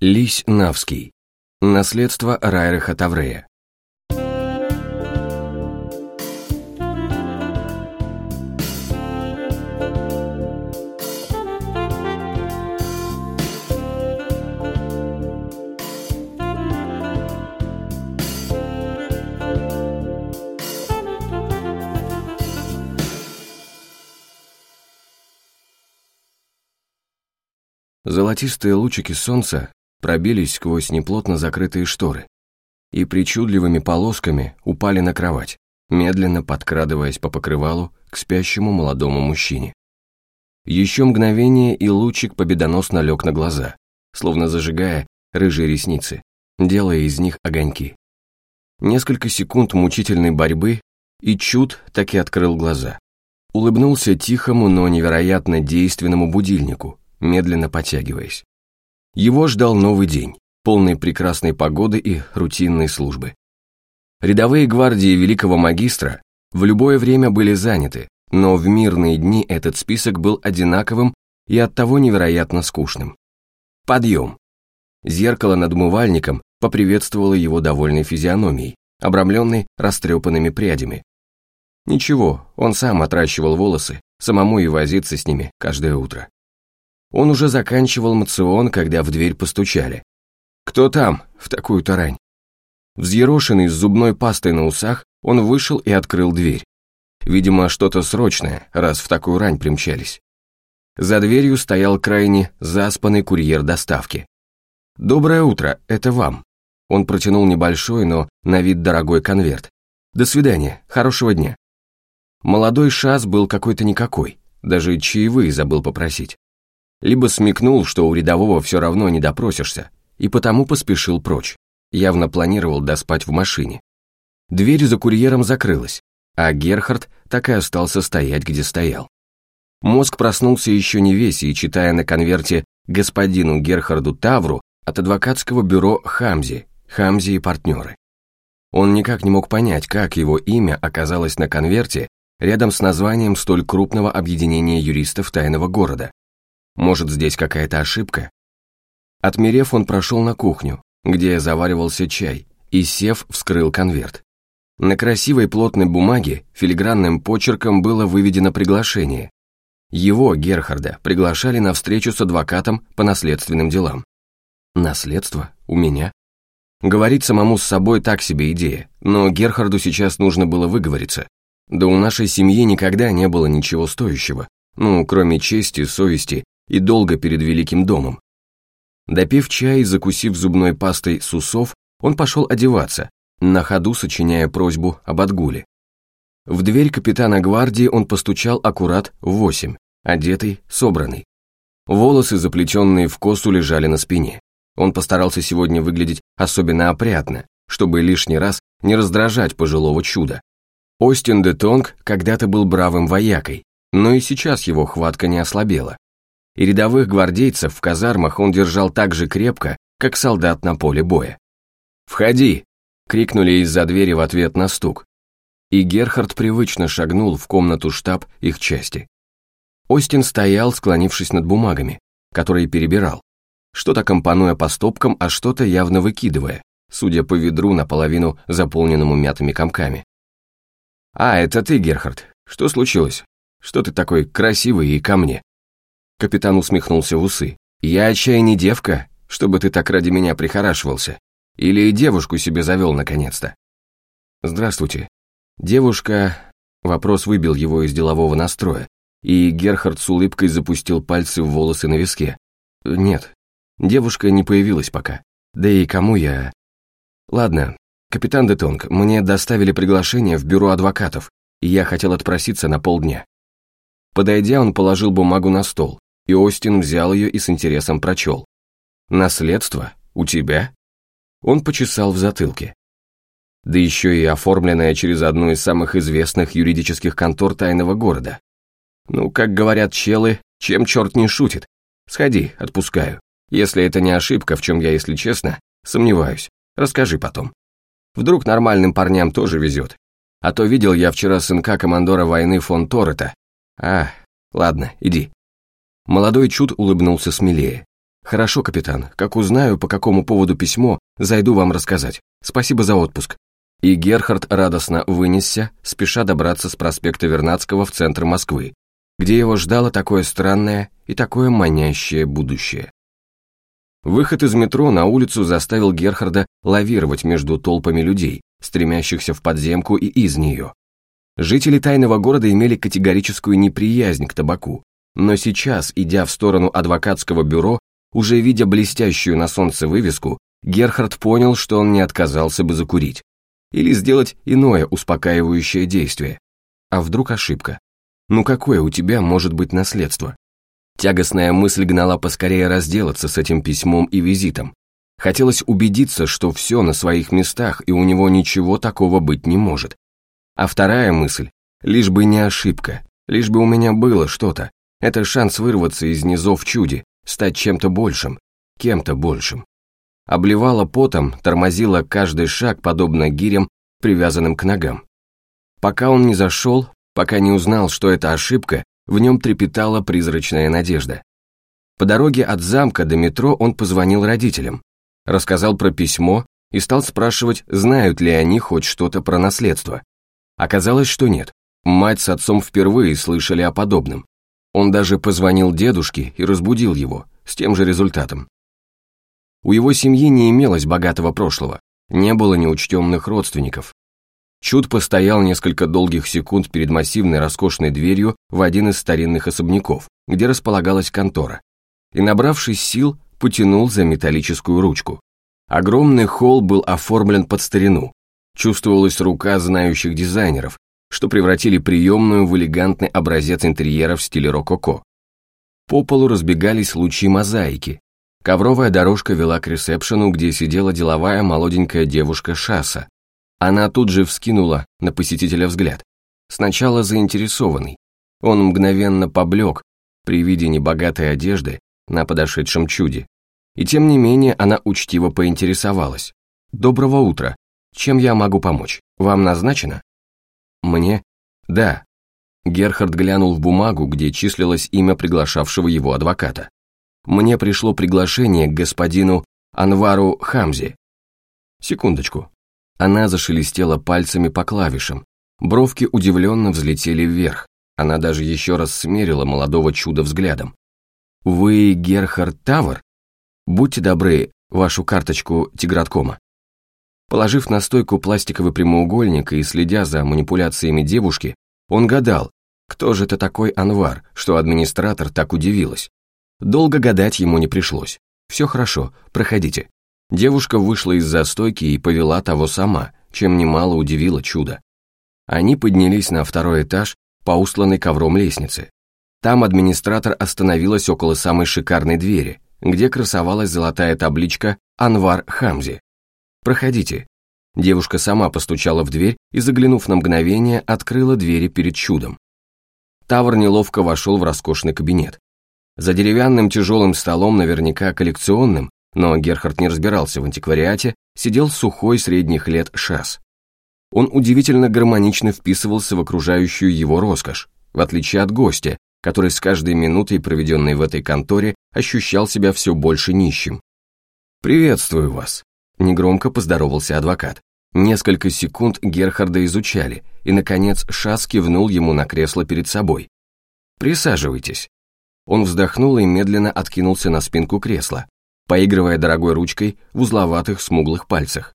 Лись Навский. Наследство Райреха Таврея. Золотистые лучики солнца пробились сквозь неплотно закрытые шторы и причудливыми полосками упали на кровать, медленно подкрадываясь по покрывалу к спящему молодому мужчине. Еще мгновение, и лучик победоносно лег на глаза, словно зажигая рыжие ресницы, делая из них огоньки. Несколько секунд мучительной борьбы, и Чуд таки открыл глаза. Улыбнулся тихому, но невероятно действенному будильнику, медленно потягиваясь. Его ждал новый день, полный прекрасной погоды и рутинной службы. Рядовые гвардии великого магистра в любое время были заняты, но в мирные дни этот список был одинаковым и оттого невероятно скучным. Подъем. Зеркало над умывальником поприветствовало его довольной физиономией, обрамленной растрепанными прядями. Ничего, он сам отращивал волосы, самому и возиться с ними каждое утро. Он уже заканчивал мацион, когда в дверь постучали. «Кто там?» в такую-то рань. Взъерошенный с зубной пастой на усах, он вышел и открыл дверь. Видимо, что-то срочное, раз в такую рань примчались. За дверью стоял крайне заспанный курьер доставки. «Доброе утро, это вам». Он протянул небольшой, но на вид дорогой конверт. «До свидания, хорошего дня». Молодой шас был какой-то никакой, даже чаевые забыл попросить либо смекнул, что у рядового все равно не допросишься, и потому поспешил прочь, явно планировал доспать в машине. Дверь за курьером закрылась, а Герхард так и остался стоять, где стоял. Мозг проснулся еще не весь и, читая на конверте господину Герхарду Тавру от адвокатского бюро Хамзи, Хамзи и партнеры. Он никак не мог понять, как его имя оказалось на конверте рядом с названием столь крупного объединения юристов тайного города. Может, здесь какая-то ошибка? Отмерев, он прошел на кухню, где заваривался чай, и, сев, вскрыл конверт. На красивой плотной бумаге филигранным почерком было выведено приглашение. Его, Герхарда, приглашали на встречу с адвокатом по наследственным делам. Наследство? У меня? Говорить самому с собой так себе идея, но Герхарду сейчас нужно было выговориться. Да у нашей семьи никогда не было ничего стоящего, ну, кроме чести, совести и долго перед Великим домом. Допив чай и закусив зубной пастой с усов, он пошел одеваться, на ходу сочиняя просьбу об отгуле. В дверь капитана гвардии он постучал аккурат в восемь, одетый, собранный. Волосы, заплетенные в косу, лежали на спине. Он постарался сегодня выглядеть особенно опрятно, чтобы лишний раз не раздражать пожилого чуда. Остин де Тонг когда-то был бравым воякой, но и сейчас его хватка не ослабела и рядовых гвардейцев в казармах он держал так же крепко, как солдат на поле боя. «Входи!» — крикнули из-за двери в ответ на стук. И Герхард привычно шагнул в комнату штаб их части. Остин стоял, склонившись над бумагами, которые перебирал, что-то компонуя по стопкам, а что-то явно выкидывая, судя по ведру наполовину заполненному мятыми комками. «А, это ты, Герхард. Что случилось? Что ты такой красивый и ко мне?» Капитан усмехнулся в усы. «Я отчаянный девка, чтобы ты так ради меня прихорашивался. Или девушку себе завел наконец-то?» «Здравствуйте. Девушка...» Вопрос выбил его из делового настроя, и Герхард с улыбкой запустил пальцы в волосы на виске. «Нет, девушка не появилась пока. Да и кому я...» «Ладно, капитан Детонг, мне доставили приглашение в бюро адвокатов, и я хотел отпроситься на полдня». Подойдя, он положил бумагу на стол, и Остин взял ее и с интересом прочел. «Наследство? У тебя?» Он почесал в затылке. Да еще и оформленное через одну из самых известных юридических контор тайного города. Ну, как говорят челы, чем черт не шутит. Сходи, отпускаю. Если это не ошибка, в чем я, если честно, сомневаюсь. Расскажи потом. Вдруг нормальным парням тоже везет. А то видел я вчера сынка командора войны фон Торрета. А, ладно, иди. Молодой Чуд улыбнулся смелее. Хорошо, капитан, как узнаю, по какому поводу письмо, зайду вам рассказать. Спасибо за отпуск. И Герхард радостно вынесся, спеша добраться с проспекта Вернадского в центр Москвы, где его ждало такое странное и такое манящее будущее. Выход из метро на улицу заставил Герхарда лавировать между толпами людей, стремящихся в подземку и из нее. Жители тайного города имели категорическую неприязнь к табаку, но сейчас, идя в сторону адвокатского бюро, уже видя блестящую на солнце вывеску, Герхард понял, что он не отказался бы закурить. Или сделать иное успокаивающее действие. А вдруг ошибка? Ну какое у тебя может быть наследство? Тягостная мысль гнала поскорее разделаться с этим письмом и визитом. Хотелось убедиться, что все на своих местах, и у него ничего такого быть не может. А вторая мысль, лишь бы не ошибка, лишь бы у меня было что-то. Это шанс вырваться из низов чуди, стать чем-то большим, кем-то большим. Обливала потом, тормозила каждый шаг, подобно гирям, привязанным к ногам. Пока он не зашел, пока не узнал, что это ошибка, в нем трепетала призрачная надежда. По дороге от замка до метро он позвонил родителям, рассказал про письмо и стал спрашивать, знают ли они хоть что-то про наследство. Оказалось, что нет. Мать с отцом впервые слышали о подобном. Он даже позвонил дедушке и разбудил его, с тем же результатом. У его семьи не имелось богатого прошлого, не было неучтенных родственников. Чуд постоял несколько долгих секунд перед массивной роскошной дверью в один из старинных особняков, где располагалась контора, и, набравшись сил, потянул за металлическую ручку. Огромный холл был оформлен под старину. Чувствовалась рука знающих дизайнеров, что превратили приемную в элегантный образец интерьера в стиле рококо. По полу разбегались лучи мозаики. Ковровая дорожка вела к ресепшену, где сидела деловая молоденькая девушка Шаса. Она тут же вскинула на посетителя взгляд. Сначала заинтересованный. Он мгновенно поблек при виде небогатой одежды на подошедшем чуде. И тем не менее она учтиво поинтересовалась. «Доброго утра. Чем я могу помочь? Вам назначено?» «Мне?» «Да». Герхард глянул в бумагу, где числилось имя приглашавшего его адвоката. «Мне пришло приглашение к господину Анвару Хамзи». «Секундочку». Она зашелестела пальцами по клавишам. Бровки удивленно взлетели вверх. Она даже еще раз смерила молодого чуда взглядом. «Вы Герхард Тавр? Будьте добры, вашу карточку Тиграткома». Положив на стойку пластиковый прямоугольник и следя за манипуляциями девушки, он гадал, кто же это такой Анвар, что администратор так удивилась. Долго гадать ему не пришлось. Все хорошо, проходите. Девушка вышла из-за стойки и повела того сама, чем немало удивило чудо. Они поднялись на второй этаж по устланной ковром лестнице. Там администратор остановилась около самой шикарной двери, где красовалась золотая табличка «Анвар Хамзи». «Проходите». Девушка сама постучала в дверь и, заглянув на мгновение, открыла двери перед чудом. Тавр неловко вошел в роскошный кабинет. За деревянным тяжелым столом, наверняка коллекционным, но Герхард не разбирался в антиквариате, сидел сухой средних лет шас. Он удивительно гармонично вписывался в окружающую его роскошь, в отличие от гостя, который с каждой минутой, проведенной в этой конторе, ощущал себя все больше нищим. «Приветствую вас», — негромко поздоровался адвокат. Несколько секунд Герхарда изучали, и, наконец, Шас кивнул ему на кресло перед собой. «Присаживайтесь». Он вздохнул и медленно откинулся на спинку кресла, поигрывая дорогой ручкой в узловатых смуглых пальцах.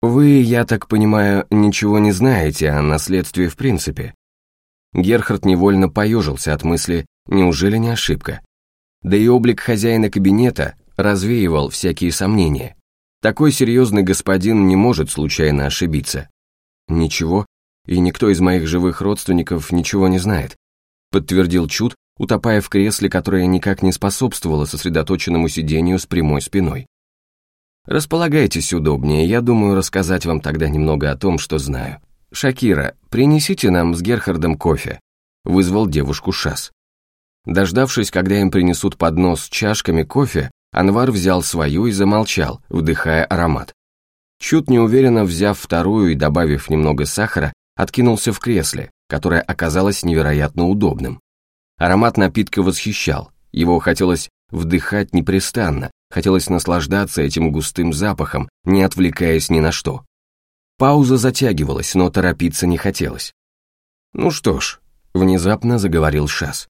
«Вы, я так понимаю, ничего не знаете о наследстве в принципе?» Герхард невольно поежился от мысли, неужели не ошибка? Да и облик хозяина кабинета развеивал всякие сомнения. Такой серьезный господин не может случайно ошибиться. Ничего, и никто из моих живых родственников ничего не знает, подтвердил Чуд, утопая в кресле, которое никак не способствовало сосредоточенному сидению с прямой спиной. Располагайтесь удобнее, я думаю рассказать вам тогда немного о том, что знаю. «Шакира, принесите нам с Герхардом кофе», — вызвал девушку Шас. Дождавшись, когда им принесут поднос с чашками кофе, Анвар взял свою и замолчал, вдыхая аромат. Чуть неуверенно взяв вторую и добавив немного сахара, откинулся в кресле, которое оказалось невероятно удобным. Аромат напитка восхищал, его хотелось вдыхать непрестанно, хотелось наслаждаться этим густым запахом, не отвлекаясь ни на что. Пауза затягивалась, но торопиться не хотелось. «Ну что ж», — внезапно заговорил Шас.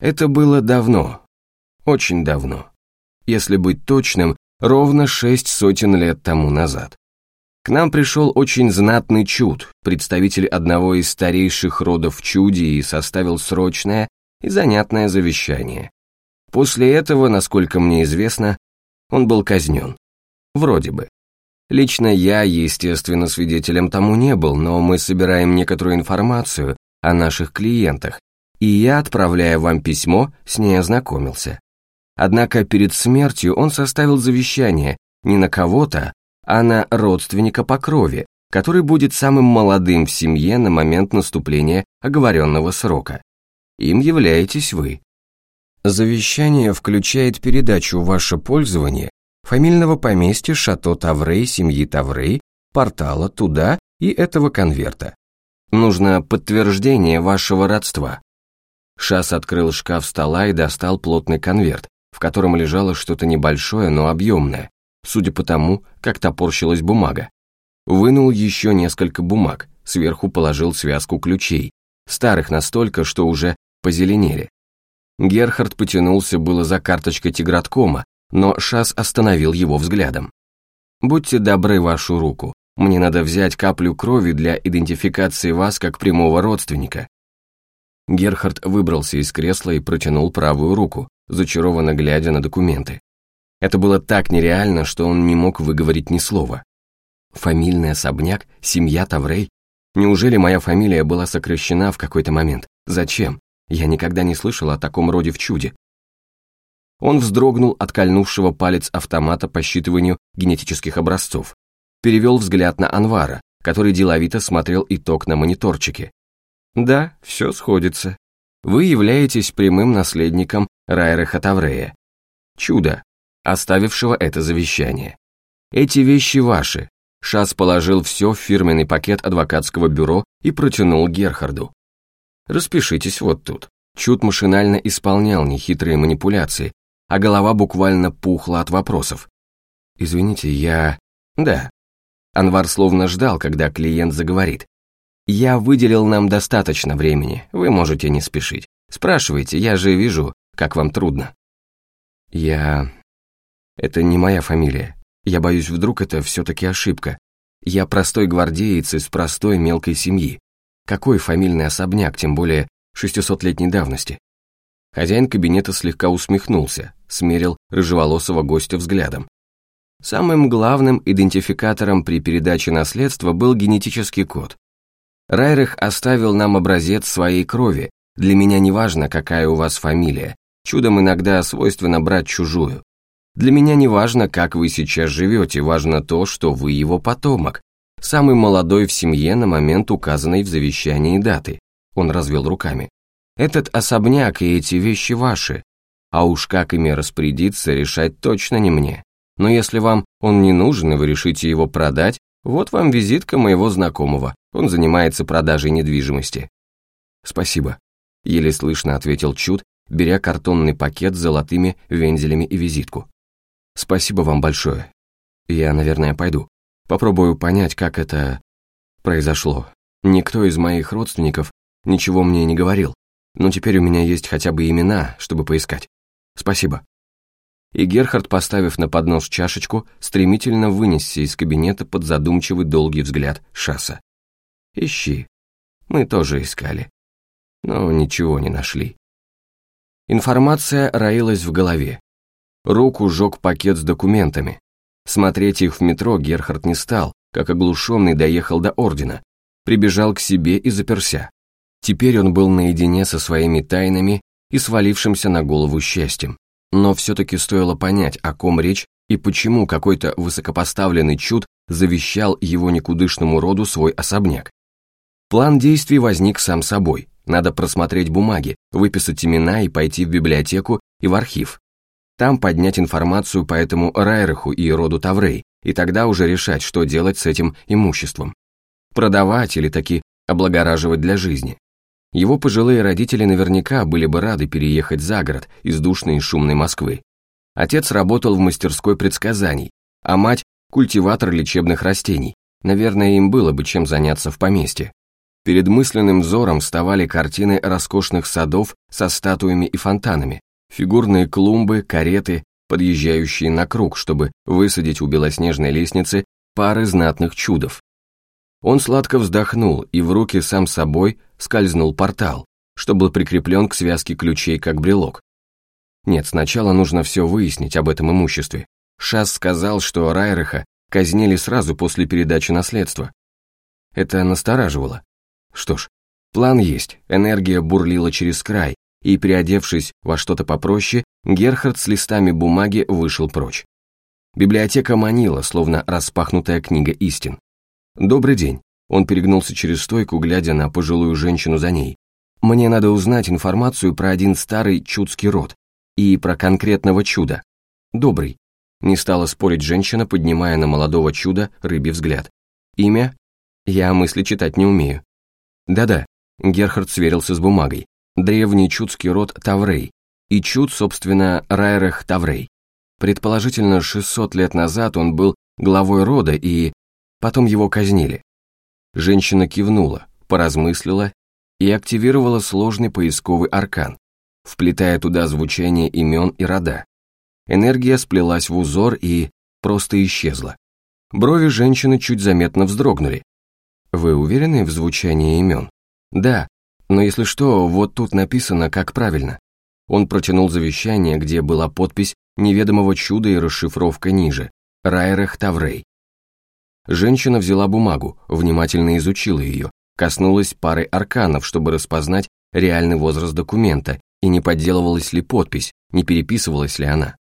«Это было давно, очень давно. Если быть точным, ровно шесть сотен лет тому назад. К нам пришел очень знатный чуд, представитель одного из старейших родов чуди и составил срочное и занятное завещание. После этого, насколько мне известно, он был казнен. Вроде бы. Лично я, естественно, свидетелем тому не был, но мы собираем некоторую информацию о наших клиентах, и я, отправляя вам письмо, с ней ознакомился. Однако перед смертью он составил завещание не на кого-то, а на родственника по крови, который будет самым молодым в семье на момент наступления оговоренного срока. Им являетесь вы. Завещание включает передачу в ваше пользование фамильного поместья Шато Таврей семьи Таврей, портала туда и этого конверта. Нужно подтверждение вашего родства. Шас открыл шкаф стола и достал плотный конверт, в котором лежало что-то небольшое, но объемное, судя по тому, как топорщилась бумага. Вынул еще несколько бумаг, сверху положил связку ключей, старых настолько, что уже позеленели. Герхард потянулся было за карточкой тиграткома, но Шас остановил его взглядом. «Будьте добры вашу руку, мне надо взять каплю крови для идентификации вас как прямого родственника». Герхард выбрался из кресла и протянул правую руку, зачарованно глядя на документы. Это было так нереально, что он не мог выговорить ни слова. Фамильный особняк, семья Таврей. Неужели моя фамилия была сокращена в какой-то момент? Зачем? Я никогда не слышал о таком роде в чуде. Он вздрогнул от кольнувшего палец автомата по считыванию генетических образцов. Перевел взгляд на Анвара, который деловито смотрел итог на мониторчике. Да, все сходится. Вы являетесь прямым наследником Райреха Таврея. Чудо, оставившего это завещание. Эти вещи ваши. Шас положил все в фирменный пакет адвокатского бюро и протянул Герхарду. Распишитесь вот тут. Чуд машинально исполнял нехитрые манипуляции, а голова буквально пухла от вопросов. «Извините, я...» «Да». Анвар словно ждал, когда клиент заговорит. «Я выделил нам достаточно времени, вы можете не спешить. Спрашивайте, я же вижу, как вам трудно». «Я...» Это не моя фамилия. Я боюсь, вдруг это все-таки ошибка. Я простой гвардеец из простой мелкой семьи. Какой фамильный особняк, тем более 600-летней давности? Хозяин кабинета слегка усмехнулся, смерил рыжеволосого гостя взглядом. Самым главным идентификатором при передаче наследства был генетический код. Райрих оставил нам образец своей крови. Для меня не важно, какая у вас фамилия. Чудом иногда свойственно брать чужую. Для меня не важно, как вы сейчас живете, важно то, что вы его потомок, самый молодой в семье на момент указанной в завещании даты. Он развел руками. Этот особняк и эти вещи ваши, а уж как ими распорядиться, решать точно не мне. Но если вам он не нужен и вы решите его продать, вот вам визитка моего знакомого, он занимается продажей недвижимости. Спасибо, еле слышно ответил Чуд, беря картонный пакет с золотыми вензелями и визитку. Спасибо вам большое. Я, наверное, пойду. Попробую понять, как это произошло. Никто из моих родственников ничего мне не говорил, но теперь у меня есть хотя бы имена, чтобы поискать. Спасибо. И Герхард, поставив на поднос чашечку, стремительно вынесся из кабинета под задумчивый долгий взгляд Шаса. Ищи. Мы тоже искали. Но ничего не нашли. Информация роилась в голове, Руку жег пакет с документами. Смотреть их в метро Герхард не стал, как оглушенный доехал до Ордена, прибежал к себе и заперся. Теперь он был наедине со своими тайнами и свалившимся на голову счастьем. Но все-таки стоило понять, о ком речь и почему какой-то высокопоставленный чуд завещал его никудышному роду свой особняк. План действий возник сам собой. Надо просмотреть бумаги, выписать имена и пойти в библиотеку и в архив. Там поднять информацию по этому Райраху и роду Таврей, и тогда уже решать, что делать с этим имуществом. Продавать или таки облагораживать для жизни. Его пожилые родители наверняка были бы рады переехать за город из душной и шумной Москвы. Отец работал в мастерской предсказаний, а мать – культиватор лечебных растений. Наверное, им было бы чем заняться в поместье. Перед мысленным взором вставали картины роскошных садов со статуями и фонтанами, фигурные клумбы, кареты, подъезжающие на круг, чтобы высадить у белоснежной лестницы пары знатных чудов. Он сладко вздохнул, и в руки сам собой скользнул портал, что был прикреплен к связке ключей как брелок. Нет, сначала нужно все выяснить об этом имуществе. Шас сказал, что Райреха казнили сразу после передачи наследства. Это настораживало. Что ж, план есть, энергия бурлила через край, и, переодевшись во что-то попроще, Герхард с листами бумаги вышел прочь. Библиотека манила, словно распахнутая книга истин. «Добрый день». Он перегнулся через стойку, глядя на пожилую женщину за ней. «Мне надо узнать информацию про один старый чудский род и про конкретного чуда. Добрый». Не стала спорить женщина, поднимая на молодого чуда рыбий взгляд. «Имя? Я мысли читать не умею». Да-да, Герхард сверился с бумагой. Древний чудский род Таврей. И чуд, собственно, Райрех Таврей. Предположительно, 600 лет назад он был главой рода и... Потом его казнили. Женщина кивнула, поразмыслила и активировала сложный поисковый аркан, вплетая туда звучание имен и рода. Энергия сплелась в узор и просто исчезла. Брови женщины чуть заметно вздрогнули. Вы уверены в звучании имен? Да, но если что, вот тут написано, как правильно. Он протянул завещание, где была подпись неведомого чуда и расшифровка ниже. Райрех Таврей. Женщина взяла бумагу, внимательно изучила ее, коснулась пары арканов, чтобы распознать реальный возраст документа и не подделывалась ли подпись, не переписывалась ли она.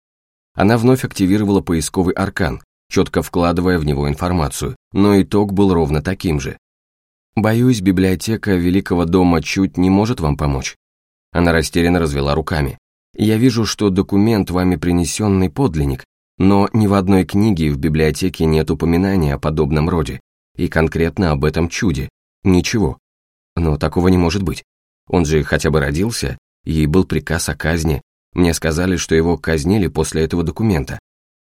Она вновь активировала поисковый аркан, четко вкладывая в него информацию, но итог был ровно таким же. «Боюсь, библиотека Великого дома чуть не может вам помочь». Она растерянно развела руками. «Я вижу, что документ, вами принесенный подлинник, но ни в одной книге в библиотеке нет упоминания о подобном роде, и конкретно об этом чуде. Ничего. Но такого не может быть. Он же хотя бы родился, и был приказ о казни. Мне сказали, что его казнили после этого документа.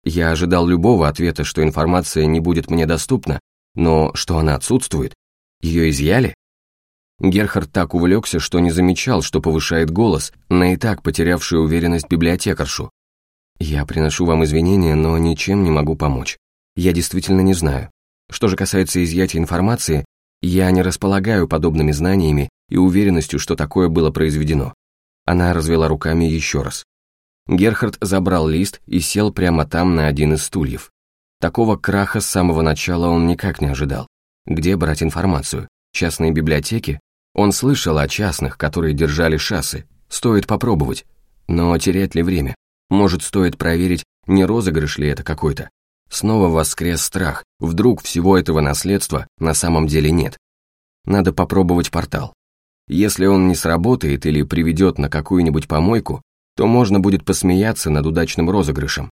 Я ожидал любого ответа, что информация не будет мне доступна, но что она отсутствует? Ее изъяли? Герхард так увлекся, что не замечал, что повышает голос на и так потерявшую уверенность библиотекаршу. «Я приношу вам извинения, но ничем не могу помочь. Я действительно не знаю. Что же касается изъятия информации, я не располагаю подобными знаниями и уверенностью, что такое было произведено». Она развела руками еще раз. Герхард забрал лист и сел прямо там на один из стульев. Такого краха с самого начала он никак не ожидал. Где брать информацию? Частные библиотеки? Он слышал о частных, которые держали шассы. Стоит попробовать. Но терять ли время? Может, стоит проверить, не розыгрыш ли это какой-то? Снова воскрес страх. Вдруг всего этого наследства на самом деле нет. Надо попробовать портал. Если он не сработает или приведет на какую-нибудь помойку, то можно будет посмеяться над удачным розыгрышем.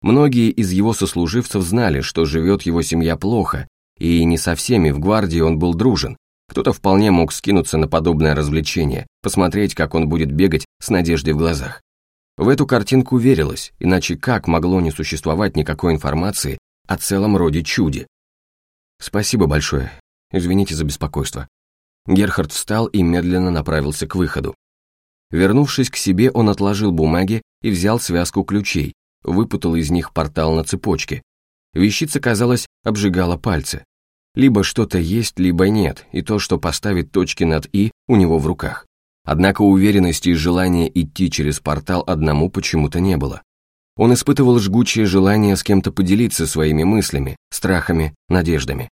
Многие из его сослуживцев знали, что живет его семья плохо, и не со всеми в гвардии он был дружен. Кто-то вполне мог скинуться на подобное развлечение, посмотреть, как он будет бегать с надеждой в глазах. В эту картинку верилось, иначе как могло не существовать никакой информации о целом роде чуде? Спасибо большое. Извините за беспокойство. Герхард встал и медленно направился к выходу. Вернувшись к себе, он отложил бумаги и взял связку ключей, выпутал из них портал на цепочке. Вещица, казалось, обжигала пальцы. Либо что-то есть, либо нет, и то, что поставит точки над «и», у него в руках. Однако уверенности и желания идти через портал одному почему-то не было. Он испытывал жгучее желание с кем-то поделиться своими мыслями, страхами, надеждами.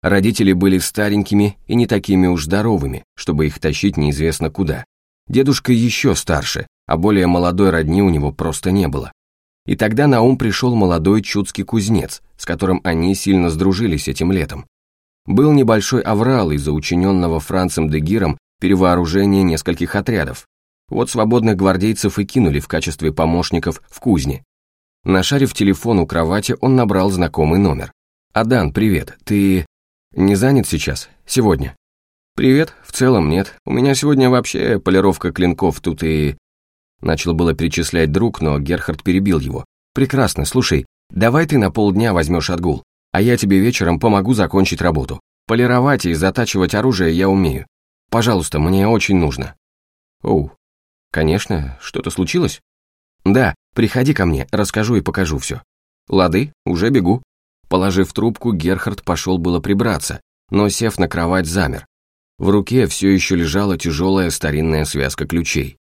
Родители были старенькими и не такими уж здоровыми, чтобы их тащить неизвестно куда. Дедушка еще старше, а более молодой родни у него просто не было. И тогда на ум пришел молодой чудский кузнец, с которым они сильно сдружились этим летом. Был небольшой аврал из-за учиненного Францем де Гиром перевооружения нескольких отрядов. Вот свободных гвардейцев и кинули в качестве помощников в кузне. Нашарив телефон у кровати, он набрал знакомый номер. «Адан, привет, ты не занят сейчас? Сегодня?» «Привет, в целом нет. У меня сегодня вообще полировка клинков тут и...» Начал было перечислять друг, но Герхард перебил его. «Прекрасно, слушай, давай ты на полдня возьмешь отгул, а я тебе вечером помогу закончить работу. Полировать и затачивать оружие я умею. Пожалуйста, мне очень нужно». «Оу, конечно, что-то случилось?» «Да, приходи ко мне, расскажу и покажу все». «Лады, уже бегу». Положив трубку, Герхард пошел было прибраться, но, сев на кровать, замер. В руке все еще лежала тяжелая старинная связка ключей.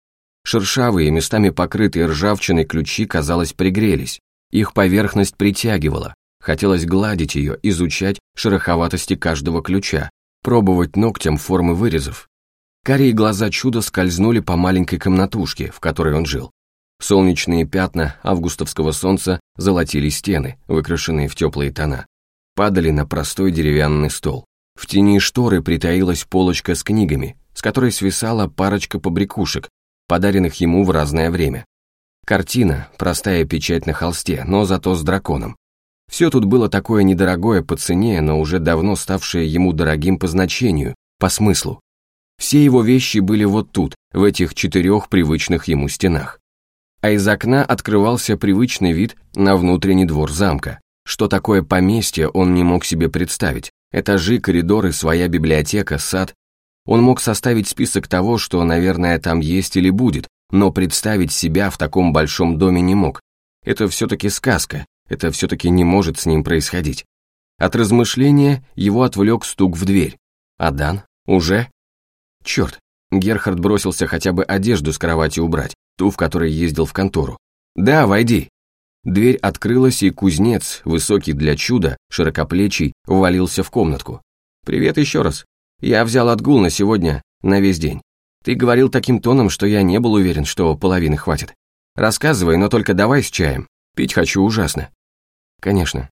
Шершавые, местами покрытые ржавчиной ключи, казалось, пригрелись. Их поверхность притягивала. Хотелось гладить ее, изучать шероховатости каждого ключа, пробовать ногтем формы вырезов. Карие глаза чуда скользнули по маленькой комнатушке, в которой он жил. Солнечные пятна августовского солнца золотили стены, выкрашенные в теплые тона. Падали на простой деревянный стол. В тени шторы притаилась полочка с книгами, с которой свисала парочка побрякушек, подаренных ему в разное время. Картина, простая печать на холсте, но зато с драконом. Все тут было такое недорогое по цене, но уже давно ставшее ему дорогим по значению, по смыслу. Все его вещи были вот тут, в этих четырех привычных ему стенах. А из окна открывался привычный вид на внутренний двор замка. Что такое поместье, он не мог себе представить. Этажи, коридоры, своя библиотека, сад, он мог составить список того, что, наверное, там есть или будет, но представить себя в таком большом доме не мог. Это все-таки сказка, это все-таки не может с ним происходить. От размышления его отвлек стук в дверь. «Адан? Уже?» Черт, Герхард бросился хотя бы одежду с кровати убрать, ту, в которой ездил в контору. «Да, войди». Дверь открылась, и кузнец, высокий для чуда, широкоплечий, ввалился в комнатку. «Привет еще раз. Я взял отгул на сегодня, на весь день. Ты говорил таким тоном, что я не был уверен, что половины хватит. Рассказывай, но только давай с чаем. Пить хочу ужасно. Конечно.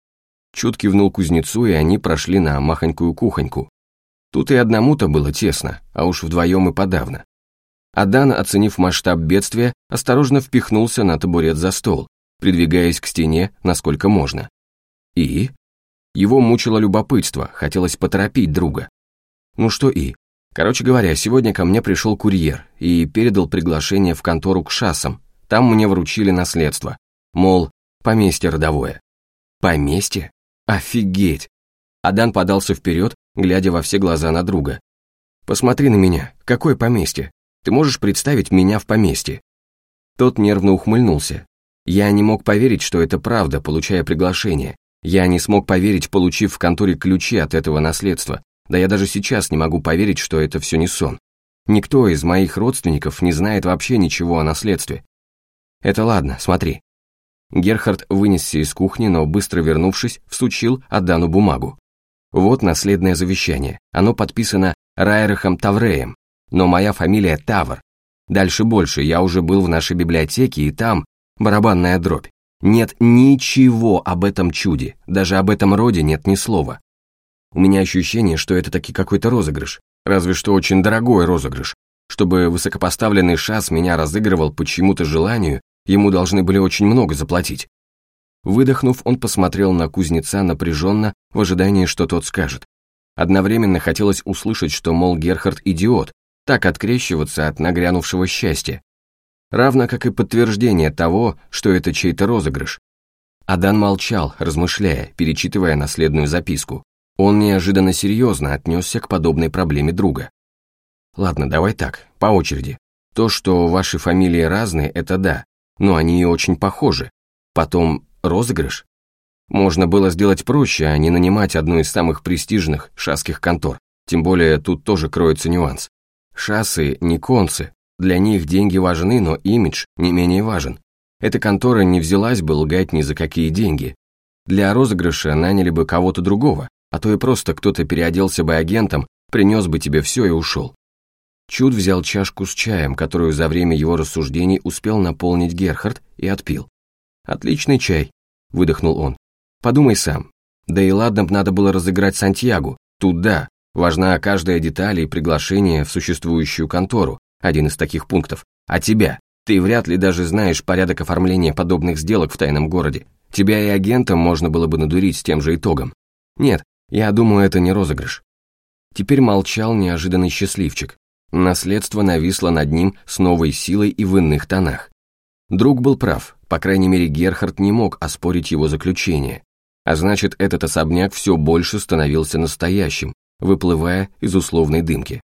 Чуд кивнул кузнецу, и они прошли на махонькую кухоньку. Тут и одному-то было тесно, а уж вдвоем и подавно. Адан, оценив масштаб бедствия, осторожно впихнулся на табурет за стол, придвигаясь к стене, насколько можно. И? Его мучило любопытство, хотелось поторопить друга. Ну что и. Короче говоря, сегодня ко мне пришел курьер и передал приглашение в контору к шассам. Там мне вручили наследство. Мол, поместье родовое. Поместье? Офигеть! Адан подался вперед, глядя во все глаза на друга. «Посмотри на меня, какое поместье? Ты можешь представить меня в поместье?» Тот нервно ухмыльнулся. Я не мог поверить, что это правда, получая приглашение. Я не смог поверить, получив в конторе ключи от этого наследства. Да я даже сейчас не могу поверить, что это все не сон. Никто из моих родственников не знает вообще ничего о наследстве. Это ладно, смотри. Герхард вынесся из кухни, но быстро вернувшись, всучил Адану бумагу. Вот наследное завещание. Оно подписано Райрахом Тавреем, но моя фамилия Тавр. Дальше больше, я уже был в нашей библиотеке, и там барабанная дробь. Нет ничего об этом чуде, даже об этом роде нет ни слова. У меня ощущение, что это таки какой-то розыгрыш, разве что очень дорогой розыгрыш. Чтобы высокопоставленный шас меня разыгрывал по чьему-то желанию, ему должны были очень много заплатить. Выдохнув, он посмотрел на кузнеца напряженно, в ожидании, что тот скажет. Одновременно хотелось услышать, что, мол, Герхард идиот, так открещиваться от нагрянувшего счастья. Равно как и подтверждение того, что это чей-то розыгрыш. Адан молчал, размышляя, перечитывая наследную записку. Он неожиданно серьезно отнесся к подобной проблеме друга. Ладно, давай так, по очереди. То, что ваши фамилии разные, это да, но они и очень похожи. Потом розыгрыш. Можно было сделать проще, а не нанимать одну из самых престижных шасских контор. Тем более тут тоже кроется нюанс. Шассы не концы. Для них деньги важны, но имидж не менее важен. Эта контора не взялась бы лгать ни за какие деньги. Для розыгрыша наняли бы кого-то другого, а то и просто кто-то переоделся бы агентом, принес бы тебе все и ушел. Чуд взял чашку с чаем, которую за время его рассуждений успел наполнить Герхард, и отпил. «Отличный чай», — выдохнул он. «Подумай сам. Да и ладно б надо было разыграть Сантьягу. Тут да, важна каждая деталь и приглашение в существующую контору, один из таких пунктов. А тебя? Ты вряд ли даже знаешь порядок оформления подобных сделок в тайном городе. Тебя и агентом можно было бы надурить с тем же итогом. Нет, я думаю, это не розыгрыш. Теперь молчал неожиданный счастливчик. Наследство нависло над ним с новой силой и в иных тонах. Друг был прав, по крайней мере Герхард не мог оспорить его заключение. А значит, этот особняк все больше становился настоящим, выплывая из условной дымки.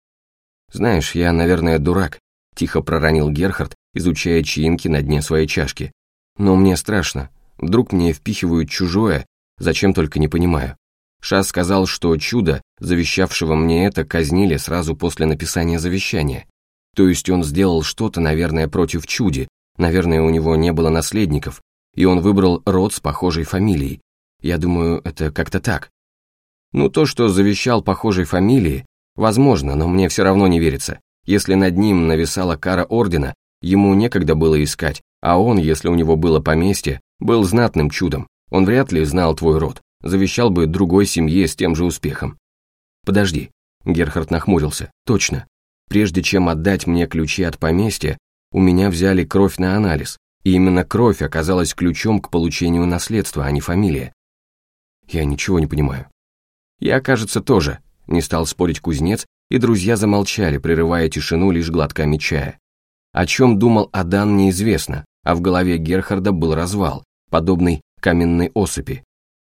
«Знаешь, я, наверное, дурак», – тихо проронил Герхард, изучая чаинки на дне своей чашки. «Но мне страшно. Вдруг мне впихивают чужое, зачем только не понимаю. Ша сказал, что чудо, завещавшего мне это, казнили сразу после написания завещания. То есть он сделал что-то, наверное, против чуди, наверное, у него не было наследников, и он выбрал род с похожей фамилией. Я думаю, это как-то так. Ну, то, что завещал похожей фамилии, возможно, но мне все равно не верится. Если над ним нависала кара ордена, ему некогда было искать, а он, если у него было поместье, был знатным чудом. Он вряд ли знал твой род, завещал бы другой семье с тем же успехом. Подожди, Герхард нахмурился, точно. Прежде чем отдать мне ключи от поместья, у меня взяли кровь на анализ, и именно кровь оказалась ключом к получению наследства, а не фамилия. Я ничего не понимаю. Я, кажется, тоже, не стал спорить кузнец, и друзья замолчали, прерывая тишину лишь глотками чая. О чем думал Адан, неизвестно, а в голове Герхарда был развал, подобный каменной осыпи.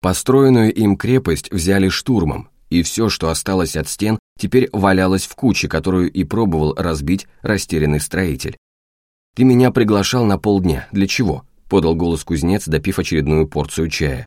Построенную им крепость взяли штурмом, и все, что осталось от стен, теперь валялось в куче, которую и пробовал разбить растерянный строитель. «Ты меня приглашал на полдня. Для чего?» – подал голос кузнец, допив очередную порцию чая.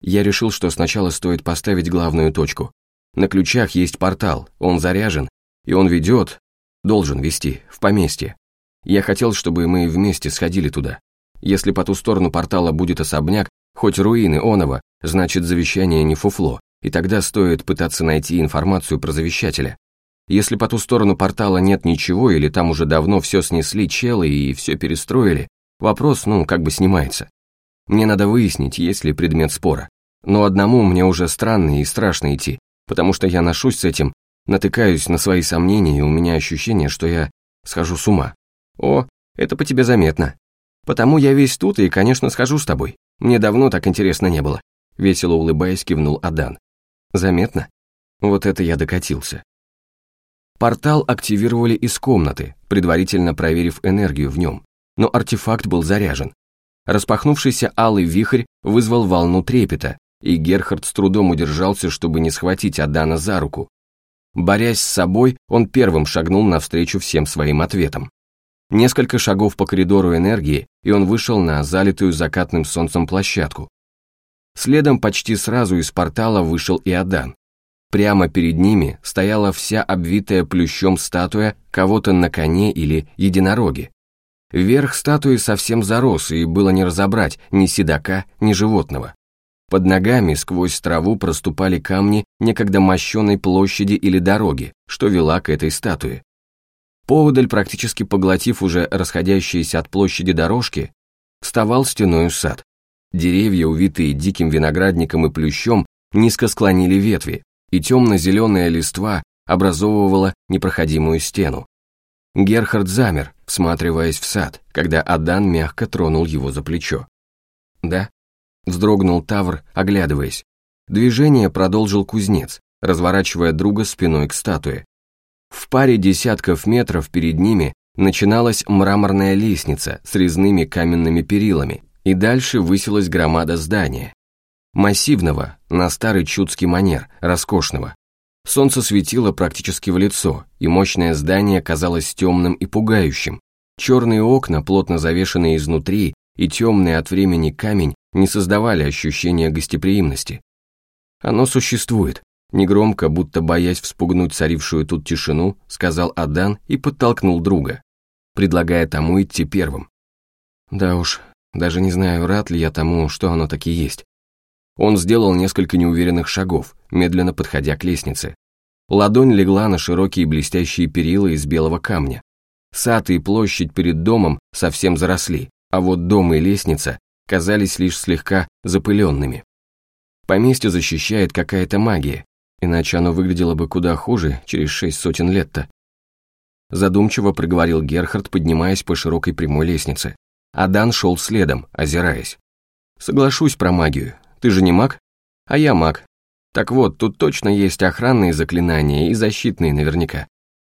Я решил, что сначала стоит поставить главную точку. На ключах есть портал, он заряжен, и он ведет, должен вести, в поместье. Я хотел, чтобы мы вместе сходили туда. Если по ту сторону портала будет особняк, хоть руины оного, значит завещание не фуфло, и тогда стоит пытаться найти информацию про завещателя. Если по ту сторону портала нет ничего, или там уже давно все снесли челы и все перестроили, вопрос, ну, как бы снимается. Мне надо выяснить, есть ли предмет спора. Но одному мне уже странно и страшно идти, потому что я ношусь с этим, натыкаюсь на свои сомнения, и у меня ощущение, что я схожу с ума. О, это по тебе заметно. Потому я весь тут и, конечно, схожу с тобой. Мне давно так интересно не было. Весело улыбаясь, кивнул Адан. Заметно? Вот это я докатился. Портал активировали из комнаты, предварительно проверив энергию в нем, но артефакт был заряжен. Распахнувшийся алый вихрь вызвал волну трепета, и Герхард с трудом удержался, чтобы не схватить Адана за руку. Борясь с собой, он первым шагнул навстречу всем своим ответам. Несколько шагов по коридору энергии, и он вышел на залитую закатным солнцем площадку. Следом почти сразу из портала вышел и Адан. Прямо перед ними стояла вся обвитая плющом статуя кого-то на коне или единороге. Верх статуи совсем зарос, и было не разобрать ни седока, ни животного. Под ногами сквозь траву проступали камни некогда мощенной площади или дороги, что вела к этой статуе. Поодаль, практически поглотив уже расходящиеся от площади дорожки, вставал стеной сад. Деревья, увитые диким виноградником и плющом, низко склонили ветви, и темно-зеленая листва образовывала непроходимую стену. Герхард замер, всматриваясь в сад, когда Адан мягко тронул его за плечо. «Да?» Вздрогнул Тавр, оглядываясь. Движение продолжил кузнец, разворачивая друга спиной к статуе. В паре десятков метров перед ними начиналась мраморная лестница с резными каменными перилами, и дальше высилась громада здания. Массивного, на старый чудский манер, роскошного. Солнце светило практически в лицо, и мощное здание казалось темным и пугающим. Черные окна, плотно завешенные изнутри, и темный от времени камень не создавали ощущения гостеприимности. Оно существует, негромко, будто боясь вспугнуть царившую тут тишину, сказал Адан и подтолкнул друга, предлагая тому идти первым. Да уж, даже не знаю, рад ли я тому, что оно таки есть. Он сделал несколько неуверенных шагов, медленно подходя к лестнице. Ладонь легла на широкие блестящие перила из белого камня. Сад и площадь перед домом совсем заросли, а вот дом и лестница казались лишь слегка запыленными. Поместье защищает какая-то магия, иначе оно выглядело бы куда хуже через шесть сотен лет-то. Задумчиво проговорил Герхард, поднимаясь по широкой прямой лестнице. Адан шел следом, озираясь. «Соглашусь про магию. Ты же не маг? А я маг. Так вот, тут точно есть охранные заклинания и защитные наверняка.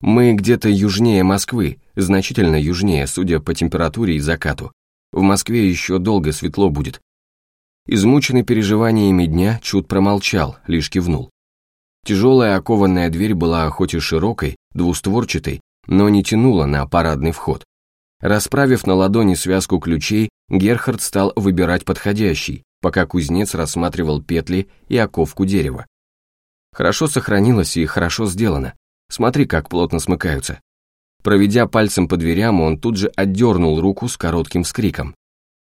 Мы где-то южнее Москвы, значительно южнее, судя по температуре и закату. В Москве еще долго светло будет. Измученный переживаниями дня, Чуд промолчал, лишь кивнул. Тяжелая окованная дверь была хоть и широкой, двустворчатой, но не тянула на парадный вход. Расправив на ладони связку ключей, Герхард стал выбирать подходящий, пока кузнец рассматривал петли и оковку дерева. Хорошо сохранилось и хорошо сделано. Смотри, как плотно смыкаются. Проведя пальцем по дверям, он тут же отдернул руку с коротким скриком.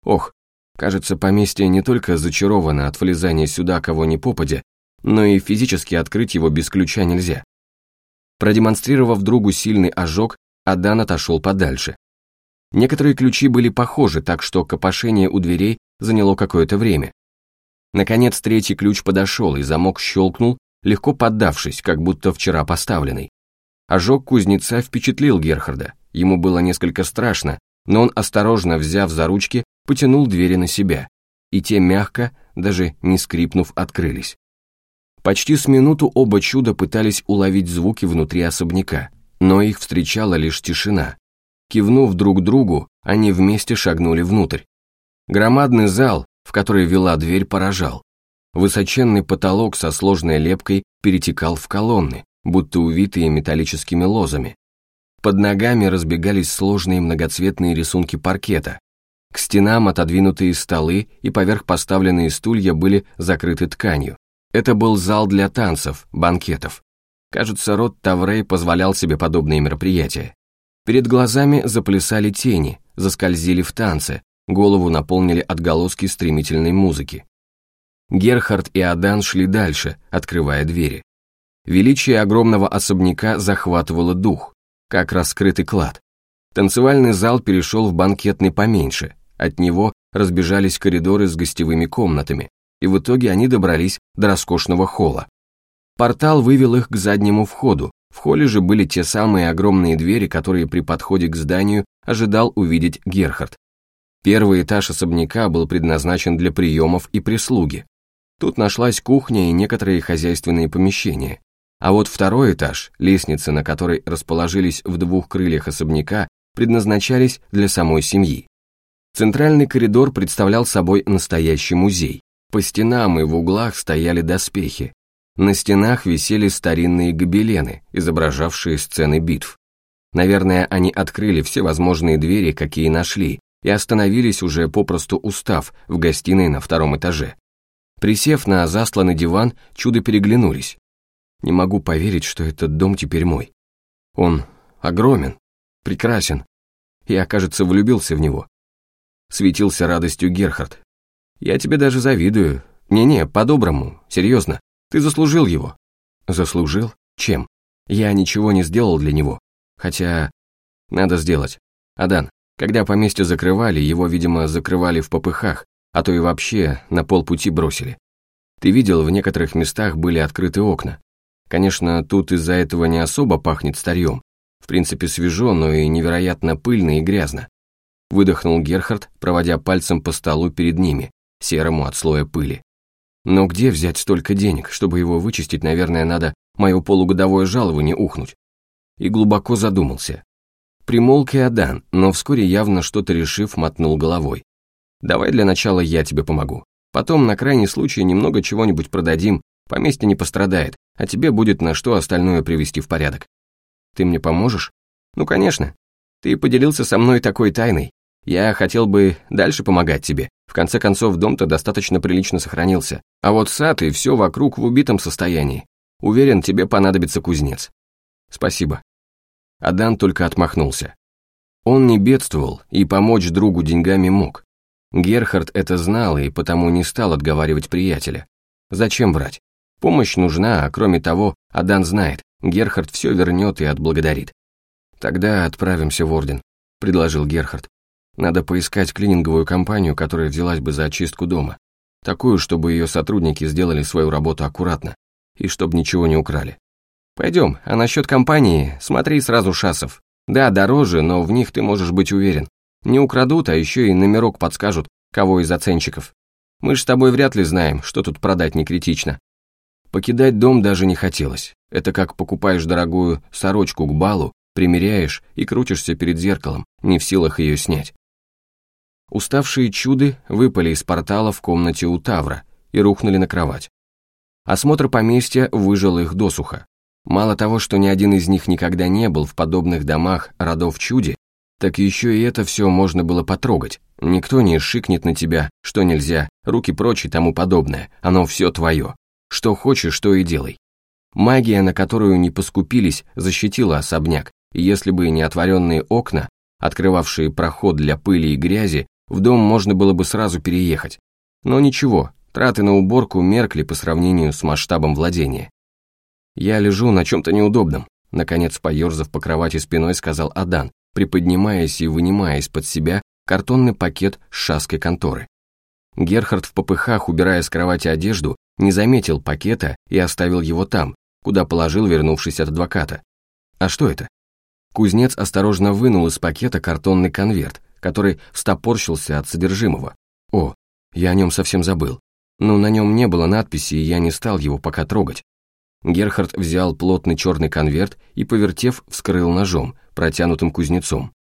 Ох, кажется, поместье не только зачаровано от влезания сюда кого ни попадя, но и физически открыть его без ключа нельзя. Продемонстрировав другу сильный ожог, Адан отошел подальше. Некоторые ключи были похожи, так что копошение у дверей заняло какое-то время. Наконец третий ключ подошел, и замок щелкнул, легко поддавшись, как будто вчера поставленный. Ожог кузнеца впечатлил Герхарда. Ему было несколько страшно, но он, осторожно взяв за ручки, потянул двери на себя, и те мягко, даже не скрипнув, открылись. Почти с минуту оба чуда пытались уловить звуки внутри особняка, но их встречала лишь тишина. Кивнув друг другу, они вместе шагнули внутрь. Громадный зал, в который вела дверь, поражал. Высоченный потолок со сложной лепкой перетекал в колонны, будто увитые металлическими лозами. Под ногами разбегались сложные многоцветные рисунки паркета. К стенам отодвинутые столы и поверх поставленные стулья были закрыты тканью. Это был зал для танцев, банкетов. Кажется, род Таврей позволял себе подобные мероприятия. Перед глазами заплясали тени, заскользили в танце, голову наполнили отголоски стремительной музыки. Герхард и Адан шли дальше, открывая двери. Величие огромного особняка захватывало дух, как раскрытый клад. Танцевальный зал перешел в банкетный поменьше, от него разбежались коридоры с гостевыми комнатами, и в итоге они добрались до роскошного холла. Портал вывел их к заднему входу, в холле же были те самые огромные двери, которые при подходе к зданию ожидал увидеть Герхард. Первый этаж особняка был предназначен для приемов и прислуги. Тут нашлась кухня и некоторые хозяйственные помещения. А вот второй этаж, лестницы, на которой расположились в двух крыльях особняка, предназначались для самой семьи. Центральный коридор представлял собой настоящий музей. По стенам и в углах стояли доспехи, на стенах висели старинные гобелены, изображавшие сцены битв. Наверное, они открыли все возможные двери, какие нашли, и остановились уже попросту устав в гостиной на втором этаже. Присев на засланный диван, чудо переглянулись. Не могу поверить, что этот дом теперь мой. Он огромен, прекрасен. Я, кажется, влюбился в него. Светился радостью Герхард. Я тебе даже завидую. Не-не, по-доброму, серьезно. Ты заслужил его». «Заслужил? Чем? Я ничего не сделал для него. Хотя... Надо сделать. Адан, когда поместье закрывали, его, видимо, закрывали в попыхах, а то и вообще на полпути бросили. Ты видел, в некоторых местах были открыты окна. Конечно, тут из-за этого не особо пахнет старьем. В принципе, свежо, но и невероятно пыльно и грязно. Выдохнул Герхард, проводя пальцем по столу перед ними, серому от слоя пыли. Но где взять столько денег, чтобы его вычистить, наверное, надо мое полугодовое жалование ухнуть. И глубоко задумался. Примолк и Адан, но вскоре явно что-то решив, мотнул головой. Давай для начала я тебе помогу. Потом на крайний случай немного чего-нибудь продадим, поместье не пострадает, а тебе будет на что остальное привести в порядок. Ты мне поможешь? Ну, конечно. Ты поделился со мной такой тайной. Я хотел бы дальше помогать тебе. В конце концов, дом-то достаточно прилично сохранился. А вот сад и все вокруг в убитом состоянии. Уверен, тебе понадобится кузнец. Спасибо. Адан только отмахнулся. Он не бедствовал и помочь другу деньгами мог. Герхард это знал и потому не стал отговаривать приятеля. Зачем врать? Помощь нужна, а кроме того, Адан знает, Герхард все вернет и отблагодарит. «Тогда отправимся в Орден», — предложил Герхард. Надо поискать клининговую компанию, которая взялась бы за очистку дома. Такую, чтобы ее сотрудники сделали свою работу аккуратно. И чтобы ничего не украли. Пойдем, а насчет компании, смотри сразу шасов. Да, дороже, но в них ты можешь быть уверен. Не украдут, а еще и номерок подскажут, кого из оценщиков. Мы ж с тобой вряд ли знаем, что тут продать не критично. Покидать дом даже не хотелось. Это как покупаешь дорогую сорочку к балу, примеряешь и крутишься перед зеркалом, не в силах ее снять. Уставшие чуды выпали из портала в комнате у Тавра и рухнули на кровать. Осмотр поместья выжил их досуха. Мало того, что ни один из них никогда не был в подобных домах родов чуди, так еще и это все можно было потрогать. Никто не шикнет на тебя, что нельзя, руки прочь и тому подобное, оно все твое. Что хочешь, что и делай. Магия, на которую не поскупились, защитила особняк, и если бы не отворенные окна, открывавшие проход для пыли и грязи, в дом можно было бы сразу переехать. Но ничего, траты на уборку меркли по сравнению с масштабом владения. «Я лежу на чем-то неудобном», наконец поерзав по кровати спиной, сказал Адан, приподнимаясь и вынимая из-под себя картонный пакет с шаской конторы. Герхард в попыхах, убирая с кровати одежду, не заметил пакета и оставил его там, куда положил, вернувшись от адвоката. А что это? Кузнец осторожно вынул из пакета картонный конверт, который встопорщился от содержимого. О, я о нем совсем забыл. Но на нем не было надписи, и я не стал его пока трогать. Герхард взял плотный черный конверт и, повертев, вскрыл ножом, протянутым кузнецом.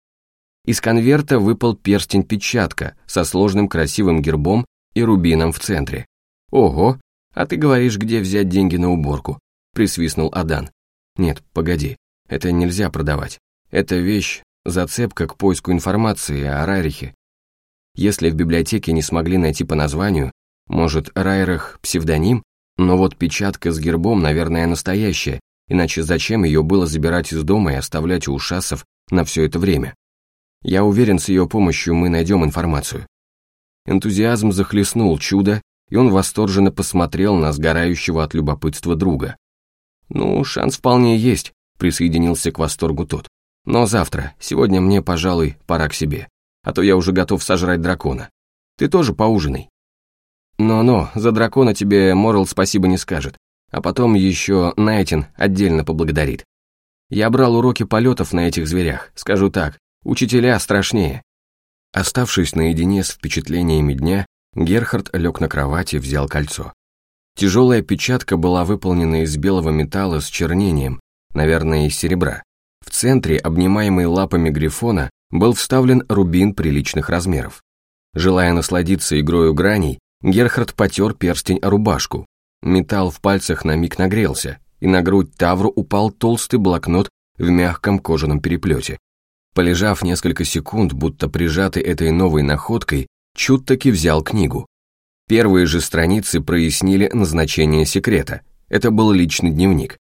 Из конверта выпал перстень-печатка со сложным красивым гербом и рубином в центре. «Ого, а ты говоришь, где взять деньги на уборку?» – присвистнул Адан. «Нет, погоди, это нельзя продавать. Это вещь, зацепка к поиску информации о Райрихе. Если в библиотеке не смогли найти по названию, может, Райрих – псевдоним? Но вот печатка с гербом, наверное, настоящая, иначе зачем ее было забирать из дома и оставлять у ушасов на все это время? Я уверен, с ее помощью мы найдем информацию. Энтузиазм захлестнул чудо, и он восторженно посмотрел на сгорающего от любопытства друга. «Ну, шанс вполне есть», — присоединился к восторгу тот. «Но завтра, сегодня мне, пожалуй, пора к себе, а то я уже готов сожрать дракона. Ты тоже поужинай». «Но-но, за дракона тебе Морал спасибо не скажет, а потом еще Найтин отдельно поблагодарит. Я брал уроки полетов на этих зверях, скажу так, учителя страшнее». Оставшись наедине с впечатлениями дня, Герхард лег на кровати и взял кольцо. Тяжелая печатка была выполнена из белого металла с чернением, наверное, из серебра. В центре, обнимаемый лапами грифона, был вставлен рубин приличных размеров. Желая насладиться игрою граней, Герхард потер перстень о рубашку. Металл в пальцах на миг нагрелся, и на грудь Тавру упал толстый блокнот в мягком кожаном переплете. Полежав несколько секунд, будто прижатый этой новой находкой, Чуд таки взял книгу. Первые же страницы прояснили назначение секрета. Это был личный дневник.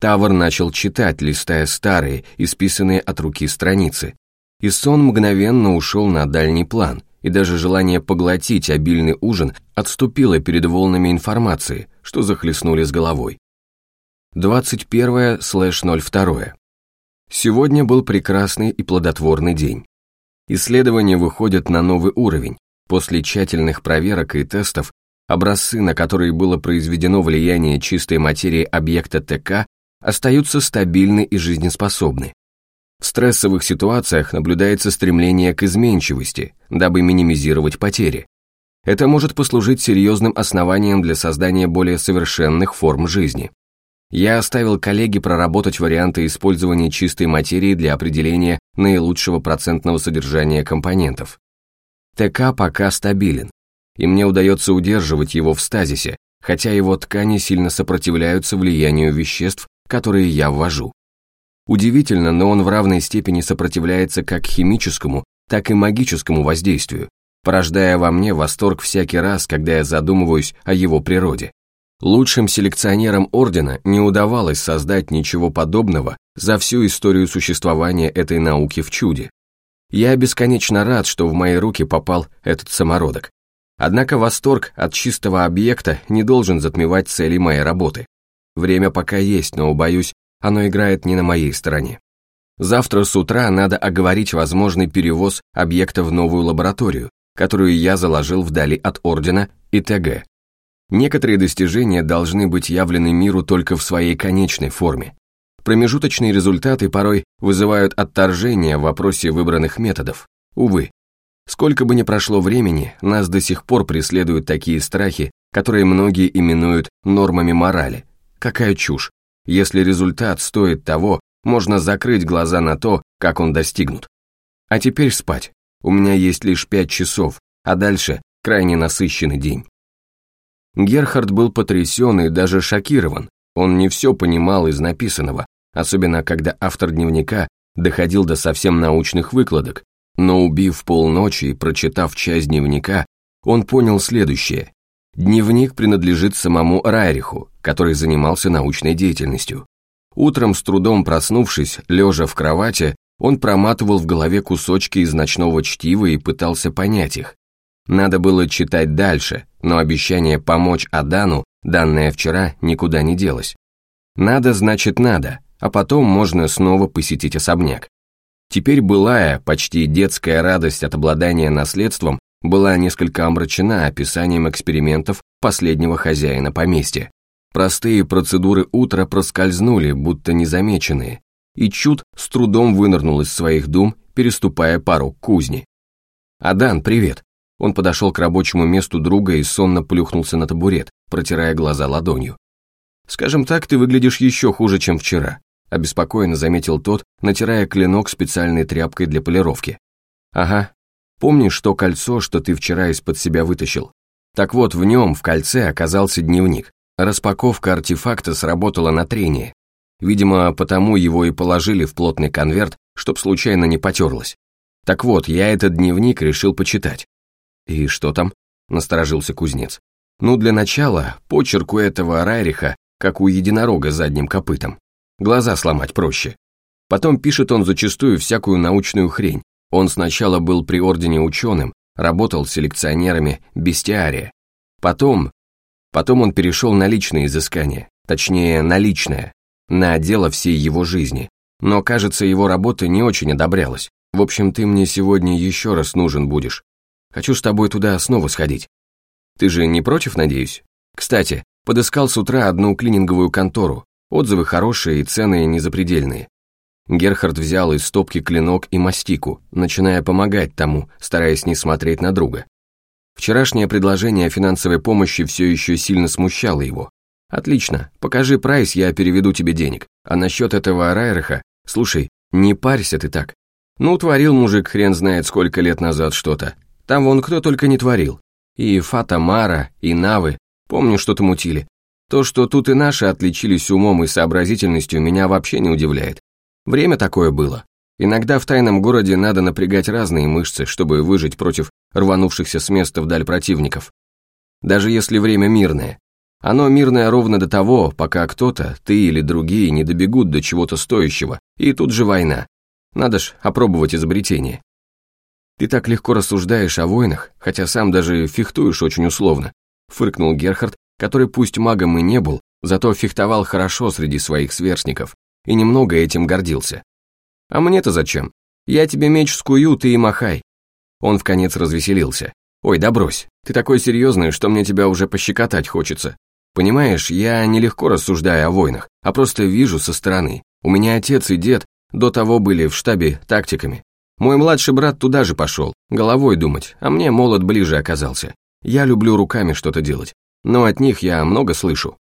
Тавр начал читать, листая старые, исписанные от руки страницы. И сон мгновенно ушел на дальний план – и даже желание поглотить обильный ужин отступило перед волнами информации, что захлестнули с головой. 21-02. Сегодня был прекрасный и плодотворный день. Исследования выходят на новый уровень. После тщательных проверок и тестов образцы, на которые было произведено влияние чистой материи объекта ТК, остаются стабильны и жизнеспособны. В стрессовых ситуациях наблюдается стремление к изменчивости, дабы минимизировать потери. Это может послужить серьезным основанием для создания более совершенных форм жизни. Я оставил коллеге проработать варианты использования чистой материи для определения наилучшего процентного содержания компонентов. ТК пока стабилен, и мне удается удерживать его в стазисе, хотя его ткани сильно сопротивляются влиянию веществ, которые я ввожу. Удивительно, но он в равной степени сопротивляется как химическому, так и магическому воздействию, порождая во мне восторг всякий раз, когда я задумываюсь о его природе. Лучшим селекционерам Ордена не удавалось создать ничего подобного за всю историю существования этой науки в чуде. Я бесконечно рад, что в мои руки попал этот самородок. Однако восторг от чистого объекта не должен затмевать цели моей работы. Время пока есть, но, боюсь, оно играет не на моей стороне. Завтра с утра надо оговорить возможный перевоз объекта в новую лабораторию, которую я заложил вдали от Ордена и ТГ. Некоторые достижения должны быть явлены миру только в своей конечной форме. Промежуточные результаты порой вызывают отторжение в вопросе выбранных методов. Увы, сколько бы ни прошло времени, нас до сих пор преследуют такие страхи, которые многие именуют нормами морали. Какая чушь! Если результат стоит того, можно закрыть глаза на то, как он достигнут. А теперь спать. У меня есть лишь пять часов, а дальше крайне насыщенный день. Герхард был потрясен и даже шокирован. Он не все понимал из написанного, особенно когда автор дневника доходил до совсем научных выкладок. Но убив полночи и прочитав часть дневника, он понял следующее. Дневник принадлежит самому Райриху, который занимался научной деятельностью. Утром, с трудом проснувшись, лежа в кровати, он проматывал в голове кусочки из ночного чтива и пытался понять их. Надо было читать дальше, но обещание помочь Адану, данное вчера, никуда не делось. Надо, значит, надо, а потом можно снова посетить особняк. Теперь былая, почти детская радость от обладания наследством была несколько омрачена описанием экспериментов последнего хозяина поместья. Простые процедуры утра проскользнули, будто незамеченные, и Чуд с трудом вынырнул из своих дум, переступая пару кузни. «Адан, привет!» Он подошел к рабочему месту друга и сонно плюхнулся на табурет, протирая глаза ладонью. «Скажем так, ты выглядишь еще хуже, чем вчера», обеспокоенно заметил тот, натирая клинок специальной тряпкой для полировки. «Ага. Помнишь то кольцо, что ты вчера из-под себя вытащил? Так вот, в нем, в кольце, оказался дневник. Распаковка артефакта сработала на трение. Видимо, потому его и положили в плотный конверт, чтоб случайно не потерлось. Так вот, я этот дневник решил почитать. «И что там?» – насторожился кузнец. «Ну, для начала, почерк у этого Райриха, как у единорога задним копытом. Глаза сломать проще. Потом пишет он зачастую всякую научную хрень. Он сначала был при ордене ученым, работал селекционерами бестиария. Потом... Потом он перешел на личные изыскания, точнее, на личное, на дело всей его жизни. Но, кажется, его работа не очень одобрялась. В общем, ты мне сегодня еще раз нужен будешь. Хочу с тобой туда снова сходить. Ты же не против, надеюсь? Кстати, подыскал с утра одну клининговую контору. Отзывы хорошие и цены незапредельные. Герхард взял из стопки клинок и мастику, начиная помогать тому, стараясь не смотреть на друга. Вчерашнее предложение о финансовой помощи все еще сильно смущало его. «Отлично, покажи прайс, я переведу тебе денег. А насчет этого Райреха, слушай, не парься ты так. Ну, творил мужик хрен знает сколько лет назад что-то. Там вон кто только не творил. И Фата Мара, и Навы, помню, что-то мутили. То, что тут и наши отличились умом и сообразительностью, меня вообще не удивляет. Время такое было. Иногда в тайном городе надо напрягать разные мышцы, чтобы выжить против рванувшихся с места вдаль противников. Даже если время мирное. Оно мирное ровно до того, пока кто-то, ты или другие, не добегут до чего-то стоящего, и тут же война. Надо ж опробовать изобретение. «Ты так легко рассуждаешь о войнах, хотя сам даже фехтуешь очень условно», фыркнул Герхард, который пусть магом и не был, зато фехтовал хорошо среди своих сверстников и немного этим гордился. «А мне-то зачем? Я тебе меч скую, ты и махай». Он в конец развеселился. «Ой, да брось, ты такой серьезный, что мне тебя уже пощекотать хочется. Понимаешь, я нелегко рассуждаю о войнах, а просто вижу со стороны. У меня отец и дед до того были в штабе тактиками. Мой младший брат туда же пошел, головой думать, а мне молот ближе оказался. Я люблю руками что-то делать, но от них я много слышу.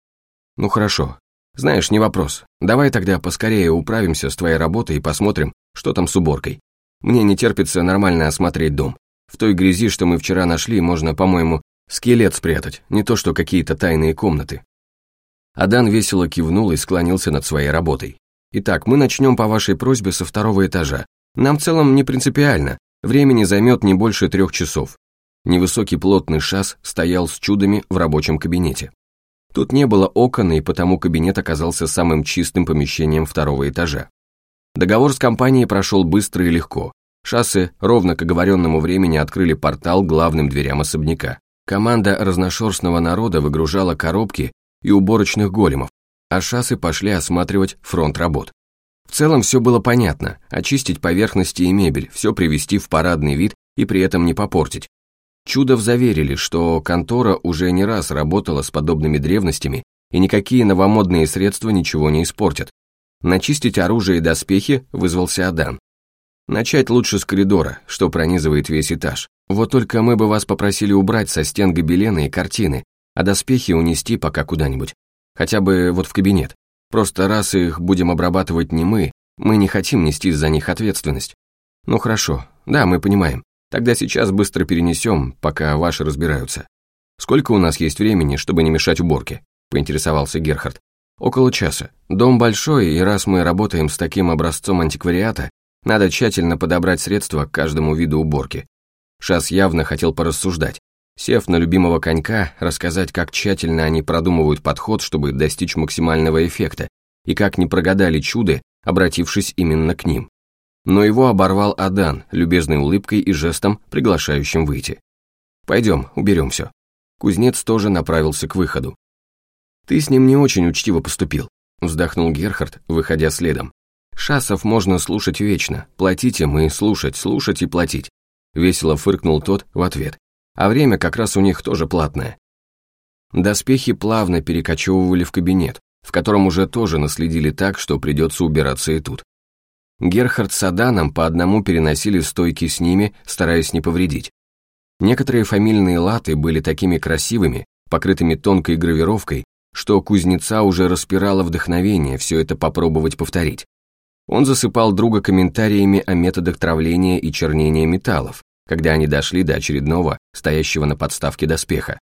Ну хорошо. Знаешь, не вопрос. Давай тогда поскорее управимся с твоей работой и посмотрим, что там с уборкой. Мне не терпится нормально осмотреть дом. В той грязи, что мы вчера нашли, можно, по-моему, скелет спрятать, не то что какие-то тайные комнаты. Адан весело кивнул и склонился над своей работой. Итак, мы начнем по вашей просьбе со второго этажа, нам в целом не принципиально, времени займет не больше трех часов. Невысокий плотный шас стоял с чудами в рабочем кабинете. Тут не было окон, и потому кабинет оказался самым чистым помещением второго этажа. Договор с компанией прошел быстро и легко. Шассы ровно к оговоренному времени открыли портал главным дверям особняка. Команда разношерстного народа выгружала коробки и уборочных големов, а шассы пошли осматривать фронт работ. В целом все было понятно, очистить поверхности и мебель, все привести в парадный вид и при этом не попортить. Чудов заверили, что контора уже не раз работала с подобными древностями, и никакие новомодные средства ничего не испортят. Начистить оружие и доспехи вызвался Адан. Начать лучше с коридора, что пронизывает весь этаж. Вот только мы бы вас попросили убрать со стен гобелены и картины, а доспехи унести пока куда-нибудь. Хотя бы вот в кабинет. Просто раз их будем обрабатывать не мы, мы не хотим нести за них ответственность. Ну хорошо, да, мы понимаем. Тогда сейчас быстро перенесем, пока ваши разбираются. Сколько у нас есть времени, чтобы не мешать уборке?» – поинтересовался Герхард. «Около часа. Дом большой, и раз мы работаем с таким образцом антиквариата, надо тщательно подобрать средства к каждому виду уборки». Шас явно хотел порассуждать. Сев на любимого конька, рассказать, как тщательно они продумывают подход, чтобы достичь максимального эффекта, и как не прогадали чуды, обратившись именно к ним. Но его оборвал Адан, любезной улыбкой и жестом, приглашающим выйти. «Пойдем, уберем все». Кузнец тоже направился к выходу. «Ты с ним не очень учтиво поступил», вздохнул Герхард, выходя следом. «Шасов можно слушать вечно, платить им и слушать, слушать и платить», весело фыркнул тот в ответ. «А время как раз у них тоже платное». Доспехи плавно перекочевывали в кабинет, в котором уже тоже наследили так, что придется убираться и тут. Герхард с Аданом по одному переносили стойки с ними, стараясь не повредить. Некоторые фамильные латы были такими красивыми, покрытыми тонкой гравировкой, что кузнеца уже распирало вдохновение все это попробовать повторить. Он засыпал друга комментариями о методах травления и чернения металлов, когда они дошли до очередного, стоящего на подставке доспеха.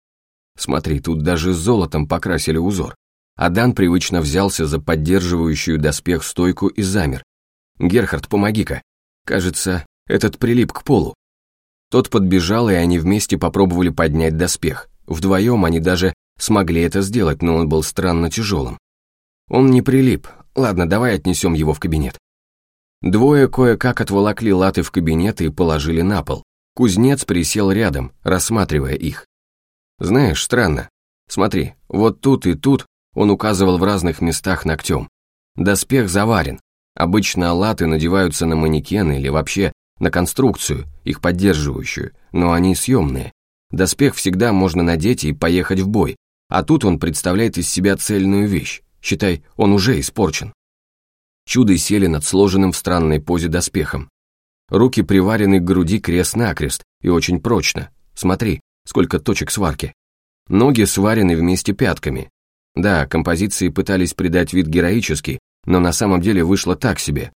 Смотри, тут даже золотом покрасили узор. Адан привычно взялся за поддерживающую доспех стойку и замер. «Герхард, помоги-ка. Кажется, этот прилип к полу». Тот подбежал, и они вместе попробовали поднять доспех. Вдвоем они даже смогли это сделать, но он был странно тяжелым. Он не прилип. Ладно, давай отнесем его в кабинет. Двое кое-как отволокли латы в кабинет и положили на пол. Кузнец присел рядом, рассматривая их. Знаешь, странно. Смотри, вот тут и тут он указывал в разных местах ногтем. Доспех заварен. Обычно латы надеваются на манекен или вообще на конструкцию, их поддерживающую, но они съемные. Доспех всегда можно надеть и поехать в бой, а тут он представляет из себя цельную вещь. Считай, он уже испорчен. Чудо сели над сложенным в странной позе доспехом. Руки приварены к груди крест-накрест и очень прочно. Смотри, сколько точек сварки. Ноги сварены вместе пятками. Да, композиции пытались придать вид героический, но на самом деле вышло так себе.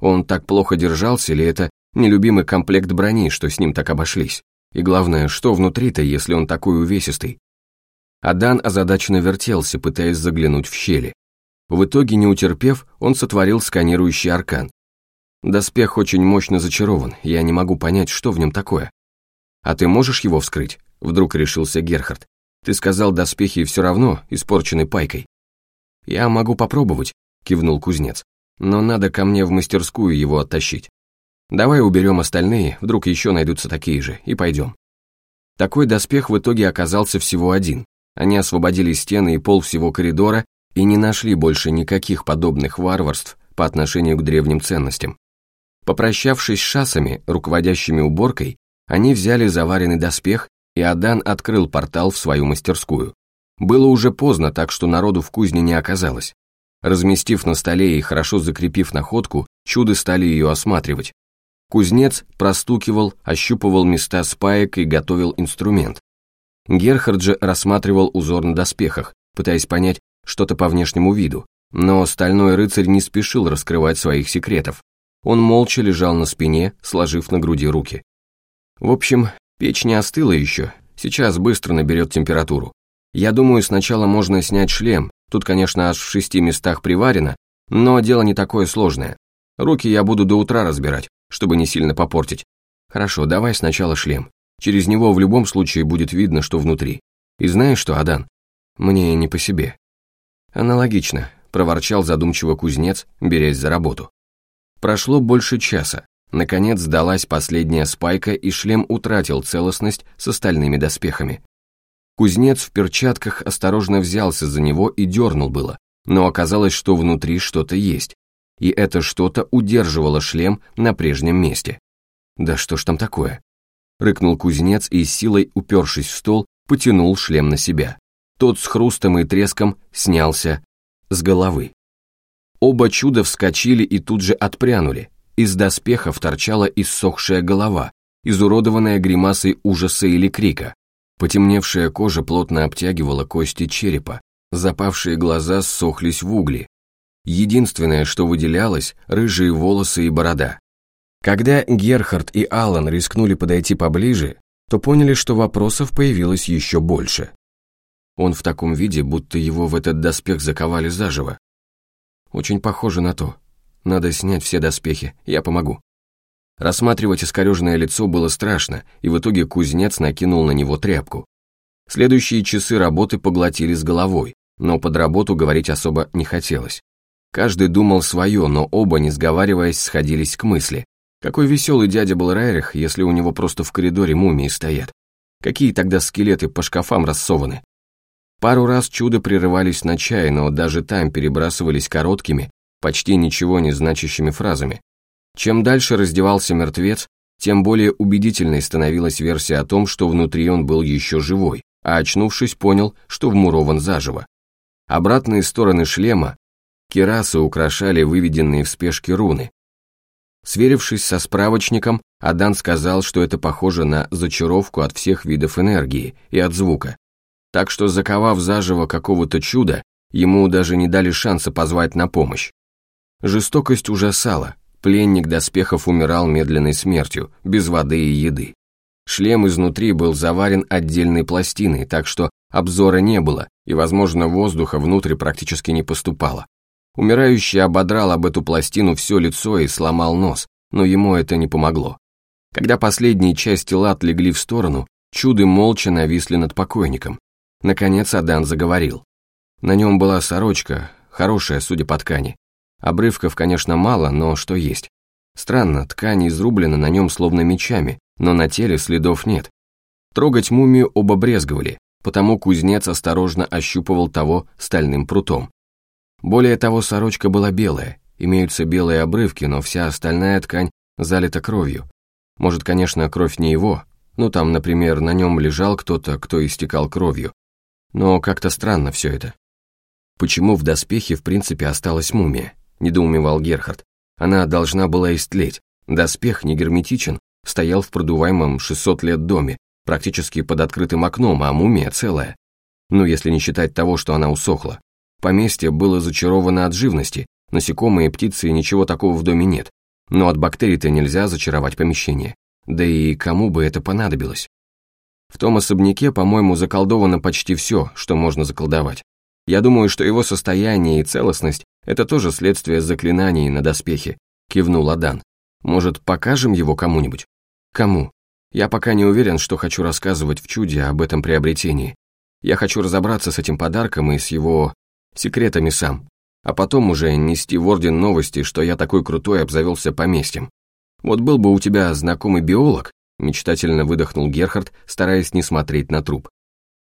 Он так плохо держался или это нелюбимый комплект брони, что с ним так обошлись. И главное, что внутри-то, если он такой увесистый? Адан озадаченно вертелся, пытаясь заглянуть в щели. В итоге, не утерпев, он сотворил сканирующий аркан. Доспех очень мощно зачарован, я не могу понять, что в нем такое. А ты можешь его вскрыть? Вдруг решился Герхард. Ты сказал, доспехи все равно испорчены пайкой. Я могу попробовать, кивнул кузнец. Но надо ко мне в мастерскую его оттащить. Давай уберем остальные, вдруг еще найдутся такие же, и пойдем. Такой доспех в итоге оказался всего один. Они освободили стены и пол всего коридора и не нашли больше никаких подобных варварств по отношению к древним ценностям. Попрощавшись с шасами, руководящими уборкой, они взяли заваренный доспех, и Адан открыл портал в свою мастерскую. Было уже поздно, так что народу в кузне не оказалось. Разместив на столе и хорошо закрепив находку, чуды стали ее осматривать. Кузнец простукивал, ощупывал места спаек и готовил инструмент. Герхард же рассматривал узор на доспехах, пытаясь понять что-то по внешнему виду, но стальной рыцарь не спешил раскрывать своих секретов. Он молча лежал на спине, сложив на груди руки. В общем, печь не остыла еще, сейчас быстро наберет температуру. Я думаю, сначала можно снять шлем, тут, конечно, аж в шести местах приварено, но дело не такое сложное. Руки я буду до утра разбирать, чтобы не сильно попортить. Хорошо, давай сначала шлем. Через него в любом случае будет видно, что внутри. И знаешь что, Адан? Мне не по себе. Аналогично, проворчал задумчиво кузнец, берясь за работу. Прошло больше часа. Наконец сдалась последняя спайка, и шлем утратил целостность с остальными доспехами. Кузнец в перчатках осторожно взялся за него и дернул было, но оказалось, что внутри что-то есть, и это что-то удерживало шлем на прежнем месте. «Да что ж там такое?» Рыкнул кузнец и, силой упершись в стол, потянул шлем на себя. Тот с хрустом и треском снялся с головы. Оба чуда вскочили и тут же отпрянули. Из доспехов торчала иссохшая голова, изуродованная гримасой ужаса или крика. Потемневшая кожа плотно обтягивала кости черепа, запавшие глаза ссохлись в угли, Единственное, что выделялось – рыжие волосы и борода. Когда Герхард и Аллан рискнули подойти поближе, то поняли, что вопросов появилось еще больше. Он в таком виде, будто его в этот доспех заковали заживо. Очень похоже на то. Надо снять все доспехи, я помогу. Рассматривать искореженное лицо было страшно, и в итоге кузнец накинул на него тряпку. Следующие часы работы поглотили с головой, но под работу говорить особо не хотелось. Каждый думал свое, но оба, не сговариваясь, сходились к мысли. Какой веселый дядя был Райрих, если у него просто в коридоре мумии стоят. Какие тогда скелеты по шкафам рассованы? Пару раз чудо прерывались на чай, но даже там перебрасывались короткими, почти ничего не значащими фразами. Чем дальше раздевался мертвец, тем более убедительной становилась версия о том, что внутри он был еще живой, а очнувшись, понял, что вмурован заживо. Обратные стороны шлема, керасы украшали выведенные в спешке руны. Сверившись со справочником, Адан сказал, что это похоже на зачаровку от всех видов энергии и от звука. Так что, заковав заживо какого-то чуда, ему даже не дали шанса позвать на помощь. Жестокость ужасала, пленник доспехов умирал медленной смертью, без воды и еды. Шлем изнутри был заварен отдельной пластиной, так что обзора не было, и, возможно, воздуха внутрь практически не поступало. Умирающий ободрал об эту пластину все лицо и сломал нос, но ему это не помогло. Когда последние части лад легли в сторону, чуды молча нависли над покойником. Наконец Адан заговорил. На нем была сорочка, хорошая, судя по ткани. Обрывков, конечно, мало, но что есть. Странно, ткань изрублена на нем словно мечами, но на теле следов нет. Трогать мумию оба брезговали, потому кузнец осторожно ощупывал того стальным прутом. Более того, сорочка была белая, имеются белые обрывки, но вся остальная ткань залита кровью. Может, конечно, кровь не его, ну там, например, на нем лежал кто-то, кто истекал кровью. Но как-то странно все это. Почему в доспехе в принципе осталась мумия? Недоумевал Герхард. Она должна была истлеть. Доспех не герметичен, стоял в продуваемом 600 лет доме, практически под открытым окном, а мумия целая. Ну, если не считать того, что она усохла. Поместье было зачаровано от живности, насекомые, птицы и ничего такого в доме нет. Но от бактерий-то нельзя зачаровать помещение. Да и кому бы это понадобилось? В том особняке, по-моему, заколдовано почти все, что можно заколдовать. Я думаю, что его состояние и целостность это тоже следствие заклинаний на доспехе, кивнул Адан. Может, покажем его кому-нибудь? Кому? Я пока не уверен, что хочу рассказывать в чуде об этом приобретении. Я хочу разобраться с этим подарком и с его секретами сам, а потом уже нести в Орден новости, что я такой крутой обзавелся поместьем. Вот был бы у тебя знакомый биолог, мечтательно выдохнул Герхард, стараясь не смотреть на труп.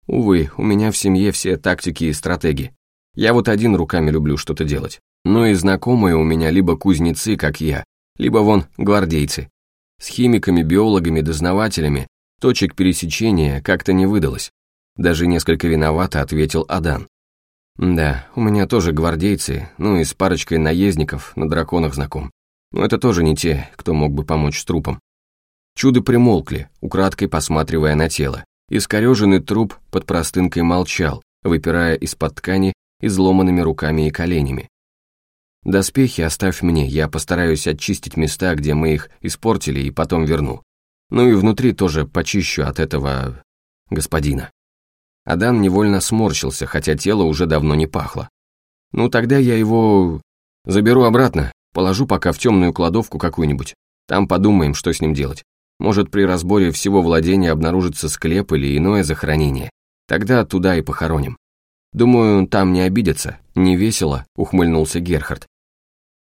Увы, у меня в семье все тактики и стратеги. Я вот один руками люблю что-то делать. Ну и знакомые у меня либо кузнецы, как я, либо вон гвардейцы. С химиками, биологами, дознавателями точек пересечения как-то не выдалось. Даже несколько виновато ответил Адан. Да, у меня тоже гвардейцы, ну и с парочкой наездников на драконах знаком. Но это тоже не те, кто мог бы помочь с трупом. Чуды примолкли, украдкой посматривая на тело. Искореженный труп под простынкой молчал, выпирая из-под ткани изломанными руками и коленями. Доспехи оставь мне, я постараюсь очистить места, где мы их испортили, и потом верну. Ну и внутри тоже почищу от этого... господина. Адан невольно сморщился, хотя тело уже давно не пахло. Ну тогда я его... заберу обратно, положу пока в темную кладовку какую-нибудь. Там подумаем, что с ним делать. Может, при разборе всего владения обнаружится склеп или иное захоронение. Тогда туда и похороним. Думаю, там не обидятся, не весело, ухмыльнулся Герхард.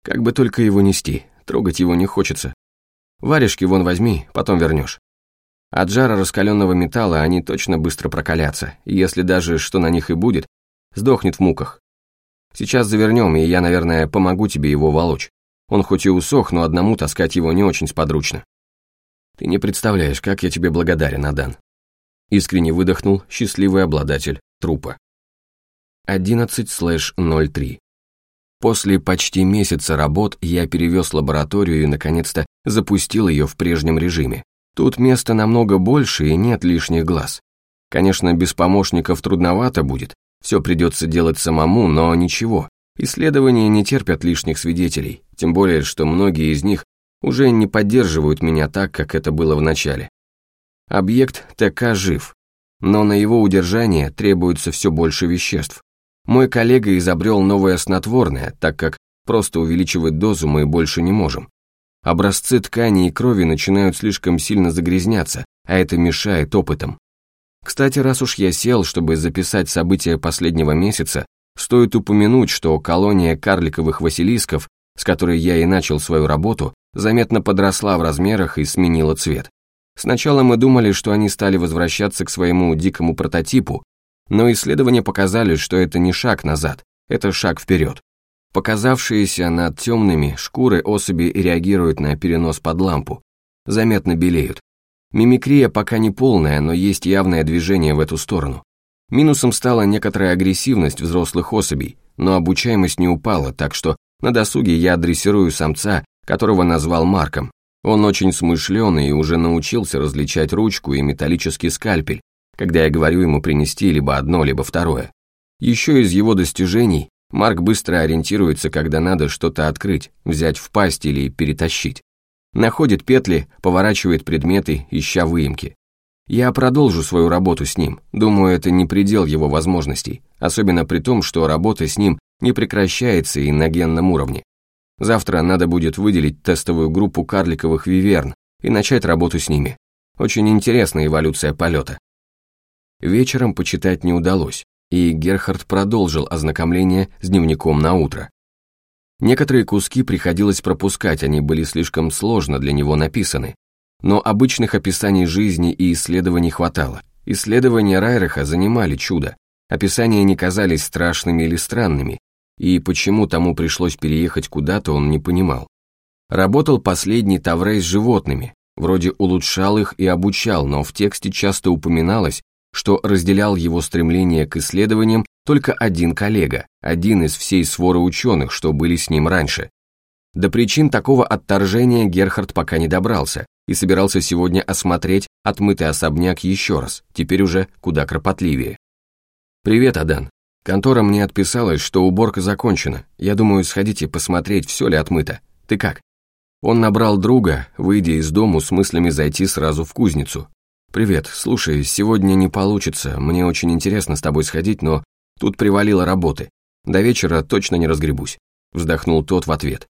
Как бы только его нести, трогать его не хочется. Варежки вон возьми, потом вернешь. От жара раскаленного металла они точно быстро прокалятся, и если даже что на них и будет, сдохнет в муках. Сейчас завернем, и я, наверное, помогу тебе его волочь. Он хоть и усох, но одному таскать его не очень сподручно. Ты не представляешь, как я тебе благодарен, Адан. Искренне выдохнул счастливый обладатель трупа. 11/03. После почти месяца работ я перевез лабораторию и, наконец-то, запустил ее в прежнем режиме. Тут места намного больше и нет лишних глаз. Конечно, без помощников трудновато будет, все придется делать самому, но ничего. Исследования не терпят лишних свидетелей, тем более, что многие из них уже не поддерживают меня так, как это было в начале. Объект ТК жив, но на его удержание требуется все больше веществ. Мой коллега изобрел новое снотворное, так как просто увеличивать дозу мы больше не можем. Образцы ткани и крови начинают слишком сильно загрязняться, а это мешает опытам. Кстати, раз уж я сел, чтобы записать события последнего месяца, стоит упомянуть, что колония карликовых василисков, с которой я и начал свою работу, заметно подросла в размерах и сменила цвет. Сначала мы думали, что они стали возвращаться к своему дикому прототипу, но исследования показали, что это не шаг назад, это шаг вперед. Показавшиеся над темными шкуры особи реагируют на перенос под лампу, заметно белеют. Мимикрия пока не полная, но есть явное движение в эту сторону. Минусом стала некоторая агрессивность взрослых особей, но обучаемость не упала, так что на досуге я дрессирую самца, которого назвал Марком. Он очень смышленый и уже научился различать ручку и металлический скальпель, когда я говорю ему принести либо одно, либо второе. Еще из его достижений Марк быстро ориентируется, когда надо что-то открыть, взять в пасть или перетащить. Находит петли, поворачивает предметы, ища выемки. Я продолжу свою работу с ним, думаю, это не предел его возможностей, особенно при том, что работа с ним не прекращается и на генном уровне. Завтра надо будет выделить тестовую группу карликовых виверн и начать работу с ними. Очень интересная эволюция полета. Вечером почитать не удалось, и Герхард продолжил ознакомление с дневником на утро. Некоторые куски приходилось пропускать, они были слишком сложно для него написаны. Но обычных описаний жизни и исследований хватало. Исследования Райреха занимали чудо. Описания не казались страшными или странными, и почему тому пришлось переехать куда-то, он не понимал. Работал последний Таврей с животными, вроде улучшал их и обучал, но в тексте часто упоминалось, что разделял его стремление к исследованиям только один коллега, один из всей своры ученых, что были с ним раньше. До причин такого отторжения Герхард пока не добрался и собирался сегодня осмотреть отмытый особняк еще раз, теперь уже куда кропотливее. «Привет, Адан. Контора мне отписалась, что уборка закончена. Я думаю, сходите посмотреть, все ли отмыто. Ты как?» Он набрал друга, выйдя из дому с мыслями зайти сразу в кузницу, «Привет, слушай, сегодня не получится, мне очень интересно с тобой сходить, но тут привалило работы. До вечера точно не разгребусь», — вздохнул тот в ответ.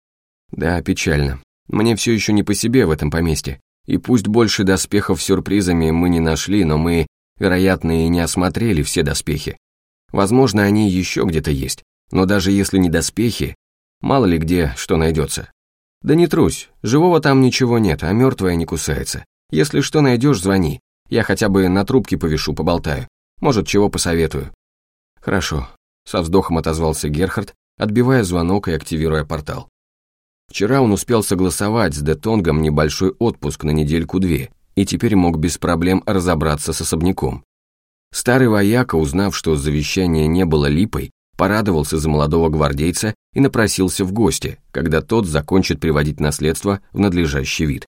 «Да, печально. Мне все еще не по себе в этом поместье. И пусть больше доспехов с сюрпризами мы не нашли, но мы, вероятно, и не осмотрели все доспехи. Возможно, они еще где-то есть, но даже если не доспехи, мало ли где что найдется. Да не трусь, живого там ничего нет, а мертвое не кусается. Если что найдешь, звони. Я хотя бы на трубке повешу, поболтаю. Может, чего посоветую». «Хорошо», — со вздохом отозвался Герхард, отбивая звонок и активируя портал. Вчера он успел согласовать с Детонгом небольшой отпуск на недельку-две, и теперь мог без проблем разобраться с особняком. Старый вояка, узнав, что завещание не было липой, порадовался за молодого гвардейца и напросился в гости, когда тот закончит приводить наследство в надлежащий вид.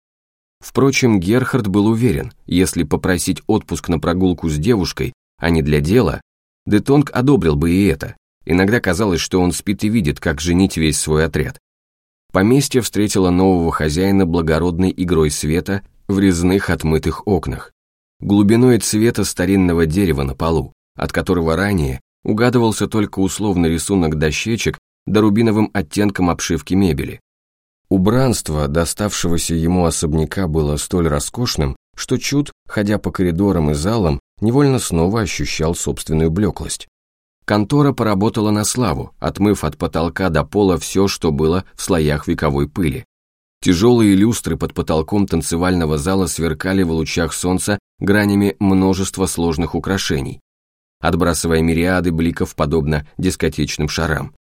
Впрочем, Герхард был уверен, если попросить отпуск на прогулку с девушкой, а не для дела, Детонг одобрил бы и это. Иногда казалось, что он спит и видит, как женить весь свой отряд. Поместье встретило нового хозяина благородной игрой света в резных отмытых окнах, глубиной цвета старинного дерева на полу, от которого ранее угадывался только условный рисунок дощечек да рубиновым оттенком обшивки мебели. Убранство доставшегося ему особняка было столь роскошным, что Чуд, ходя по коридорам и залам, невольно снова ощущал собственную блеклость. Контора поработала на славу, отмыв от потолка до пола все, что было в слоях вековой пыли. Тяжелые люстры под потолком танцевального зала сверкали в лучах солнца гранями множества сложных украшений, отбрасывая мириады бликов подобно дискотечным шарам.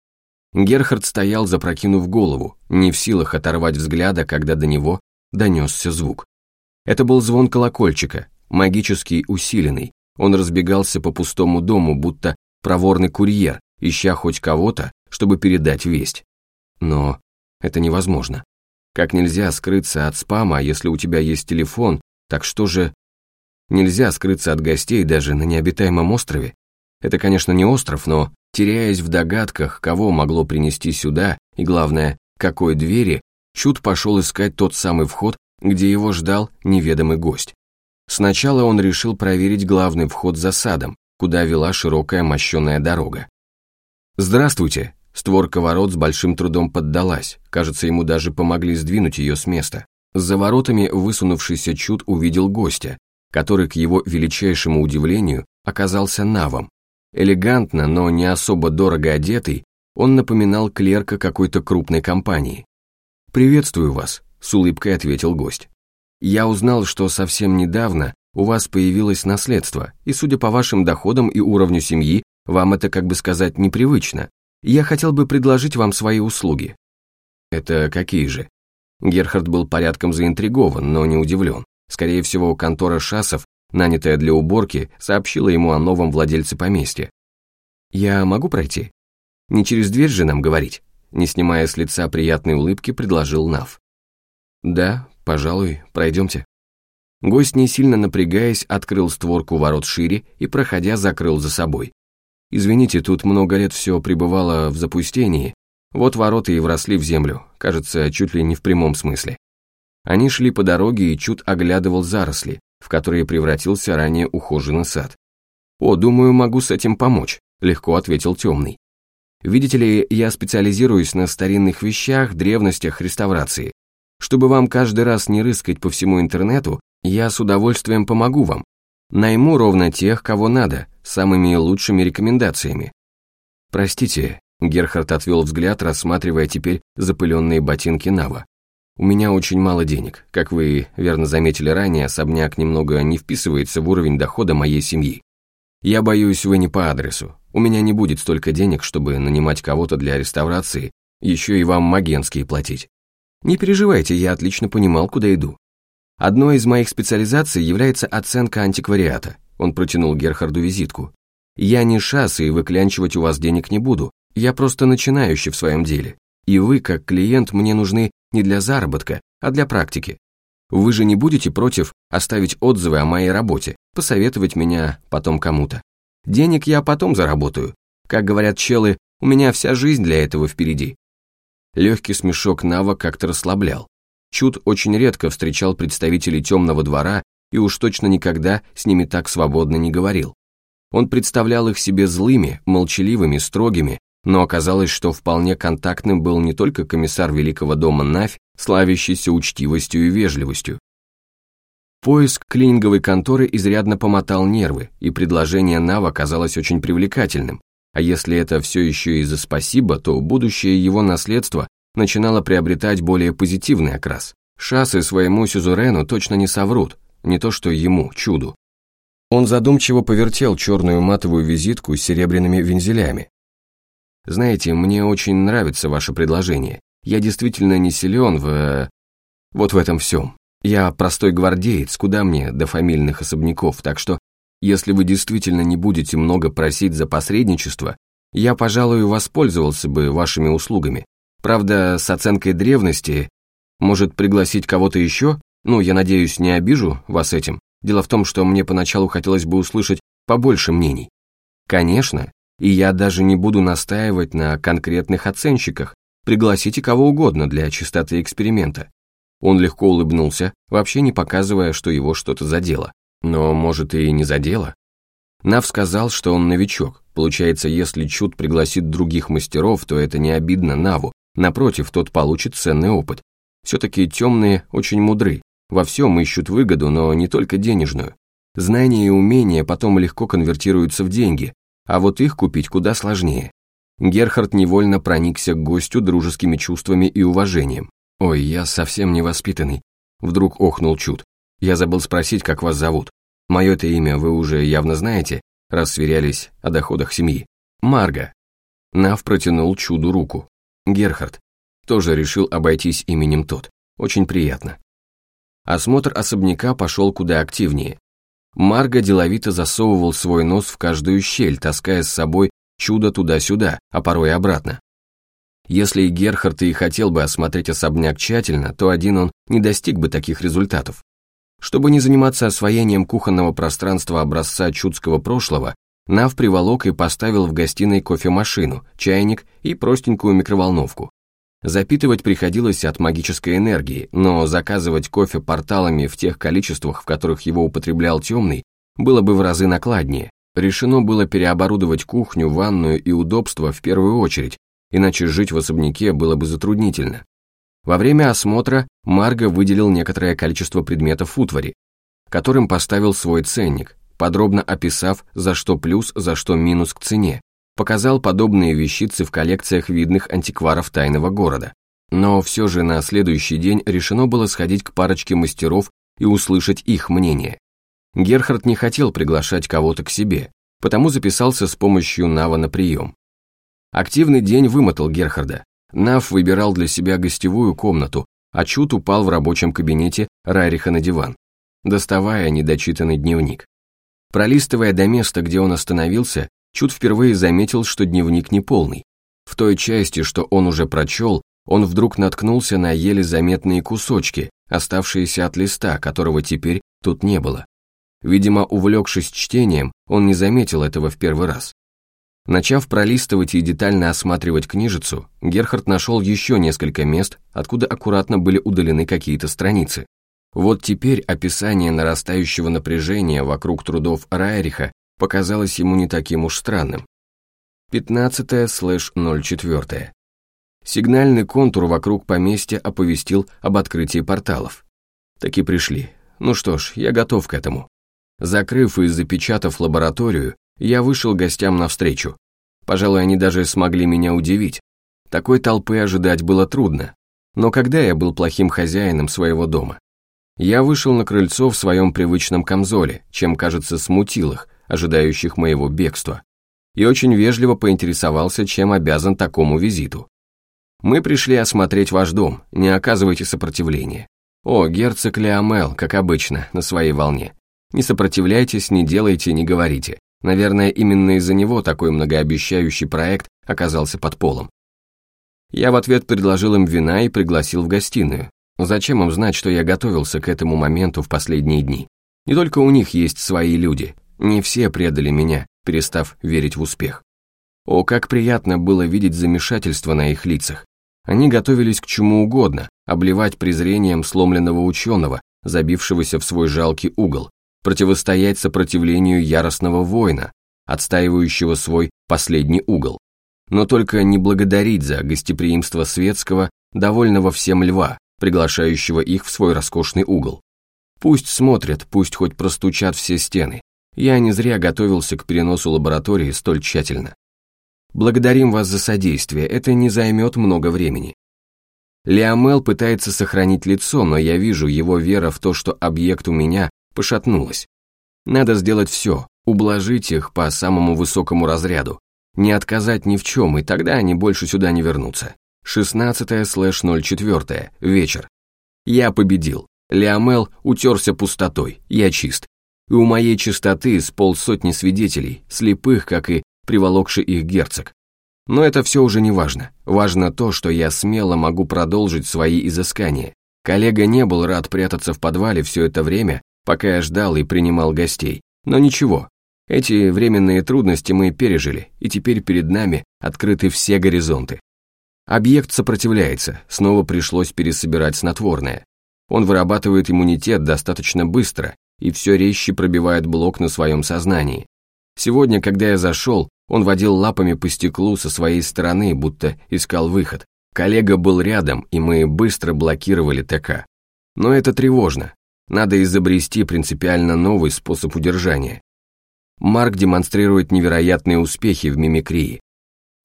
Герхард стоял, запрокинув голову, не в силах оторвать взгляда, когда до него донесся звук. Это был звон колокольчика, магический усиленный. Он разбегался по пустому дому, будто проворный курьер, ища хоть кого-то, чтобы передать весть. Но это невозможно. Как нельзя скрыться от спама, если у тебя есть телефон, так что же... Нельзя скрыться от гостей даже на необитаемом острове? Это, конечно, не остров, но Теряясь в догадках, кого могло принести сюда, и главное, какой двери, Чуд пошел искать тот самый вход, где его ждал неведомый гость. Сначала он решил проверить главный вход за садом, куда вела широкая мощеная дорога. «Здравствуйте!» Створка ворот с большим трудом поддалась, кажется, ему даже помогли сдвинуть ее с места. За воротами высунувшийся чуд увидел гостя, который, к его величайшему удивлению, оказался навом. Элегантно, но не особо дорого одетый, он напоминал клерка какой-то крупной компании. «Приветствую вас», — с улыбкой ответил гость. «Я узнал, что совсем недавно у вас появилось наследство, и судя по вашим доходам и уровню семьи, вам это, как бы сказать, непривычно. Я хотел бы предложить вам свои услуги». «Это какие же?» Герхард был порядком заинтригован, но не удивлен. Скорее всего, контора шассов, нанятая для уборки, сообщила ему о новом владельце поместья. «Я могу пройти? Не через дверь же нам говорить?» Не снимая с лица приятной улыбки, предложил Нав. «Да, пожалуй, пройдемте». Гость, не сильно напрягаясь, открыл створку ворот шире и, проходя, закрыл за собой. «Извините, тут много лет все пребывало в запустении. Вот ворота и вросли в землю, кажется, чуть ли не в прямом смысле». Они шли по дороге, и Чуд оглядывал заросли, в которые превратился ранее ухоженный сад. «О, думаю, могу с этим помочь», — легко ответил темный. «Видите ли, я специализируюсь на старинных вещах, древностях, реставрации. Чтобы вам каждый раз не рыскать по всему интернету, я с удовольствием помогу вам. Найму ровно тех, кого надо, самыми лучшими рекомендациями». «Простите», — Герхард отвел взгляд, рассматривая теперь запыленные ботинки Нава. У меня очень мало денег. Как вы верно заметили ранее, особняк немного не вписывается в уровень дохода моей семьи. Я боюсь, вы не по адресу. У меня не будет столько денег, чтобы нанимать кого-то для реставрации, еще и вам магенские платить. Не переживайте, я отлично понимал, куда иду. Одной из моих специализаций является оценка антиквариата. Он протянул Герхарду визитку. Я не шасс и выклянчивать у вас денег не буду. Я просто начинающий в своем деле. И вы, как клиент, мне нужны не для заработка, а для практики. Вы же не будете против оставить отзывы о моей работе, посоветовать меня потом кому-то. Денег я потом заработаю. Как говорят челы, у меня вся жизнь для этого впереди. Легкий смешок Нава как-то расслаблял. Чуд очень редко встречал представителей темного двора и уж точно никогда с ними так свободно не говорил. Он представлял их себе злыми, молчаливыми, строгими, но оказалось, что вполне контактным был не только комиссар Великого дома Навь, славящийся учтивостью и вежливостью. Поиск клининговой конторы изрядно помотал нервы, и предложение Нава казалось очень привлекательным, а если это все еще и за спасибо, то будущее его наследство начинало приобретать более позитивный окрас. Шассы своему сюзерену точно не соврут, не то что ему, чуду. Он задумчиво повертел черную матовую визитку с серебряными вензелями, знаете, мне очень нравится ваше предложение. Я действительно не силен в... Э, вот в этом всем. Я простой гвардеец, куда мне до фамильных особняков, так что, если вы действительно не будете много просить за посредничество, я, пожалуй, воспользовался бы вашими услугами. Правда, с оценкой древности, может, пригласить кого-то еще? Ну, я надеюсь, не обижу вас этим. Дело в том, что мне поначалу хотелось бы услышать побольше мнений. Конечно, и я даже не буду настаивать на конкретных оценщиках, пригласите кого угодно для чистоты эксперимента. Он легко улыбнулся, вообще не показывая, что его что-то задело. Но, может, и не задело? Нав сказал, что он новичок. Получается, если Чуд пригласит других мастеров, то это не обидно Наву. Напротив, тот получит ценный опыт. Все-таки темные очень мудры. Во всем ищут выгоду, но не только денежную. Знания и умения потом легко конвертируются в деньги, а вот их купить куда сложнее. Герхард невольно проникся к гостю дружескими чувствами и уважением. «Ой, я совсем невоспитанный», — вдруг охнул Чуд. «Я забыл спросить, как вас зовут. Мое-то имя вы уже явно знаете, раз сверялись о доходах семьи. Марга». Нав протянул Чуду руку. Герхард. Тоже решил обойтись именем тот. Очень приятно. Осмотр особняка пошел куда активнее. Марго деловито засовывал свой нос в каждую щель, таская с собой чудо туда-сюда, а порой обратно. Если Герхард и хотел бы осмотреть особняк тщательно, то один он не достиг бы таких результатов. Чтобы не заниматься освоением кухонного пространства образца чудского прошлого, Нав приволок и поставил в гостиной кофемашину, чайник и простенькую микроволновку. Запитывать приходилось от магической энергии, но заказывать кофе порталами в тех количествах, в которых его употреблял темный, было бы в разы накладнее. Решено было переоборудовать кухню, ванную и удобства в первую очередь, иначе жить в особняке было бы затруднительно. Во время осмотра Марго выделил некоторое количество предметов утвари, которым поставил свой ценник, подробно описав, за что плюс, за что минус к цене, показал подобные вещицы в коллекциях видных антикваров тайного города. Но все же на следующий день решено было сходить к парочке мастеров и услышать их мнение. Герхард не хотел приглашать кого-то к себе, потому записался с помощью Нава на прием. Активный день вымотал Герхарда. Нав выбирал для себя гостевую комнату, а Чут упал в рабочем кабинете Рариха на диван, доставая недочитанный дневник. Пролистывая до места, где он остановился, Чуд впервые заметил, что дневник неполный. В той части, что он уже прочел, он вдруг наткнулся на еле заметные кусочки, оставшиеся от листа, которого теперь тут не было. Видимо, увлекшись чтением, он не заметил этого в первый раз. Начав пролистывать и детально осматривать книжицу, Герхард нашел еще несколько мест, откуда аккуратно были удалены какие-то страницы. Вот теперь описание нарастающего напряжения вокруг трудов Райриха показалось ему не таким уж странным. 15-04. Сигнальный контур вокруг поместья оповестил об открытии порталов. Таки пришли. Ну что ж, я готов к этому. Закрыв и запечатав лабораторию, я вышел гостям навстречу. Пожалуй, они даже смогли меня удивить. Такой толпы ожидать было трудно. Но когда я был плохим хозяином своего дома? Я вышел на крыльцо в своем привычном камзоле, чем, кажется, смутил их, ожидающих моего бегства, и очень вежливо поинтересовался, чем обязан такому визиту. «Мы пришли осмотреть ваш дом, не оказывайте сопротивления». «О, герцог Леомел, как обычно, на своей волне. Не сопротивляйтесь, не делайте, не говорите. Наверное, именно из-за него такой многообещающий проект оказался под полом. Я в ответ предложил им вина и пригласил в гостиную. Зачем им знать, что я готовился к этому моменту в последние дни? Не только у них есть свои люди, не все предали меня, перестав верить в успех. О, как приятно было видеть замешательство на их лицах. Они готовились к чему угодно, обливать презрением сломленного ученого, забившегося в свой жалкий угол, противостоять сопротивлению яростного воина, отстаивающего свой последний угол. Но только не благодарить за гостеприимство светского, довольного всем льва, приглашающего их в свой роскошный угол. Пусть смотрят, пусть хоть простучат все стены, я не зря готовился к переносу лаборатории столь тщательно. Благодарим вас за содействие, это не займет много времени. Леомел пытается сохранить лицо, но я вижу его вера в то, что объект у меня пошатнулась. Надо сделать все, ублажить их по самому высокому разряду, не отказать ни в чем, и тогда они больше сюда не вернутся. 16-04, вечер. Я победил. Леомел утерся пустотой, я чист и у моей чистоты с полсотни свидетелей, слепых, как и приволокший их герцог. Но это все уже не важно. Важно то, что я смело могу продолжить свои изыскания. Коллега не был рад прятаться в подвале все это время, пока я ждал и принимал гостей. Но ничего, эти временные трудности мы пережили, и теперь перед нами открыты все горизонты. Объект сопротивляется, снова пришлось пересобирать снотворное. Он вырабатывает иммунитет достаточно быстро, и все резче пробивает блок на своем сознании. Сегодня, когда я зашел, он водил лапами по стеклу со своей стороны, будто искал выход. Коллега был рядом, и мы быстро блокировали ТК. Но это тревожно. Надо изобрести принципиально новый способ удержания. Марк демонстрирует невероятные успехи в мимикрии.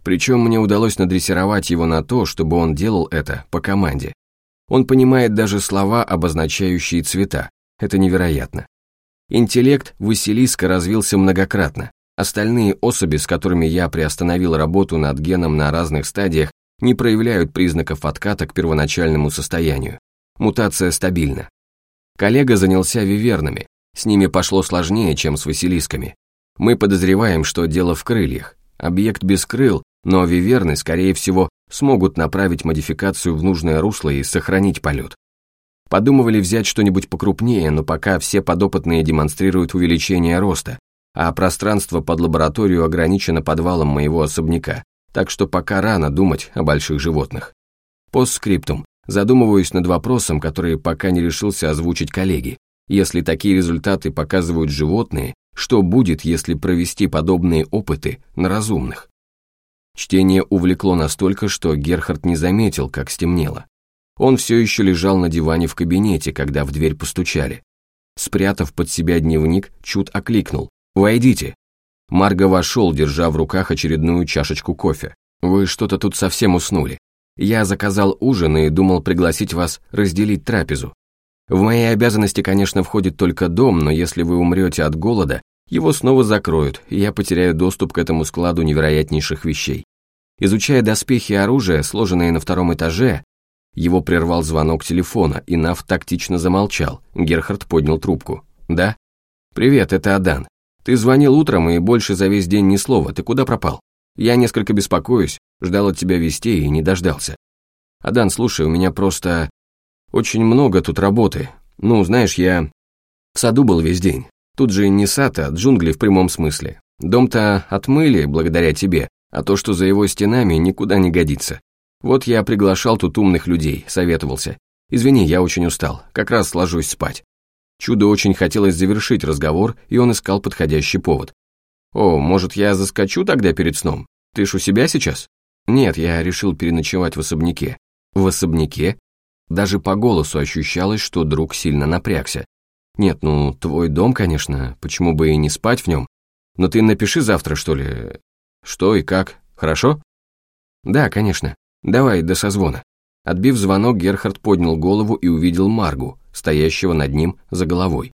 Причем мне удалось надрессировать его на то, чтобы он делал это по команде. Он понимает даже слова, обозначающие цвета, это невероятно. Интеллект Василиска развился многократно. Остальные особи, с которыми я приостановил работу над геном на разных стадиях, не проявляют признаков отката к первоначальному состоянию. Мутация стабильна. Коллега занялся вивернами, с ними пошло сложнее, чем с Василисками. Мы подозреваем, что дело в крыльях. Объект без крыл, но виверны, скорее всего, смогут направить модификацию в нужное русло и сохранить полет. Подумывали взять что-нибудь покрупнее, но пока все подопытные демонстрируют увеличение роста, а пространство под лабораторию ограничено подвалом моего особняка, так что пока рано думать о больших животных. Постскриптум. Задумываюсь над вопросом, который пока не решился озвучить коллеги. Если такие результаты показывают животные, что будет, если провести подобные опыты на разумных? Чтение увлекло настолько, что Герхард не заметил, как стемнело. Он все еще лежал на диване в кабинете, когда в дверь постучали. Спрятав под себя дневник, Чуд окликнул. «Войдите!» Марго вошел, держа в руках очередную чашечку кофе. «Вы что-то тут совсем уснули. Я заказал ужин и думал пригласить вас разделить трапезу. В мои обязанности, конечно, входит только дом, но если вы умрете от голода, его снова закроют, и я потеряю доступ к этому складу невероятнейших вещей. Изучая доспехи и оружие, сложенные на втором этаже, его прервал звонок телефона, и Нав тактично замолчал. Герхард поднял трубку. «Да?» «Привет, это Адан. Ты звонил утром и больше за весь день ни слова. Ты куда пропал? Я несколько беспокоюсь, ждал от тебя вестей и не дождался. Адан, слушай, у меня просто... Очень много тут работы. Ну, знаешь, я в саду был весь день. Тут же не сад, а джунгли в прямом смысле. Дом-то отмыли благодаря тебе, а то, что за его стенами, никуда не годится. Вот я приглашал тут умных людей, советовался. Извини, я очень устал, как раз ложусь спать. Чудо очень хотелось завершить разговор, и он искал подходящий повод. «О, может, я заскочу тогда перед сном? Ты ж у себя сейчас?» «Нет, я решил переночевать в особняке». «В особняке?» Даже по голосу ощущалось, что друг сильно напрягся. «Нет, ну, твой дом, конечно, почему бы и не спать в нем? Но ты напиши завтра, что ли, что и как, хорошо?» «Да, конечно. Давай, до созвона». Отбив звонок, Герхард поднял голову и увидел Маргу, стоящего над ним за головой.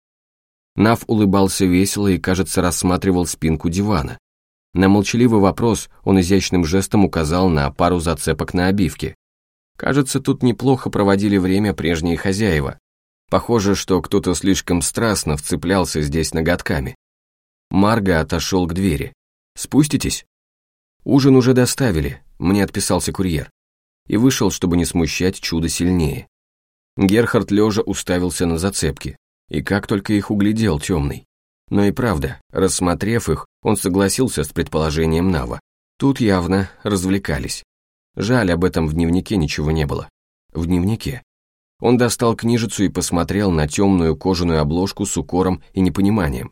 Нав улыбался весело и, кажется, рассматривал спинку дивана. На молчаливый вопрос он изящным жестом указал на пару зацепок на обивке. Кажется, тут неплохо проводили время прежние хозяева. Похоже, что кто-то слишком страстно вцеплялся здесь ноготками. Марга отошел к двери. «Спуститесь?» Ужин уже доставили, мне отписался курьер. И вышел, чтобы не смущать чудо сильнее. Герхард лежа уставился на зацепки, и как только их углядел темный. Но и правда, рассмотрев их, он согласился с предположением Нава. Тут явно развлекались. Жаль, об этом в дневнике ничего не было. В дневнике. Он достал книжицу и посмотрел на темную кожаную обложку с укором и непониманием.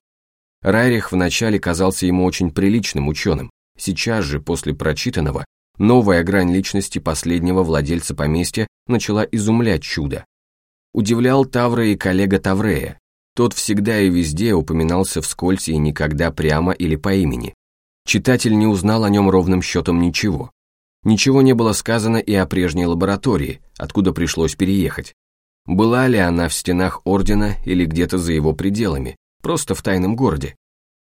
Райрих вначале казался ему очень приличным ученым. Сейчас же, после прочитанного, новая грань личности последнего владельца поместья начала изумлять чудо. Удивлял Тавра и коллега Таврея. Тот всегда и везде упоминался вскользь и никогда прямо или по имени. Читатель не узнал о нем ровным счетом ничего. Ничего не было сказано и о прежней лаборатории, откуда пришлось переехать. Была ли она в стенах Ордена или где-то за его пределами, просто в тайном городе.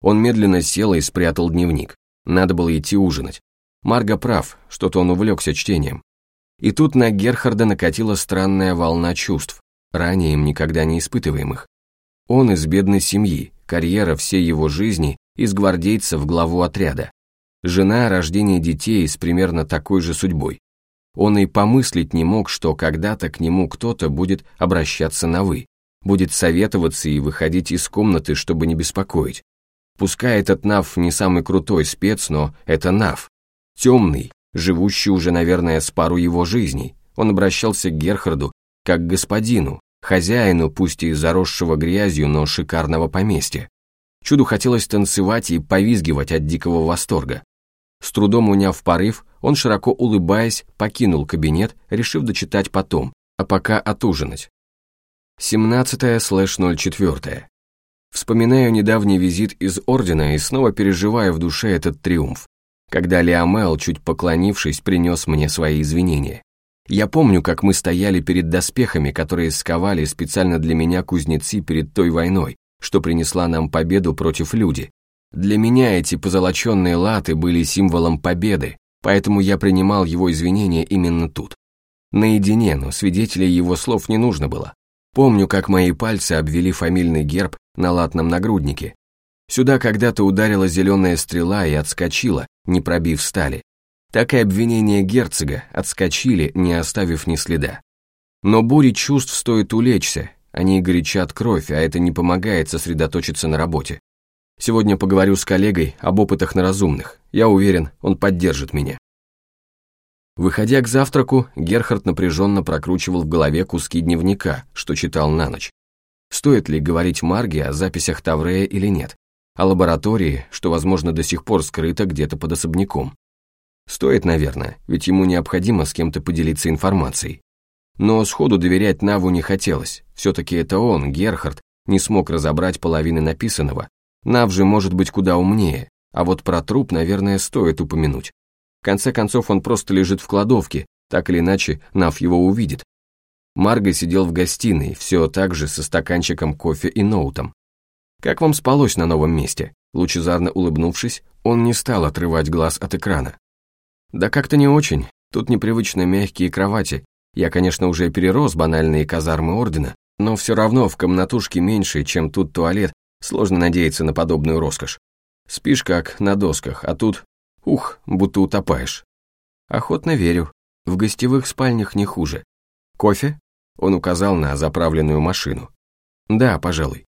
Он медленно сел и спрятал дневник. Надо было идти ужинать. Марго прав, что-то он увлекся чтением. И тут на Герхарда накатила странная волна чувств, ранее им никогда не испытываемых. Он из бедной семьи, карьера всей его жизни из гвардейца в главу отряда. Жена, рождение детей с примерно такой же судьбой. Он и помыслить не мог, что когда-то к нему кто-то будет обращаться на «вы», будет советоваться и выходить из комнаты, чтобы не беспокоить. Пускай этот Нав не самый крутой спец, но это Нав. Темный, живущий уже, наверное, с пару его жизней. Он обращался к Герхарду как к господину, хозяину, пусть и заросшего грязью, но шикарного поместья. Чуду хотелось танцевать и повизгивать от дикого восторга. С трудом уняв порыв, он, широко улыбаясь, покинул кабинет, решив дочитать потом, а пока отужинать. 17-04. Вспоминаю недавний визит из Ордена и снова переживаю в душе этот триумф, когда Леомел, чуть поклонившись, принес мне свои извинения. Я помню, как мы стояли перед доспехами, которые сковали специально для меня кузнецы перед той войной, что принесла нам победу против люди. Для меня эти позолоченные латы были символом победы, поэтому я принимал его извинения именно тут. Наедине, но свидетелей его слов не нужно было. Помню, как мои пальцы обвели фамильный герб на латном нагруднике. Сюда когда-то ударила зеленая стрела и отскочила, не пробив стали так и обвинения герцога отскочили, не оставив ни следа. Но буре чувств стоит улечься, они горячат кровь, а это не помогает сосредоточиться на работе. Сегодня поговорю с коллегой об опытах на разумных, я уверен, он поддержит меня. Выходя к завтраку, Герхард напряженно прокручивал в голове куски дневника, что читал на ночь. Стоит ли говорить Марге о записях Таврея или нет? О лаборатории, что, возможно, до сих пор скрыто где-то под особняком. Стоит, наверное, ведь ему необходимо с кем-то поделиться информацией. Но сходу доверять Наву не хотелось. Все-таки это он, Герхард, не смог разобрать половины написанного. Нав же может быть куда умнее, а вот про труп, наверное, стоит упомянуть. Конце концов, он просто лежит в кладовке, так или иначе Нав его увидит. Марго сидел в гостиной, все так же со стаканчиком кофе и ноутом. «Как вам спалось на новом месте?» Лучезарно улыбнувшись, он не стал отрывать глаз от экрана. «Да как-то не очень. Тут непривычно мягкие кровати, я, конечно, уже перерос банальные казармы Ордена, но все равно в комнатушке меньше, чем тут туалет, сложно надеяться на подобную роскошь. Спишь как на досках, а тут, ух, будто утопаешь. Охотно верю, в гостевых спальнях не хуже. Кофе? Он указал на заправленную машину. Да, пожалуй.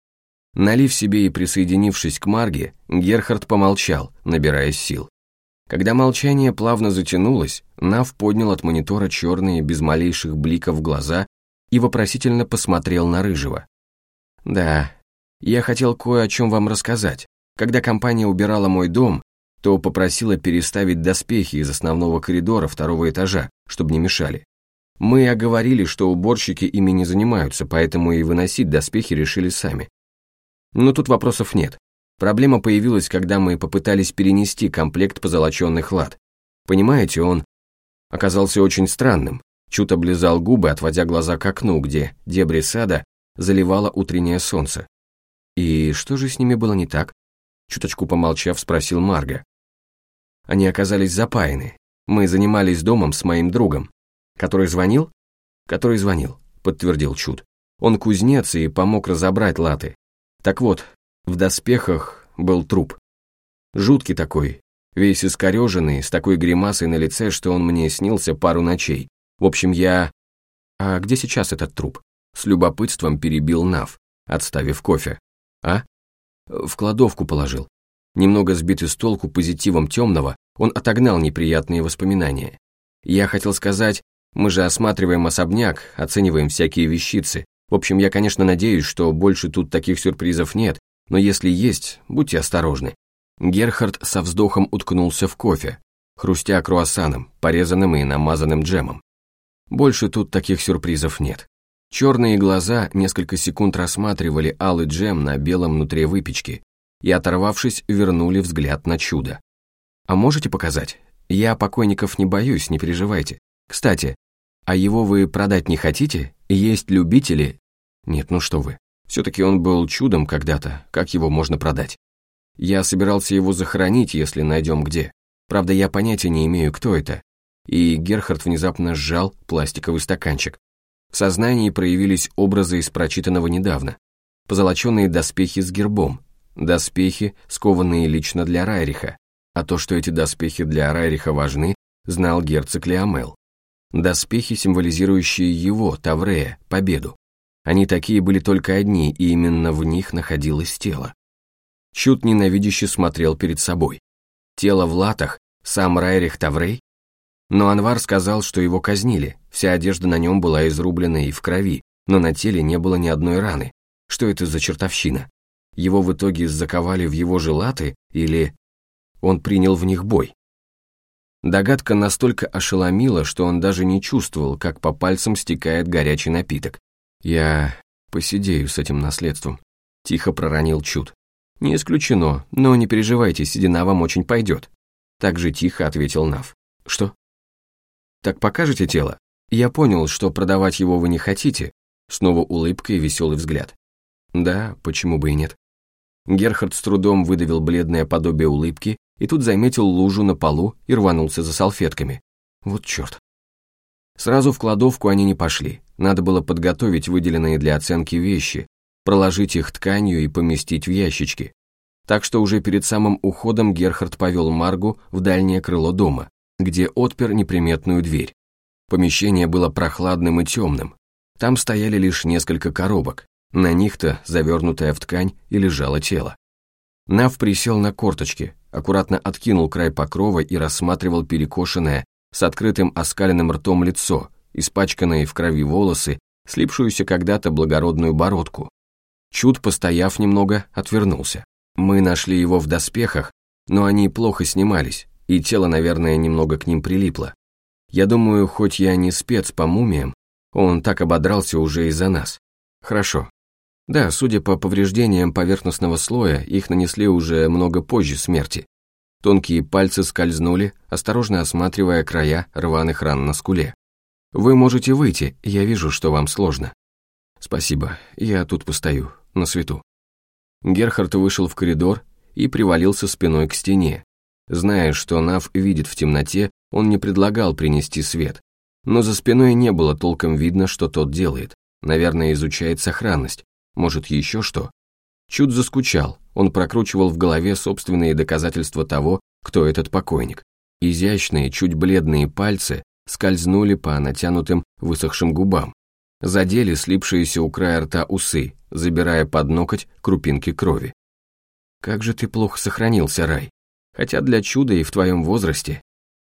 Налив себе и присоединившись к Марге, Герхард помолчал, набираясь сил. Когда молчание плавно затянулось, Нав поднял от монитора черные, без малейших бликов глаза и вопросительно посмотрел на Рыжего. «Да, я хотел кое о чем вам рассказать. Когда компания убирала мой дом, то попросила переставить доспехи из основного коридора второго этажа, чтобы не мешали. Мы оговорили, что уборщики ими не занимаются, поэтому и выносить доспехи решили сами. Но тут вопросов нет. Проблема появилась, когда мы попытались перенести комплект позолоченных лад. Понимаете, он оказался очень странным. Чут облизал губы, отводя глаза к окну, где дебри сада заливало утреннее солнце. И что же с ними было не так? Чуточку помолчав, спросил Марга. Они оказались запаяны. Мы занимались домом с моим другом. Который звонил? Который звонил, подтвердил Чуд. Он кузнец и помог разобрать латы. Так вот, в доспехах был труп. Жуткий такой, весь искореженный, с такой гримасой на лице, что он мне снился пару ночей. В общем, я... А где сейчас этот труп? С любопытством перебил Нав, отставив кофе. А? В кладовку положил. Немного сбитый с толку позитивом темного, он отогнал неприятные воспоминания. Я хотел сказать, мы же осматриваем особняк, оцениваем всякие вещицы. В общем, я, конечно, надеюсь, что больше тут таких сюрпризов нет, но если есть, будьте осторожны. Герхард со вздохом уткнулся в кофе, хрустя круассаном, порезанным и намазанным джемом. Больше тут таких сюрпризов нет. Черные глаза несколько секунд рассматривали алый джем на белом внутри выпечки и, оторвавшись, вернули взгляд на чудо. «А можете показать? Я покойников не боюсь, не переживайте. Кстати, а его вы продать не хотите? Есть любители?» «Нет, ну что вы. Все-таки он был чудом когда-то, как его можно продать? Я собирался его захоронить, если найдем где. Правда, я понятия не имею, кто это. И Герхард внезапно сжал пластиковый стаканчик. В сознании проявились образы из прочитанного недавно. Позолоченные доспехи с гербом. Доспехи, скованные лично для Райриха. А то, что эти доспехи для Райриха важны, знал герцог Леомел. Доспехи, символизирующие его, Таврея, победу. Они такие были только одни, и именно в них находилось тело. Чуд ненавидяще смотрел перед собой. Тело в латах, сам Райрих Таврей? Но Анвар сказал, что его казнили, вся одежда на нем была изрублена и в крови, но на теле не было ни одной раны. Что это за чертовщина? Его в итоге заковали в его же латы или он принял в них бой? Догадка настолько ошеломила, что он даже не чувствовал, как по пальцам стекает горячий напиток. «Я посидею с этим наследством», — тихо проронил Чуд. «Не исключено, но не переживайте, седина вам очень пойдет», — так же тихо ответил Нав. «Что?» «Так покажете тело? Я понял, что продавать его вы не хотите». Снова улыбка и веселый взгляд. «Да, почему бы и нет?» Герхард с трудом выдавил бледное подобие улыбки и тут заметил лужу на полу и рванулся за салфетками. Вот черт. Сразу в кладовку они не пошли. Надо было подготовить выделенные для оценки вещи, проложить их тканью и поместить в ящички. Так что уже перед самым уходом Герхард повел Маргу в дальнее крыло дома, где отпер неприметную дверь. Помещение было прохладным и темным. Там стояли лишь несколько коробок, на них-то, завернутое в ткань, и лежало тело. Нав присел на корточки, аккуратно откинул край покрова и рассматривал перекошенное, с открытым оскаленным ртом лицо, испачканные в крови волосы, слипшуюся когда-то благородную бородку. Чуд, постояв немного, отвернулся. Мы нашли его в доспехах, но они плохо снимались, и тело, наверное, немного к ним прилипло. Я думаю, хоть я не спец по мумиям, он так ободрался уже из-за нас. Хорошо. Да, судя по повреждениям поверхностного слоя, их нанесли уже много позже смерти. Тонкие пальцы скользнули, осторожно осматривая края рваных ран на скуле. «Вы можете выйти, я вижу, что вам сложно». «Спасибо, я тут постою, на свету». Герхард вышел в коридор и привалился спиной к стене. Зная, что Нав видит в темноте, он не предлагал принести свет. Но за спиной не было толком видно, что тот делает. Наверное, изучает сохранность. Может, еще что? Чуд заскучал. Он прокручивал в голове собственные доказательства того, кто этот покойник. Изящные, чуть бледные пальцы скользнули по натянутым высохшим губам. Задели слипшиеся у края рта усы, забирая под ноготь крупинки крови. Как же ты плохо сохранился, Рай. Хотя для чуда и в твоем возрасте.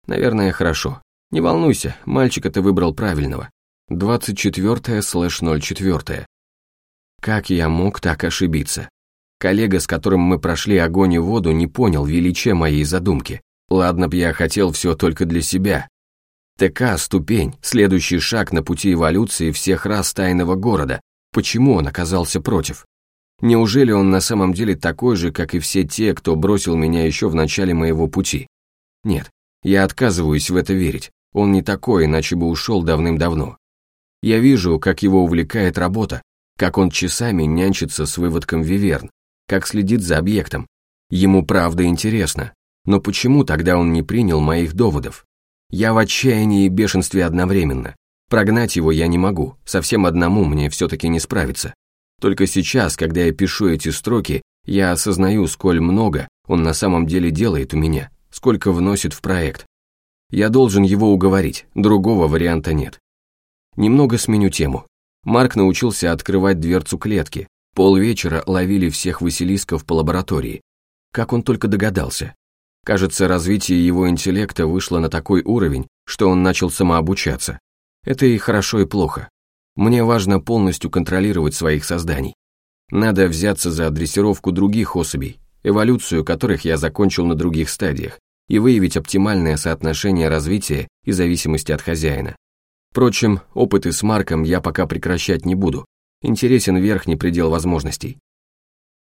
Наверное, хорошо. Не волнуйся, мальчика ты выбрал правильного. 24 слэш 04. Как я мог так ошибиться? Коллега, с которым мы прошли огонь и воду, не понял величия моей задумки. Ладно б я хотел все только для себя. ТК – ступень, следующий шаг на пути эволюции всех рас тайного города. Почему он оказался против? Неужели он на самом деле такой же, как и все те, кто бросил меня еще в начале моего пути? Нет, я отказываюсь в это верить. Он не такой, иначе бы ушел давным-давно. Я вижу, как его увлекает работа, как он часами нянчится с выводком виверн, как следит за объектом. Ему правда интересно. Но почему тогда он не принял моих доводов? Я в отчаянии и бешенстве одновременно. Прогнать его я не могу, совсем одному мне все-таки не справиться. Только сейчас, когда я пишу эти строки, я осознаю, сколь много он на самом деле делает у меня, сколько вносит в проект. Я должен его уговорить, другого варианта нет. Немного сменю тему. Марк научился открывать дверцу клетки. Полвечера ловили всех василисков по лаборатории. Как он только догадался. Кажется, развитие его интеллекта вышло на такой уровень, что он начал самообучаться. Это и хорошо, и плохо. Мне важно полностью контролировать своих созданий. Надо взяться за дрессировку других особей, эволюцию которых я закончил на других стадиях, и выявить оптимальное соотношение развития и зависимости от хозяина. Впрочем, опыты с Марком я пока прекращать не буду. Интересен верхний предел возможностей.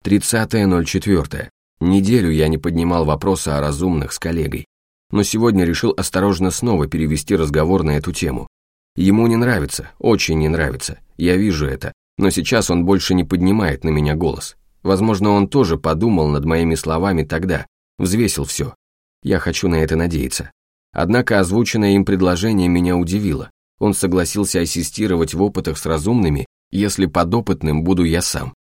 30.04. Неделю я не поднимал вопроса о разумных с коллегой, но сегодня решил осторожно снова перевести разговор на эту тему. Ему не нравится, очень не нравится, я вижу это, но сейчас он больше не поднимает на меня голос. Возможно, он тоже подумал над моими словами тогда, взвесил все. Я хочу на это надеяться. Однако озвученное им предложение меня удивило. Он согласился ассистировать в опытах с разумными, если подопытным буду я сам.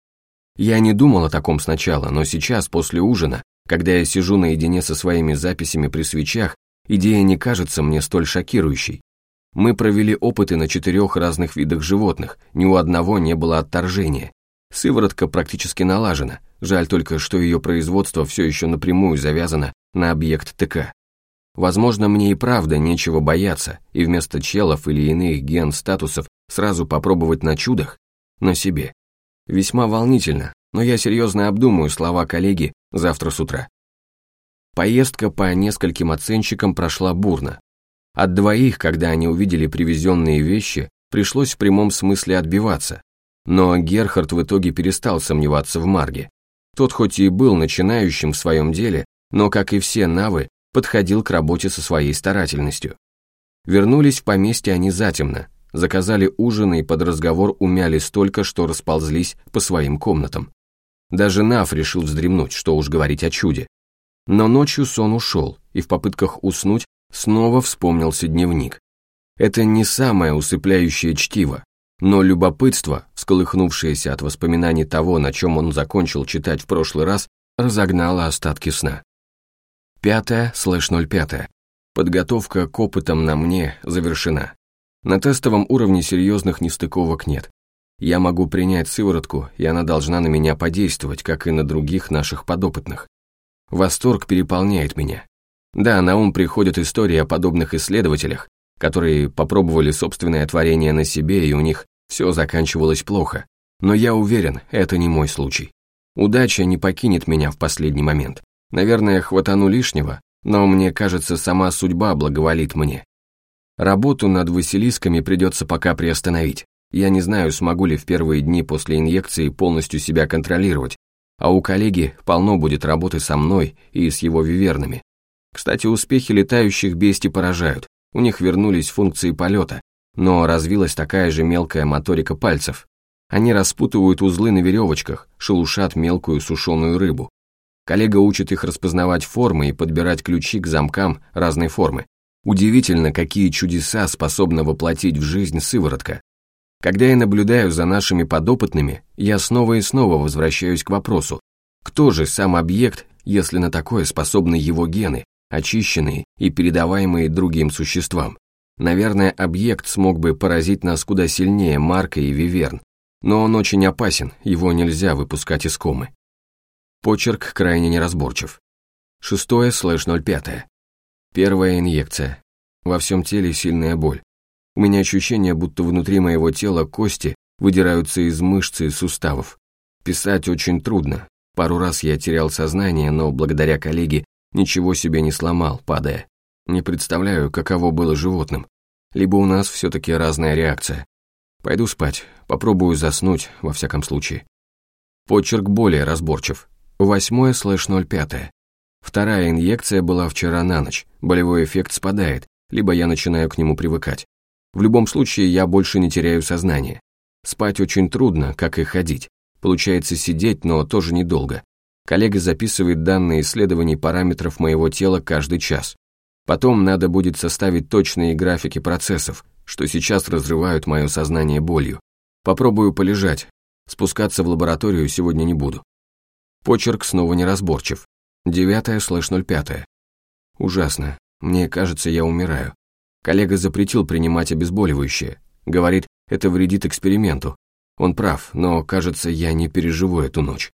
Я не думал о таком сначала, но сейчас, после ужина, когда я сижу наедине со своими записями при свечах, идея не кажется мне столь шокирующей. Мы провели опыты на четырех разных видах животных, ни у одного не было отторжения. Сыворотка практически налажена, жаль только, что ее производство все еще напрямую завязано на объект ТК. Возможно, мне и правда нечего бояться, и вместо челов или иных ген-статусов сразу попробовать на чудах, на себе. Весьма волнительно, но я серьезно обдумаю слова коллеги завтра с утра. Поездка по нескольким оценщикам прошла бурно, от двоих, когда они увидели привезенные вещи, пришлось в прямом смысле отбиваться. Но Герхард в итоге перестал сомневаться в Марге. Тот хоть и был начинающим в своем деле, но, как и все навы, подходил к работе со своей старательностью. Вернулись в поместье они затемно, заказали ужин и под разговор умяли столько, что расползлись по своим комнатам. Даже Нав решил вздремнуть, что уж говорить о чуде. Но ночью сон ушел, и в попытках уснуть Снова вспомнился дневник. Это не самое усыпляющее чтиво, но любопытство, всколыхнувшееся от воспоминаний того, на чем он закончил читать в прошлый раз, разогнало остатки сна. Пятое слэш ноль пятое. Подготовка к опытам на мне завершена. На тестовом уровне серьезных нестыковок нет. Я могу принять сыворотку, и она должна на меня подействовать, как и на других наших подопытных. Восторг переполняет меня. Да, на ум приходят истории о подобных исследователях, которые попробовали собственное творение на себе, и у них все заканчивалось плохо. Но я уверен, это не мой случай. Удача не покинет меня в последний момент. Наверное, хватану лишнего, но мне кажется, сама судьба благоволит мне. Работу над Василисками придется пока приостановить. Я не знаю, смогу ли в первые дни после инъекции полностью себя контролировать, а у коллеги полно будет работы со мной и с его вивернами. Кстати, успехи летающих бестий поражают, у них вернулись функции полета, но развилась такая же мелкая моторика пальцев. Они распутывают узлы на веревочках, шелушат мелкую сушеную рыбу. Коллега учит их распознавать формы и подбирать ключи к замкам разной формы. Удивительно, какие чудеса способна воплотить в жизнь сыворотка. Когда я наблюдаю за нашими подопытными, я снова и снова возвращаюсь к вопросу, кто же сам объект, если на такое способны его гены, очищенные и передаваемые другим существам? Наверное, объект смог бы поразить нас куда сильнее Марка и Виверн, но он очень опасен, его нельзя выпускать из комы. Почерк крайне неразборчив. Шестое слэш ноль пятое. Первая инъекция. Во всем теле сильная боль. У меня ощущение, будто внутри моего тела кости выдираются из мышц и суставов. Писать очень трудно. Пару раз я терял сознание, но благодаря коллеге ничего себе не сломал, падая. Не представляю, каково было животным. Либо у нас все-таки разная реакция. Пойду спать, попробую заснуть, во всяком случае. Почерк более разборчив. Восьмое слэш ноль пятое. Вторая инъекция была вчера на ночь, болевой эффект спадает, либо я начинаю к нему привыкать. В любом случае, я больше не теряю сознание. Спать очень трудно, как и ходить. Получается сидеть, но тоже недолго. Коллега записывает данные исследований параметров моего тела каждый час. Потом надо будет составить точные графики процессов, что сейчас разрывают мое сознание болью. Попробую полежать. Спускаться в лабораторию сегодня не буду. Почерк снова неразборчив. Девятое слэш ноль пятое. Ужасно. Мне кажется, я умираю. Коллега запретил принимать обезболивающее. Говорит, это вредит эксперименту. Он прав, но, кажется, я не переживу эту ночь.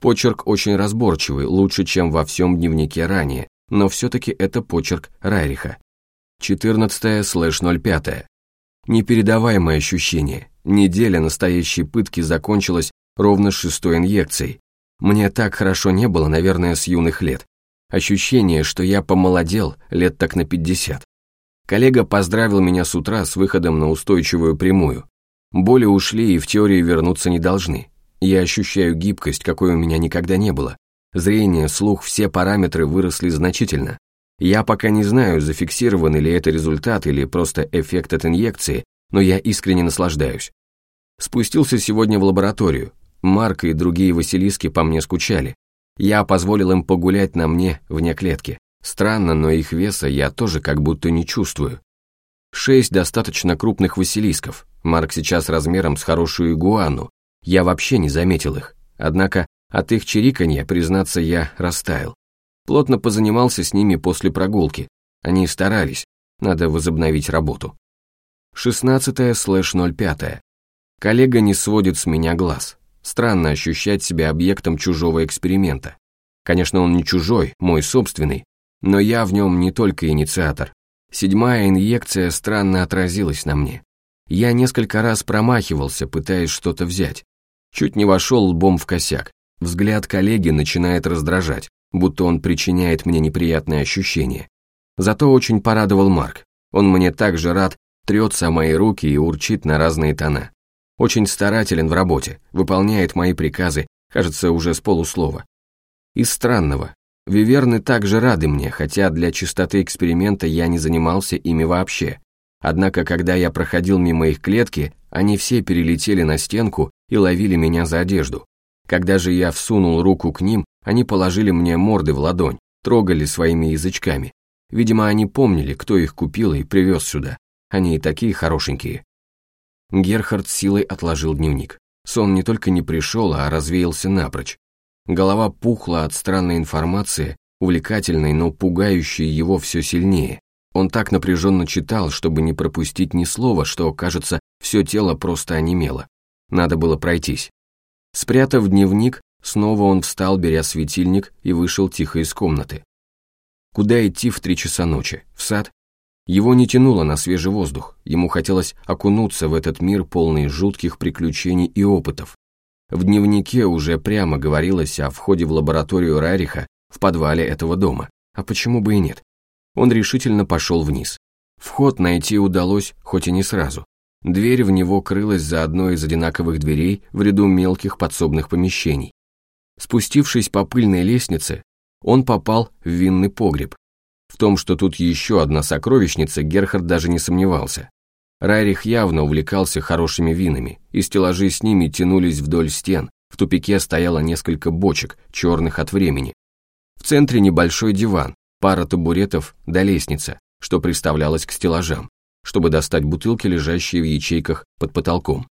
Почерк очень разборчивый, лучше, чем во всем дневнике ранее, но все-таки это почерк Райриха. 14 слэш 05. Непередаваемое ощущение. Неделя настоящей пытки закончилась ровно шестой инъекцией, мне так хорошо не было, наверное, с юных лет. Ощущение, что я помолодел лет так на 50. Коллега поздравил меня с утра с выходом на устойчивую прямую. Боли ушли и в теории вернуться не должны. Я ощущаю гибкость, какой у меня никогда не было. Зрение, слух, все параметры выросли значительно. Я пока не знаю, зафиксирован ли это результат или просто эффект от инъекции, но я искренне наслаждаюсь. Спустился сегодня в лабораторию, Марк и другие Василиски по мне скучали. Я позволил им погулять на мне вне клетки. Странно, но их веса я тоже как будто не чувствую. Шесть достаточно крупных Василисков. Марк сейчас размером с хорошую игуану. Я вообще не заметил их. Однако от их чириканья, признаться, я растаял. Плотно позанимался с ними после прогулки. Они старались. Надо возобновить работу. 16 слэш 05. Коллега не сводит с меня глаз. Странно ощущать себя объектом чужого эксперимента. Конечно, он не чужой, мой собственный, но я в нем не только инициатор. Седьмая инъекция странно отразилась на мне. Я несколько раз промахивался, пытаясь что-то взять. Чуть не вошел лбом в косяк. Взгляд коллеги начинает раздражать, будто он причиняет мне неприятные ощущения. Зато очень порадовал Марк. Он мне также рад, трется мои руки и урчит на разные тона. Очень старателен в работе, выполняет мои приказы, кажется, уже с полуслова. Из странного. Виверны также рады мне, хотя для чистоты эксперимента я не занимался ими вообще. Однако, когда я проходил мимо их клетки, они все перелетели на стенку и ловили меня за одежду. Когда же я всунул руку к ним, они положили мне морды в ладонь, трогали своими язычками. Видимо, они помнили, кто их купил и привез сюда. Они и такие хорошенькие. Герхард силой отложил дневник. Сон не только не пришел, а развеялся напрочь. Голова пухла от странной информации, увлекательной, но пугающей его все сильнее. Он так напряженно читал, чтобы не пропустить ни слова, что, кажется, все тело просто онемело. Надо было пройтись. Спрятав дневник, снова он встал, беря светильник, и вышел тихо из комнаты. Куда идти в три часа ночи? В сад? Его не тянуло на свежий воздух, ему хотелось окунуться в этот мир, полный жутких приключений и опытов. В дневнике уже прямо говорилось о входе в лабораторию Рариха в подвале этого дома. А почему бы и нет? Он решительно пошел вниз. Вход найти удалось, хоть и не сразу. Дверь в него крылась за одной из одинаковых дверей в ряду мелких подсобных помещений. Спустившись по пыльной лестнице, он попал в винный погреб. В том, что тут еще одна сокровищница, Герхард даже не сомневался. Райрих явно увлекался хорошими винами, и стеллажи с ними тянулись вдоль стен, в тупике стояло несколько бочек, черных от времени. В центре небольшой диван, пара табуретов да лестница, что приставлялось к стеллажам, чтобы достать бутылки, лежащие в ячейках под потолком.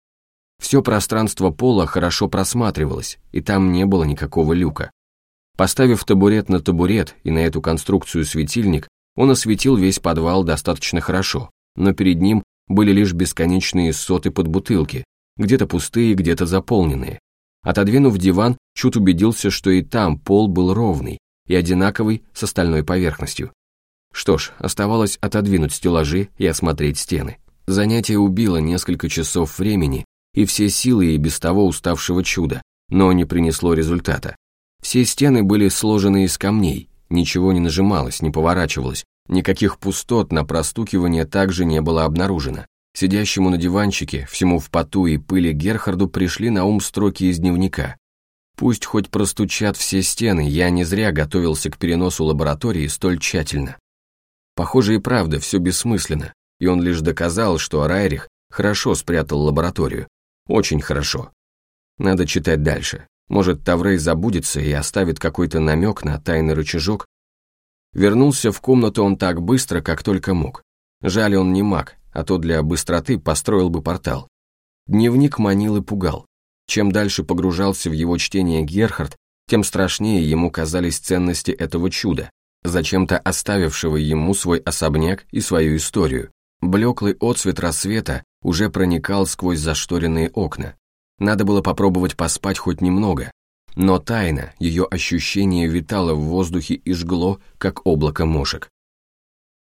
Все пространство пола хорошо просматривалось, и там не было никакого люка. Поставив табурет на табурет и на эту конструкцию светильник, он осветил весь подвал достаточно хорошо, но перед ним были лишь бесконечные соты под бутылки, где-то пустые, где-то заполненные. Отодвинув диван, Чут убедился, что и там пол был ровный и одинаковый с остальной поверхностью. Что ж, оставалось отодвинуть стеллажи и осмотреть стены. Занятие убило несколько часов времени и все силы и без того уставшего чуда, но не принесло результата. Все стены были сложены из камней, ничего не нажималось, не поворачивалось, никаких пустот на простукивание также не было обнаружено. Сидящему на диванчике, всему в поту и пыли Герхарду пришли на ум строки из дневника. Пусть хоть простучат все стены, я не зря готовился к переносу лаборатории столь тщательно. Похоже и правда, все бессмысленно, и он лишь доказал, что Райрих хорошо спрятал лабораторию. Очень хорошо. Надо читать дальше. Может, Таврей забудется и оставит какой-то намек на тайный рычажок? Вернулся в комнату он так быстро, как только мог. Жаль, он не маг, а то для быстроты построил бы портал. Дневник манил и пугал. Чем дальше погружался в его чтение Герхард, тем страшнее ему казались ценности этого чуда, зачем-то оставившего ему свой особняк и свою историю. Блеклый отсвет рассвета уже проникал сквозь зашторенные окна. Надо было попробовать поспать хоть немного, но тайна, ее ощущение витало в воздухе и жгло, как облако мошек.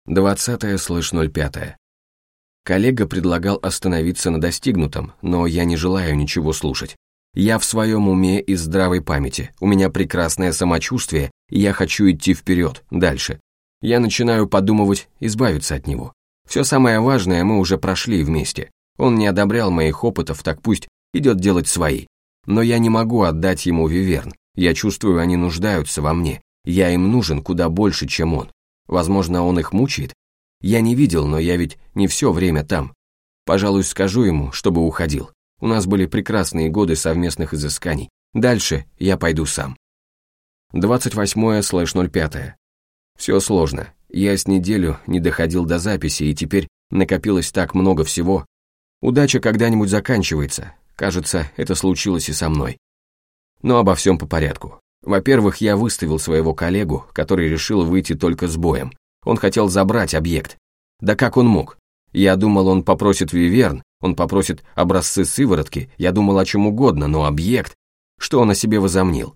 20 слышь 05 Коллега предлагал остановиться на достигнутом, но я не желаю ничего слушать. Я в своем уме и здравой памяти, у меня прекрасное самочувствие, и я хочу идти вперед, дальше. Я начинаю подумывать избавиться от него. Все самое важное мы уже прошли вместе. Он не одобрял моих опытов, так пусть идет делать свои. Но я не могу отдать ему Виверн. Я чувствую, они нуждаются во мне. Я им нужен куда больше, чем он. Возможно, он их мучает. Я не видел, но я ведь не все время там. Пожалуй, скажу ему, чтобы уходил. У нас были прекрасные годы совместных изысканий. Дальше я пойду сам. 28 слэш 05. Все сложно. Я с неделю не доходил до записи, и теперь накопилось так много всего. Удача когда-нибудь заканчивается, Кажется, это случилось и со мной. Но обо всем по порядку. Во-первых, я выставил своего коллегу, который решил выйти только с боем. Он хотел забрать объект. Да как он мог? Я думал, он попросит виверн, он попросит образцы сыворотки, я думал о чем угодно, но объект... Что он о себе возомнил?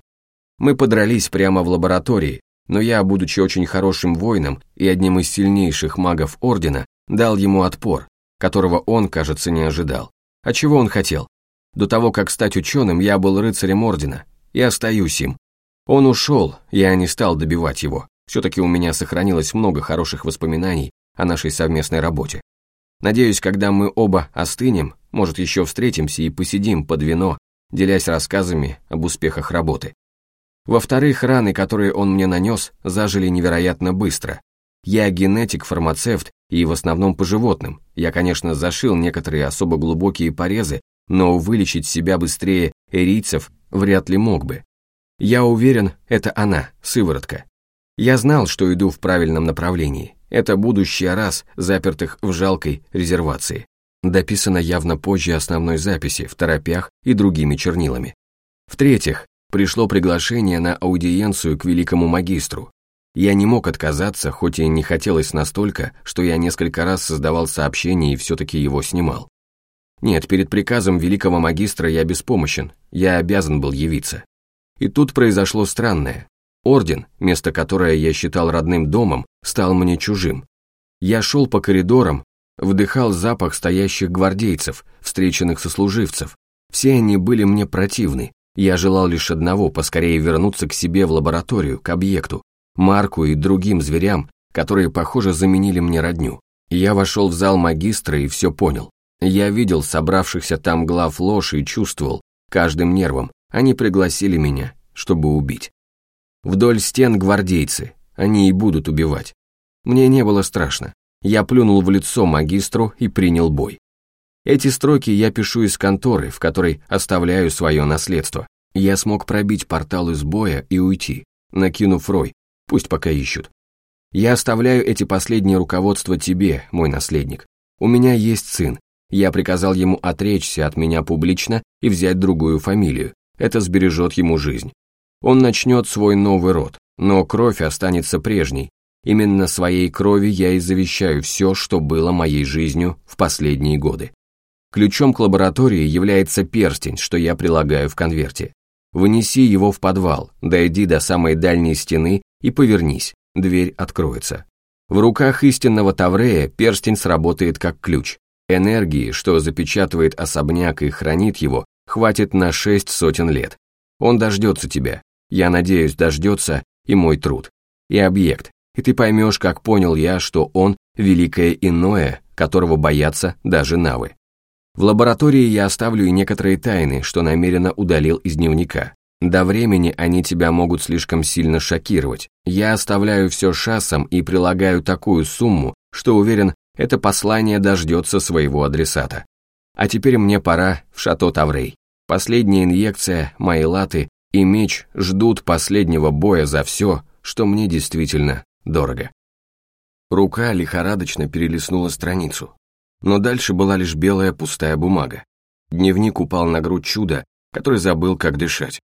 Мы подрались прямо в лаборатории, но я, будучи очень хорошим воином и одним из сильнейших магов Ордена, дал ему отпор, которого он, кажется, не ожидал. А чего он хотел? До того, как стать ученым, я был рыцарем ордена, и остаюсь им. Он ушел, я не стал добивать его. Все-таки у меня сохранилось много хороших воспоминаний о нашей совместной работе. Надеюсь, когда мы оба остынем, может, еще встретимся и посидим под вино, делясь рассказами об успехах работы. Во-вторых, раны, которые он мне нанес, зажили невероятно быстро. Я генетик-фармацевт и в основном по животным. Я, конечно, зашил некоторые особо глубокие порезы но вылечить себя быстрее эрийцев вряд ли мог бы. Я уверен, это она, сыворотка. Я знал, что иду в правильном направлении. Это будущий раз, запертых в жалкой резервации. Дописано явно позже основной записи, в торопях и другими чернилами. В-третьих, пришло приглашение на аудиенцию к великому магистру. Я не мог отказаться, хоть и не хотелось настолько, что я несколько раз создавал сообщение и все-таки его снимал. Нет, перед приказом великого магистра я беспомощен, я обязан был явиться. И тут произошло странное. Орден, место которое я считал родным домом, стал мне чужим. Я шел по коридорам, вдыхал запах стоящих гвардейцев, встреченных сослуживцев. Все они были мне противны. Я желал лишь одного – поскорее вернуться к себе в лабораторию, к объекту, Марку и другим зверям, которые, похоже, заменили мне родню. Я вошел в зал магистра и все понял. Я видел собравшихся там глав ложь и чувствовал, каждым нервом, они пригласили меня, чтобы убить. Вдоль стен гвардейцы, они и будут убивать. Мне не было страшно. Я плюнул в лицо магистру и принял бой. Эти строки я пишу из конторы, в которой оставляю свое наследство. Я смог пробить портал из боя и уйти, накинув рой, пусть пока ищут. Я оставляю эти последние руководства тебе, мой наследник. У меня есть сын. Я приказал ему отречься от меня публично и взять другую фамилию. Это сбережет ему жизнь. Он начнет свой новый род, но кровь останется прежней. Именно своей крови я и завещаю все, что было моей жизнью в последние годы. Ключом к лаборатории является перстень, что я прилагаю в конверте. Вынеси его в подвал, дойди до самой дальней стены и повернись, дверь откроется. В руках истинного Таврея перстень сработает как ключ. Энергии, что запечатывает особняк и хранит его, хватит на шесть сотен лет. Он дождется тебя, я надеюсь, дождется и мой труд, и объект, и ты поймешь, как понял я, что он – великое иное, которого боятся даже навы. В лаборатории я оставлю и некоторые тайны, что намеренно удалил из дневника. До времени они тебя могут слишком сильно шокировать. Я оставляю все шассом и прилагаю такую сумму, что уверен, это послание дождется своего адресата. А теперь мне пора в шато Таврей. Последняя инъекция, мои латы и меч ждут последнего боя за все, что мне действительно дорого. Рука лихорадочно перелистнула страницу, но дальше была лишь белая пустая бумага. Дневник упал на грудь чуда, который забыл, как дышать.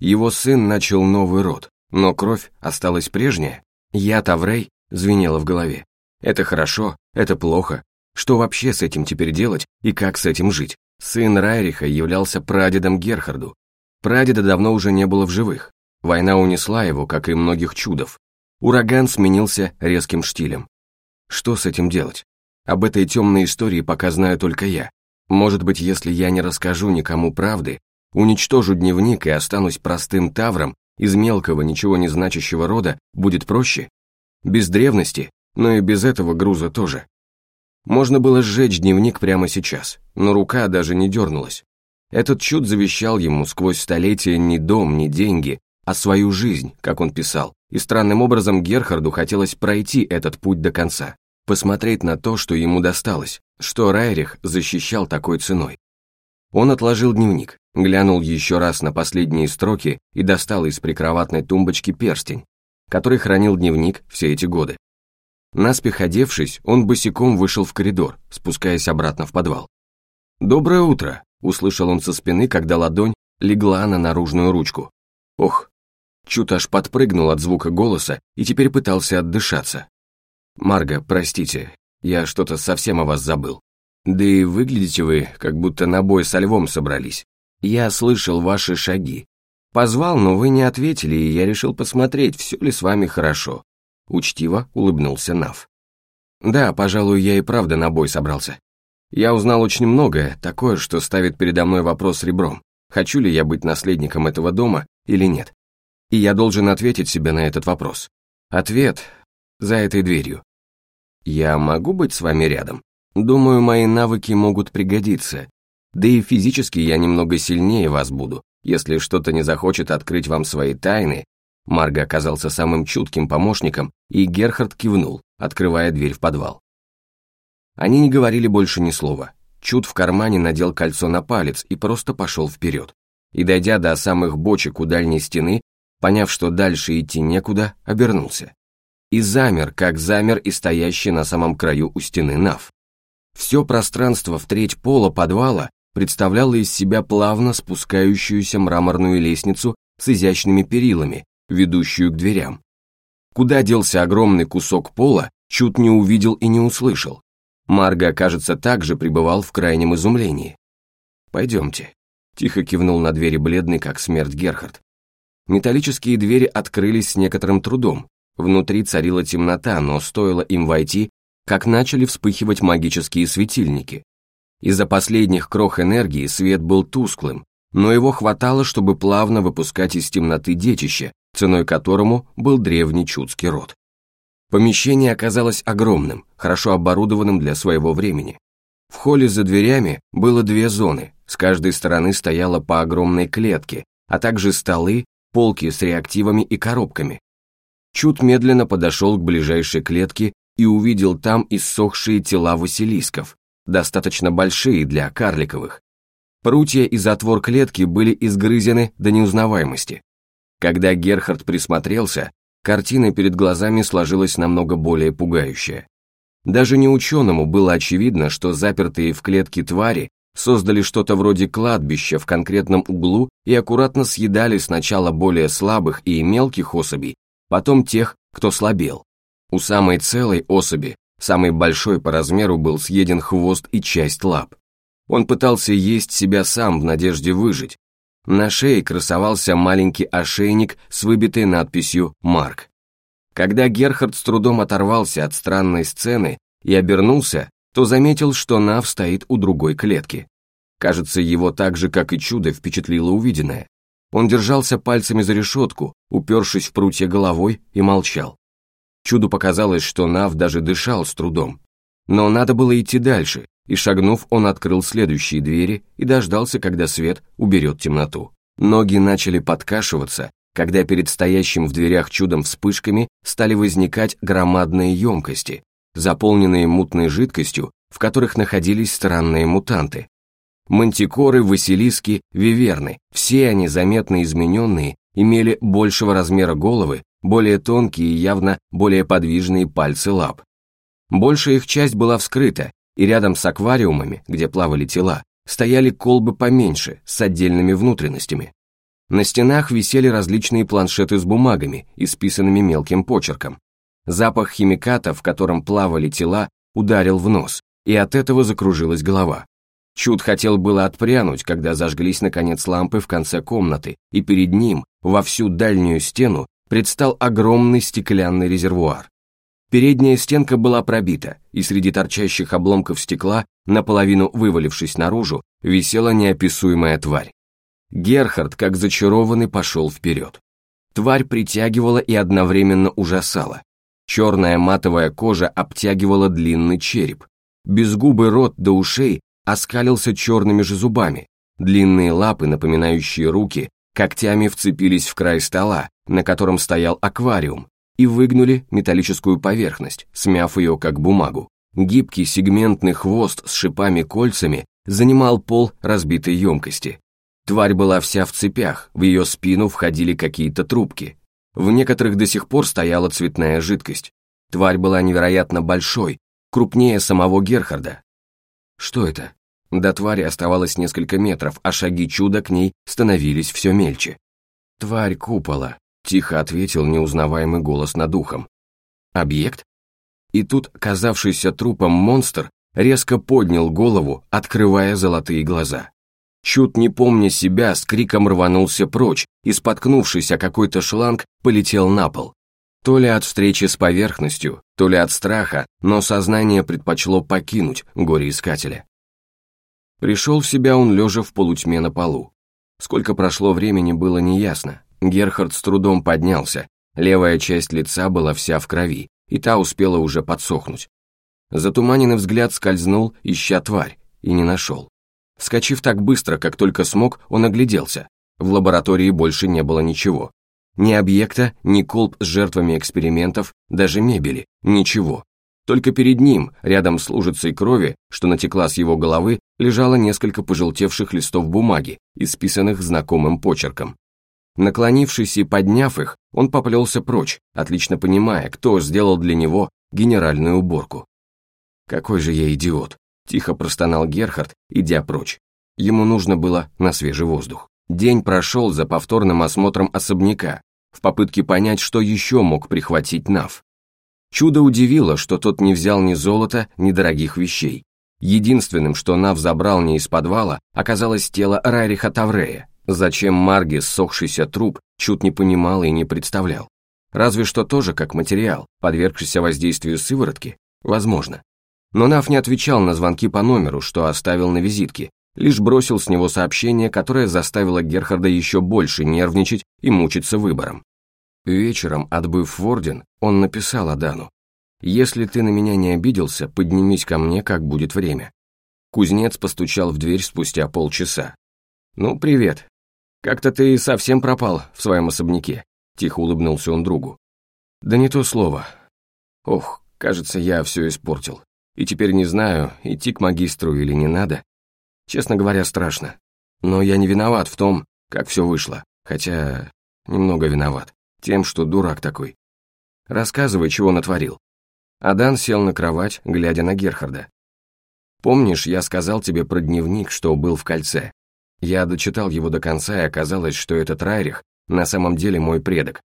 Его сын начал новый род, но кровь осталась прежняя. Я, Таврей, звенело в голове. Это хорошо, это плохо. Что вообще с этим теперь делать и как с этим жить? Сын Райриха являлся прадедом Герхарду, Прадеда давно уже не было в живых. Война унесла его, как и многих чудов. Ураган сменился резким штилем. Что с этим делать? Об этой темной истории пока знаю только я. Может быть, если я не расскажу никому правды, уничтожу дневник и останусь простым тавром из мелкого, ничего не значащего рода, будет проще? Без древности, но и без этого груза тоже. Можно было сжечь дневник прямо сейчас, но рука даже не дернулась. Этот чуд завещал ему сквозь столетия не дом, не деньги, а свою жизнь, как он писал, и странным образом Герхарду хотелось пройти этот путь до конца, посмотреть на то, что ему досталось, что Райрих защищал такой ценой. Он отложил дневник, глянул еще раз на последние строки и достал из прикроватной тумбочки перстень, который хранил дневник все эти годы. Наспех одевшись, он босиком вышел в коридор, спускаясь обратно в подвал. «Доброе утро», услышал он со спины, когда ладонь легла на наружную ручку. Ох, Чут аж подпрыгнул от звука голоса и теперь пытался отдышаться. «Марга, простите, я что-то совсем о вас забыл. Да и выглядите вы, как будто на бой со львом собрались. Я слышал ваши шаги. Позвал, но вы не ответили, и я решил посмотреть, все ли с вами хорошо». Учтиво улыбнулся Нав. «Да, пожалуй, я и правда на бой собрался. Я узнал очень многое, такое, что ставит передо мной вопрос ребром, хочу ли я быть наследником этого дома или нет. И я должен ответить себе на этот вопрос. Ответ за этой дверью. Я могу быть с вами рядом? Думаю, мои навыки могут пригодиться. Да и физически я немного сильнее вас буду, если что-то не захочет открыть вам свои тайны. Марго оказался самым чутким помощником, и Герхард кивнул, открывая дверь в подвал. Они не говорили больше ни слова. Чуд в кармане надел кольцо на палец и просто пошел вперед. И дойдя до самых бочек у дальней стены, поняв, что дальше идти некуда, обернулся. И замер, как замер и стоящий на самом краю у стены Нав. Все пространство в треть пола подвала представляло из себя плавно спускающуюся мраморную лестницу с изящными перилами, ведущую к дверям. Куда делся огромный кусок пола, Чуд не увидел и не услышал. Марго, кажется, также пребывал в крайнем изумлении. «Пойдемте», — тихо кивнул на двери бледный, как смерть Герхард. Металлические двери открылись с некоторым трудом. Внутри царила темнота, но стоило им войти, как начали вспыхивать магические светильники. Из-за последних крох энергии свет был тусклым, но его хватало, чтобы плавно выпускать из темноты детище, ценой которому был древний чудский род. Помещение оказалось огромным, хорошо оборудованным для своего времени. В холле за дверями было две зоны, с каждой стороны стояла по огромной клетке, а также столы, полки с реактивами и коробками. Чуд медленно подошел к ближайшей клетке и увидел там иссохшие тела василисков, достаточно большие для карликовых. Прутья и затвор клетки были изгрызены до неузнаваемости. Когда Герхард присмотрелся, картина перед глазами сложилась намного более пугающая. Даже неученому было очевидно, что запертые в клетке твари создали что-то вроде кладбища в конкретном углу и аккуратно съедали сначала более слабых и мелких особей, потом тех, кто слабел. У самой целой особи, самой большой по размеру, был съеден хвост и часть лап. Он пытался есть себя сам в надежде выжить. На шее красовался маленький ошейник с выбитой надписью «Марк». Когда Герхард с трудом оторвался от странной сцены и обернулся, то заметил, что Нав стоит у другой клетки. Кажется, его так же, как и чудо, впечатлило увиденное. Он держался пальцами за решетку, упершись в прутья головой, и молчал. Чуду показалось, что Нав даже дышал с трудом. Но надо было идти дальше, и шагнув, он открыл следующие двери и дождался, когда свет уберет темноту. Ноги начали подкашиваться, когда перед стоящим в дверях чудом вспышками стали возникать громадные емкости, заполненные мутной жидкостью, в которых находились странные мутанты. Мантикоры, василиски, виверны, все они заметно измененные, имели большего размера головы, более тонкие и явно более подвижные пальцы лап. Большая их часть была вскрыта, и рядом с аквариумами, где плавали тела, стояли колбы поменьше, с отдельными внутренностями. На стенах висели различные планшеты с бумагами, исписанными мелким почерком. Запах химиката, в котором плавали тела, ударил в нос, и от этого закружилась голова. Чуд хотел было отпрянуть, когда зажглись наконец лампы в конце комнаты, и перед ним, во всю дальнюю стену, предстал огромный стеклянный резервуар. Передняя стенка была пробита, и среди торчащих обломков стекла, наполовину вывалившись наружу, висела неописуемая тварь. Герхард, как зачарованный, пошел вперед. Тварь притягивала и одновременно ужасала. Черная матовая кожа обтягивала длинный череп. Безгубый рот до ушей оскалился черными же зубами. Длинные лапы, напоминающие руки, когтями вцепились в край стола, на котором стоял аквариум, и выгнули металлическую поверхность, смяв ее как бумагу. Гибкий сегментный хвост с шипами-кольцами занимал пол разбитой емкости. Тварь была вся в цепях, в ее спину входили какие-то трубки. В некоторых до сих пор стояла цветная жидкость. Тварь была невероятно большой, крупнее самого Герхарда. Что это? До твари оставалось несколько метров, а шаги чуда к ней становились все мельче. «Тварь купола», — тихо ответил неузнаваемый голос над ухом. «Объект?» И тут казавшийся трупом монстр резко поднял голову, открывая золотые глаза. Чуд, не помня себя, с криком рванулся прочь и, споткнувшись о какой-то шланг, полетел на пол. То ли от встречи с поверхностью, то ли от страха, но сознание предпочло покинуть горе-искателя. Пришел в себя он лежа в полутьме на полу. Сколько прошло времени, было неясно. Герхард с трудом поднялся, левая часть лица была вся в крови, и та успела уже подсохнуть. Затуманенный взгляд скользнул, ища тварь, и не нашел. Вскочив так быстро, как только смог, он огляделся. В лаборатории больше не было ничего. Ни объекта, ни колб с жертвами экспериментов, даже мебели, ничего. Только перед ним, рядом с лужицей крови, что натекла с его головы, лежало несколько пожелтевших листов бумаги, исписанных знакомым почерком. Наклонившись и подняв их, он поплелся прочь, отлично понимая, кто сделал для него генеральную уборку. «Какой же я идиот!» – тихо простонал Герхард, идя прочь. Ему нужно было на свежий воздух. День прошел за повторным осмотром особняка, в попытке понять, что еще мог прихватить Нав. Чудо удивило, что тот не взял ни золота, ни дорогих вещей. Единственным, что Нав забрал не из подвала, оказалось тело Рариха Таврея, Зачем Марги ссохшийся труп, Чуд не понимал и не представлял. Разве что тоже как материал, подвергшийся воздействию сыворотки? Возможно. Но Нав не отвечал на звонки по номеру, что оставил на визитке, лишь бросил с него сообщение, которое заставило Герхарда еще больше нервничать и мучиться выбором. Вечером, отбыв в Орден, он написал Адану. «Если ты на меня не обиделся, поднимись ко мне, как будет время». Кузнец постучал в дверь спустя полчаса. «Ну, привет. Как-то ты совсем пропал в своем особняке», — тихо улыбнулся он другу. «Да не то слово. Ох, кажется, я все испортил. И теперь не знаю, идти к магистру или не надо. Честно говоря, страшно. Но я не виноват в том, как все вышло, хотя немного виноват. Тем, что дурак такой. Рассказывай, чего натворил. Адан сел на кровать, глядя на Герхарда. Помнишь, я сказал тебе про дневник, что был в кольце? Я дочитал его до конца, и оказалось, что этот Райрих на самом деле мой предок.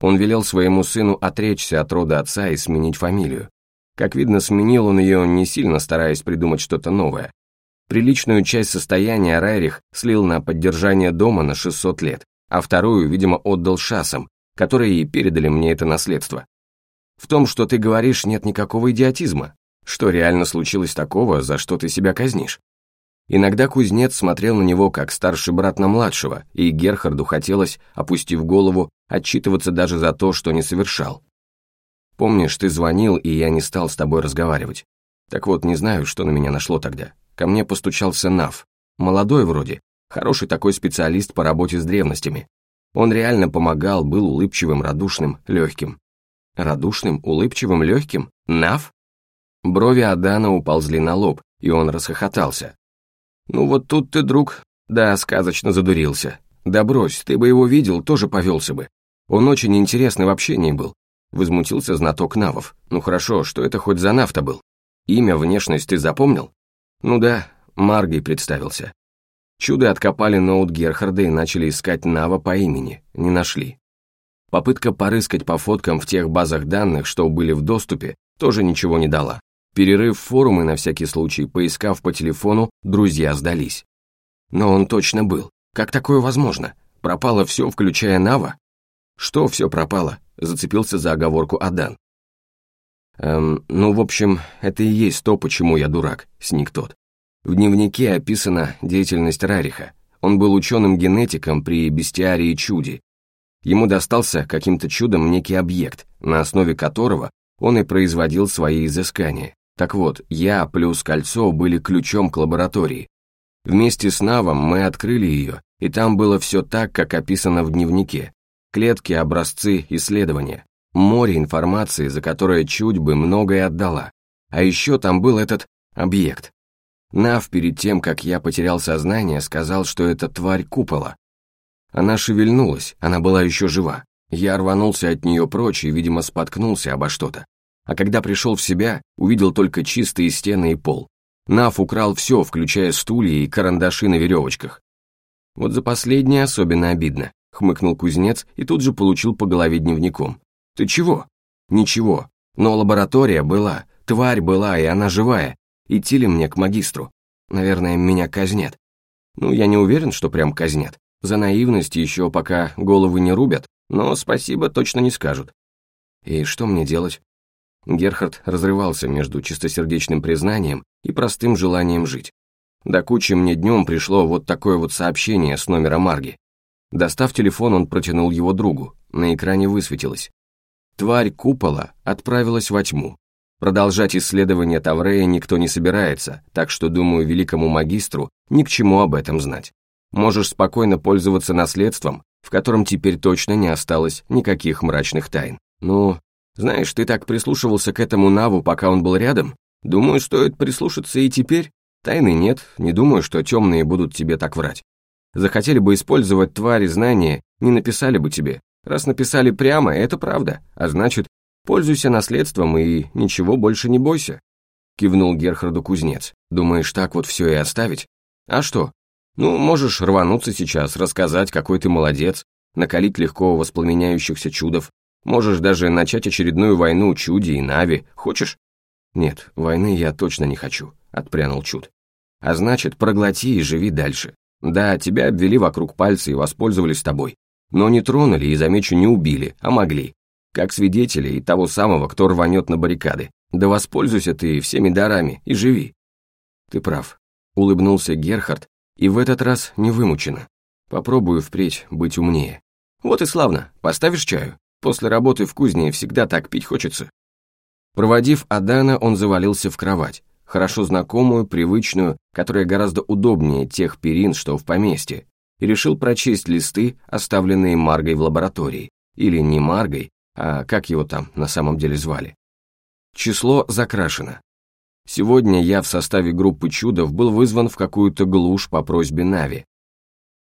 Он велел своему сыну отречься от рода отца и сменить фамилию. Как видно, сменил он ее, не сильно стараясь придумать что-то новое. Приличную часть состояния Райрих слил на поддержание дома на 600 лет, а вторую, видимо, отдал шасам, которые и передали мне это наследство. В том, что ты говоришь, нет никакого идиотизма. Что реально случилось такого, за что ты себя казнишь? Иногда кузнец смотрел на него как старший брат на младшего, и Герхарду хотелось, опустив голову, отчитываться даже за то, что не совершал. Помнишь, ты звонил, и я не стал с тобой разговаривать. Так вот, не знаю, что на меня нашло тогда. Ко мне постучался Нав. Молодой вроде, хороший такой специалист по работе с древностями. Он реально помогал, был улыбчивым, радушным, легким. Радушным, улыбчивым, легким? Нав? Брови Адана уползли на лоб, и он расхохотался. «Ну вот тут ты, друг, да, сказочно задурился. Да брось, ты бы его видел, тоже повелся бы. Он очень интересный в общении был». Возмутился знаток Навов. «Ну хорошо, что это хоть за Навта был? Имя, внешность ты запомнил?» Ну да, Маргей представился. Чудо откопали ноут Герхарда и начали искать Нава по имени, не нашли. Попытка порыскать по фоткам в тех базах данных, что были в доступе, тоже ничего не дала. Перерыв форумы на всякий случай, поискав по телефону, друзья сдались. Но он точно был. Как такое возможно? Пропало все, включая Нава? Что все пропало? Зацепился за оговорку Адан. Эм, ну, в общем, это и есть то, почему я дурак, сник тот. В дневнике описана деятельность Рариха. Он был ученым-генетиком при бестиарии чуди. Ему достался каким-то чудом некий объект, на основе которого он и производил свои изыскания. Так вот, я плюс кольцо были ключом к лаборатории. Вместе с Навом мы открыли ее, и там было все так, как описано в дневнике. Клетки, образцы, исследования. Море информации, за которое чуть бы многое отдала. А еще там был этот объект. Нав перед тем, как я потерял сознание, сказал, что это тварь купола. Она шевельнулась, она была еще жива. Я рванулся от нее прочь и, видимо, споткнулся обо что-то. А когда пришел в себя, увидел только чистые стены и пол. Нав украл все, включая стулья и карандаши на веревочках. Вот за последнее особенно обидно, хмыкнул кузнец и тут же получил по голове дневником. Ты чего? Ничего. Но лаборатория была, тварь была, и она живая. Идти ли мне к магистру? Наверное, меня казнят. Ну, я не уверен, что прям казнят. За наивность еще пока головы не рубят, но спасибо точно не скажут. И что мне делать? Герхард разрывался между чистосердечным признанием и простым желанием жить. До кучи мне днем пришло вот такое вот сообщение с номера Марги. Достав телефон, он протянул его другу. На экране высветилось. Тварь купола отправилась во тьму. Продолжать исследование Таврея никто не собирается, так что, думаю, великому магистру ни к чему об этом знать. Можешь спокойно пользоваться наследством, в котором теперь точно не осталось никаких мрачных тайн. Ну, знаешь, ты так прислушивался к этому Наву, пока он был рядом? Думаю, стоит прислушаться и теперь. Тайны нет, не думаю, что темные будут тебе так врать. Захотели бы использовать твари знания, не написали бы тебе, Раз написали прямо, это правда, а значит, пользуйся наследством и ничего больше не бойся. Кивнул Герхарду кузнец. Думаешь, так вот все и оставить? А что? Ну, можешь рвануться сейчас, рассказать, какой ты молодец, накалить легко воспламеняющихся чудов. Можешь даже начать очередную войну Чуди и Нави. Хочешь? Нет, войны я точно не хочу, отпрянул Чуд. А значит, проглоти и живи дальше. Да, тебя обвели вокруг пальца и воспользовались тобой. Но не тронули и, замечу, не убили, а могли. Как свидетеля и того самого, кто рванет на баррикады. Да воспользуйся ты всеми дарами и живи. Ты прав. Улыбнулся Герхард, и в этот раз не вымучено. Попробую впредь быть умнее. Вот и славно. Поставишь чаю? После работы в кузне всегда так пить хочется. Проводив Адана, он завалился в кровать, хорошо знакомую, привычную, которая гораздо удобнее тех перин, что в поместье, и решил прочесть листы, оставленные Маргой в лаборатории. Или не Маргой, а как его там на самом деле звали. Число закрашено. Сегодня я в составе группы чудов был вызван в какую-то глушь по просьбе Нави.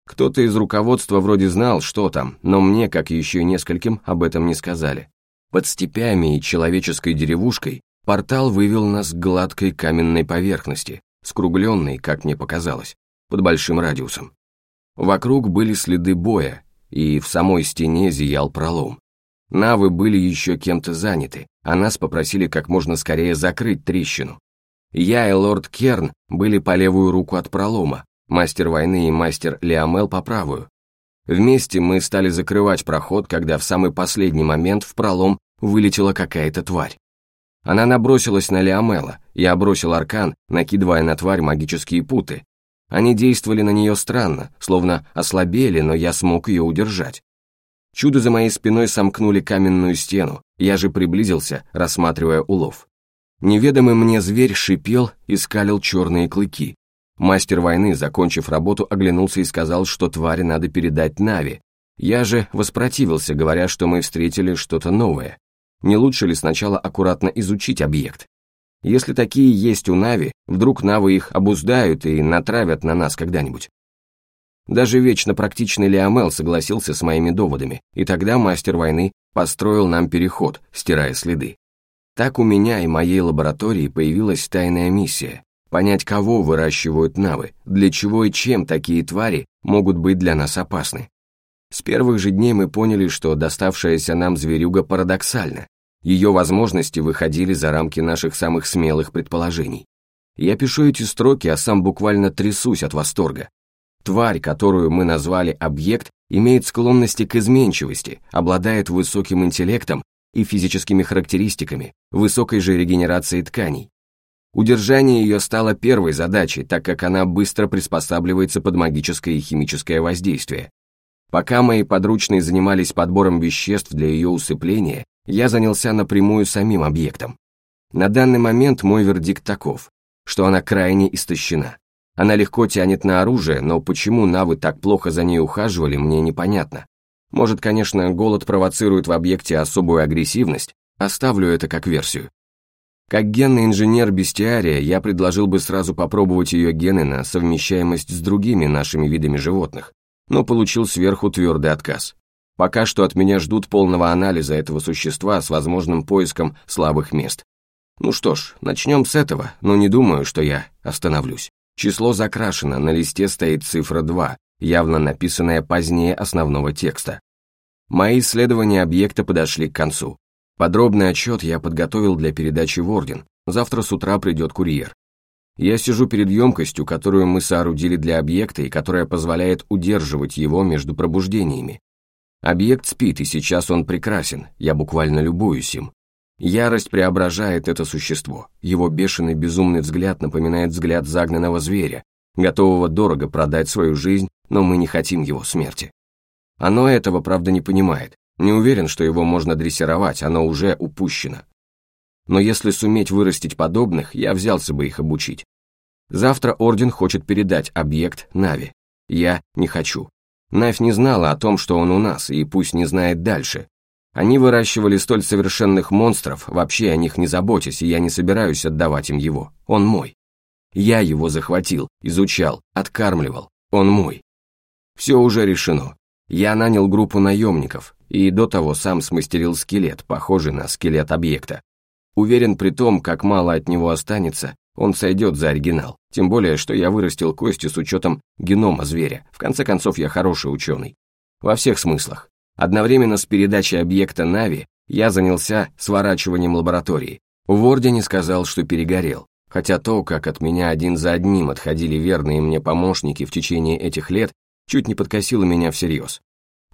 Кто-то из руководства вроде знал, что там, но мне, как еще нескольким, об этом не сказали. Под степями и человеческой деревушкой портал вывел нас к гладкой каменной поверхности, скругленной, как мне показалось, под большим радиусом. Вокруг были следы боя, и в самой стене зиял пролом. Навы были еще кем-то заняты, а нас попросили как можно скорее закрыть трещину. Я и лорд Керн были по левую руку от пролома, мастер войны и мастер Леомел по правую. Вместе мы стали закрывать проход, когда в самый последний момент в пролом вылетела какая-то тварь. Она набросилась на Леомела, я бросил аркан, накидывая на тварь магические путы, они действовали на нее странно, словно ослабели, но я смог ее удержать. Чудо за моей спиной сомкнули каменную стену, я же приблизился, рассматривая улов. Неведомый мне зверь шипел и скалил черные клыки. Мастер войны, закончив работу, оглянулся и сказал, что твари надо передать Нави. Я же воспротивился, говоря, что мы встретили что-то новое. Не лучше ли сначала аккуратно изучить объект? Если такие есть у Нави, вдруг Навы их обуздают и натравят на нас когда-нибудь. Даже вечно практичный Леомел согласился с моими доводами, и тогда мастер войны построил нам переход, стирая следы. Так у меня и моей лаборатории появилась тайная миссия – понять, кого выращивают навы, для чего и чем такие твари могут быть для нас опасны. С первых же дней мы поняли, что доставшаяся нам зверюга парадоксальна, ее возможности выходили за рамки наших самых смелых предположений. Я пишу эти строки, а сам буквально трясусь от восторга. Тварь, которую мы назвали объект, имеет склонности к изменчивости, обладает высоким интеллектом и физическими характеристиками, высокой же регенерацией тканей. Удержание ее стало первой задачей, так как она быстро приспосабливается под магическое и химическое воздействие. Пока мои подручные занимались подбором веществ для ее усыпления, я занялся напрямую самим объектом. На данный момент мой вердикт таков, что она крайне истощена. Она легко тянет на оружие, но почему навы так плохо за ней ухаживали, мне непонятно. Может, конечно, голод провоцирует в объекте особую агрессивность, оставлю это как версию. Как генный инженер бестиария, я предложил бы сразу попробовать ее гены на совмещаемость с другими нашими видами животных, но получил сверху твердый отказ. Пока что от меня ждут полного анализа этого существа с возможным поиском слабых мест. Ну что ж, начнем с этого, но не думаю, что я остановлюсь. Число закрашено, на листе стоит цифра 2, явно написанная позднее основного текста. Мои исследования объекта подошли к концу. Подробный отчет я подготовил для передачи в Орден. Завтра с утра придет курьер. Я сижу перед емкостью, которую мы соорудили для объекта и которая позволяет удерживать его между пробуждениями. Объект спит, и сейчас он прекрасен, я буквально любуюсь им. Ярость преображает это существо, его бешеный безумный взгляд напоминает взгляд загнанного зверя, готового дорого продать свою жизнь, но мы не хотим его смерти. Оно этого, правда, не понимает, не уверен, что его можно дрессировать, оно уже упущено. Но если суметь вырастить подобных, я взялся бы их обучить. Завтра Орден хочет передать объект Нави. Я не хочу. Навь не знала о том, что он у нас, и пусть не знает дальше. Они выращивали столь совершенных монстров, вообще о них не заботясь, и я не собираюсь отдавать им его. Он мой. Я его захватил, изучал, откармливал. Он мой. Все уже решено. Я нанял группу наемников, и до того сам смастерил скелет, похожий на скелет объекта. Уверен при том, как мало от него останется, он сойдет за оригинал. Тем более, что я вырастил кости с учетом генома зверя. В конце концов, я хороший ученый. Во всех смыслах. Одновременно с передачей объекта Нави я занялся сворачиванием лаборатории. В Ордене сказал, что перегорел. хотя то, как от меня один за одним отходили верные мне помощники в течение этих лет, чуть не подкосило меня всерьез.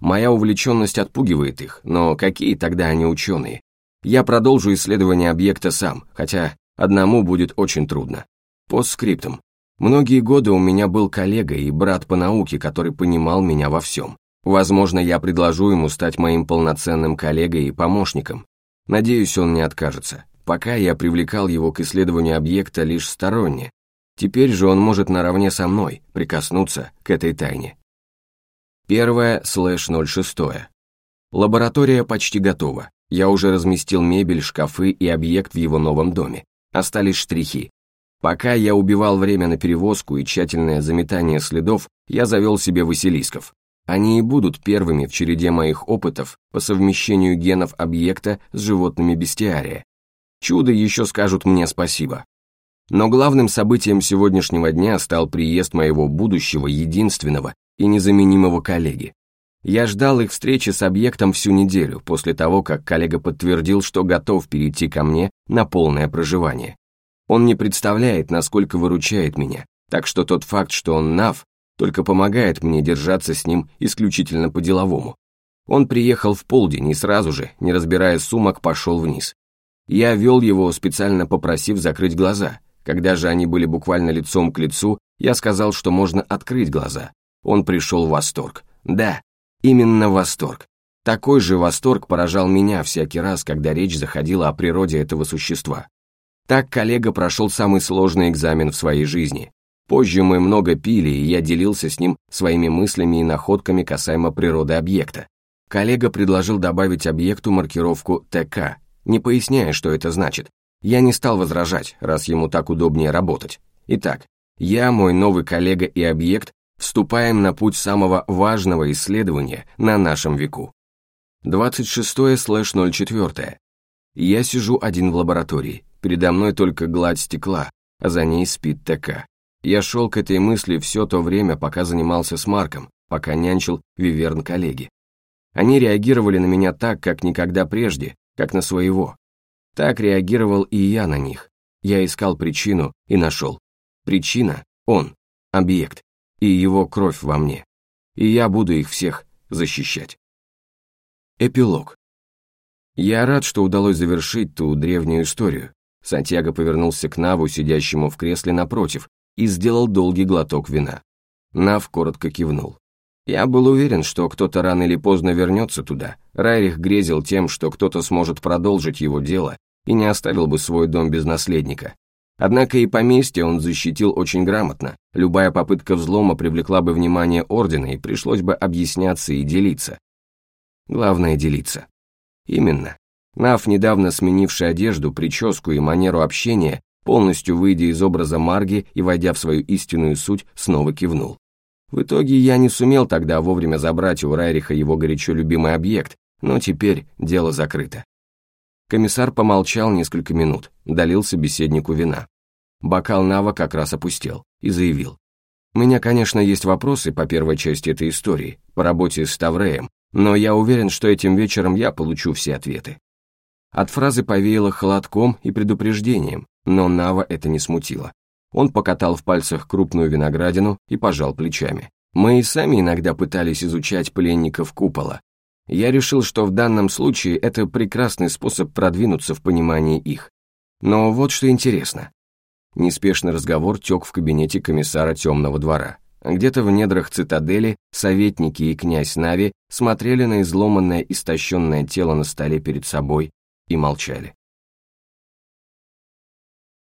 Моя увлеченность отпугивает их, но какие тогда они ученые? Я продолжу исследование объекта сам, хотя одному будет очень трудно. Постскриптум. Многие годы у меня был коллега и брат по науке, который понимал меня во всем. Возможно, я предложу ему стать моим полноценным коллегой и помощником. Надеюсь, он не откажется. Пока я привлекал его к исследованию объекта лишь сторонне. Теперь же он может наравне со мной прикоснуться к этой тайне. Первое слэш 06. Лаборатория почти готова. Я уже разместил мебель, шкафы и объект в его новом доме. Остались штрихи. Пока я убивал время на перевозку и тщательное заметание следов, я завел себе василисков. Они и будут первыми в череде моих опытов по совмещению генов объекта с животными бестиария. Чудо еще скажут мне спасибо. Но главным событием сегодняшнего дня стал приезд моего будущего, единственного и незаменимого коллеги. Я ждал их встречи с объектом всю неделю, после того, как коллега подтвердил, что готов перейти ко мне на полное проживание. Он не представляет, насколько выручает меня, так что тот факт, что он нав, только помогает мне держаться с ним исключительно по-деловому. Он приехал в полдень и сразу же, не разбирая сумок, пошел вниз. Я вел его, специально попросив закрыть глаза. Когда же они были буквально лицом к лицу, я сказал, что можно открыть глаза. Он пришел в восторг. Да, именно восторг. Такой же восторг поражал меня всякий раз, когда речь заходила о природе этого существа. Так коллега прошел самый сложный экзамен в своей жизни. Позже мы много пили, и я делился с ним своими мыслями и находками касаемо природы объекта. Коллега предложил добавить объекту маркировку ТК, не поясняя, что это значит. Я не стал возражать, раз ему так удобнее работать. Итак, я, мой новый коллега и объект вступаем на путь самого важного исследования на нашем веку. 26-04. Я сижу один в лаборатории, передо мной только гладь стекла, а за ней спит ТК. Я шел к этой мысли все то время, пока занимался с Марком, пока нянчил виверн коллеги. Они реагировали на меня так, как никогда прежде, как на своего. Так реагировал и я на них. Я искал причину и нашел. Причина – он, объект и его кровь во мне. И я буду их всех защищать. Эпилог. Я рад, что удалось завершить ту древнюю историю. Сантьяго повернулся к Наву, сидящему в кресле напротив, и сделал долгий глоток вина. Нав коротко кивнул. Я был уверен, что кто-то рано или поздно вернется туда. Райрих грезил тем, что кто-то сможет продолжить его дело и не оставил бы свой дом без наследника. Однако и поместье он защитил очень грамотно. Любая попытка взлома привлекла бы внимание Ордена и пришлось бы объясняться и делиться. Главное – делиться. Именно. Нав, недавно сменивший одежду, прическу и манеру общения, полностью выйдя из образа Марги и войдя в свою истинную суть, снова кивнул. В итоге я не сумел тогда вовремя забрать у Райриха его горячо любимый объект, но теперь дело закрыто. Комиссар помолчал несколько минут, долил собеседнику вина. Бокал Нава как раз опустел и заявил. «У меня, конечно, есть вопросы по первой части этой истории, по работе с Тавреем, но я уверен, что этим вечером я получу все ответы». От фразы повеяло холодком и предупреждением, но Нава это не смутило. Он покатал в пальцах крупную виноградину и пожал плечами. Мы и сами иногда пытались изучать пленников купола, я решил, что в данном случае это прекрасный способ продвинуться в понимании их. Но вот что интересно. Неспешный разговор тек в кабинете комиссара темного двора. Где-то в недрах цитадели советники и князь Нави смотрели на изломанное, истощенное тело на столе перед собой и молчали.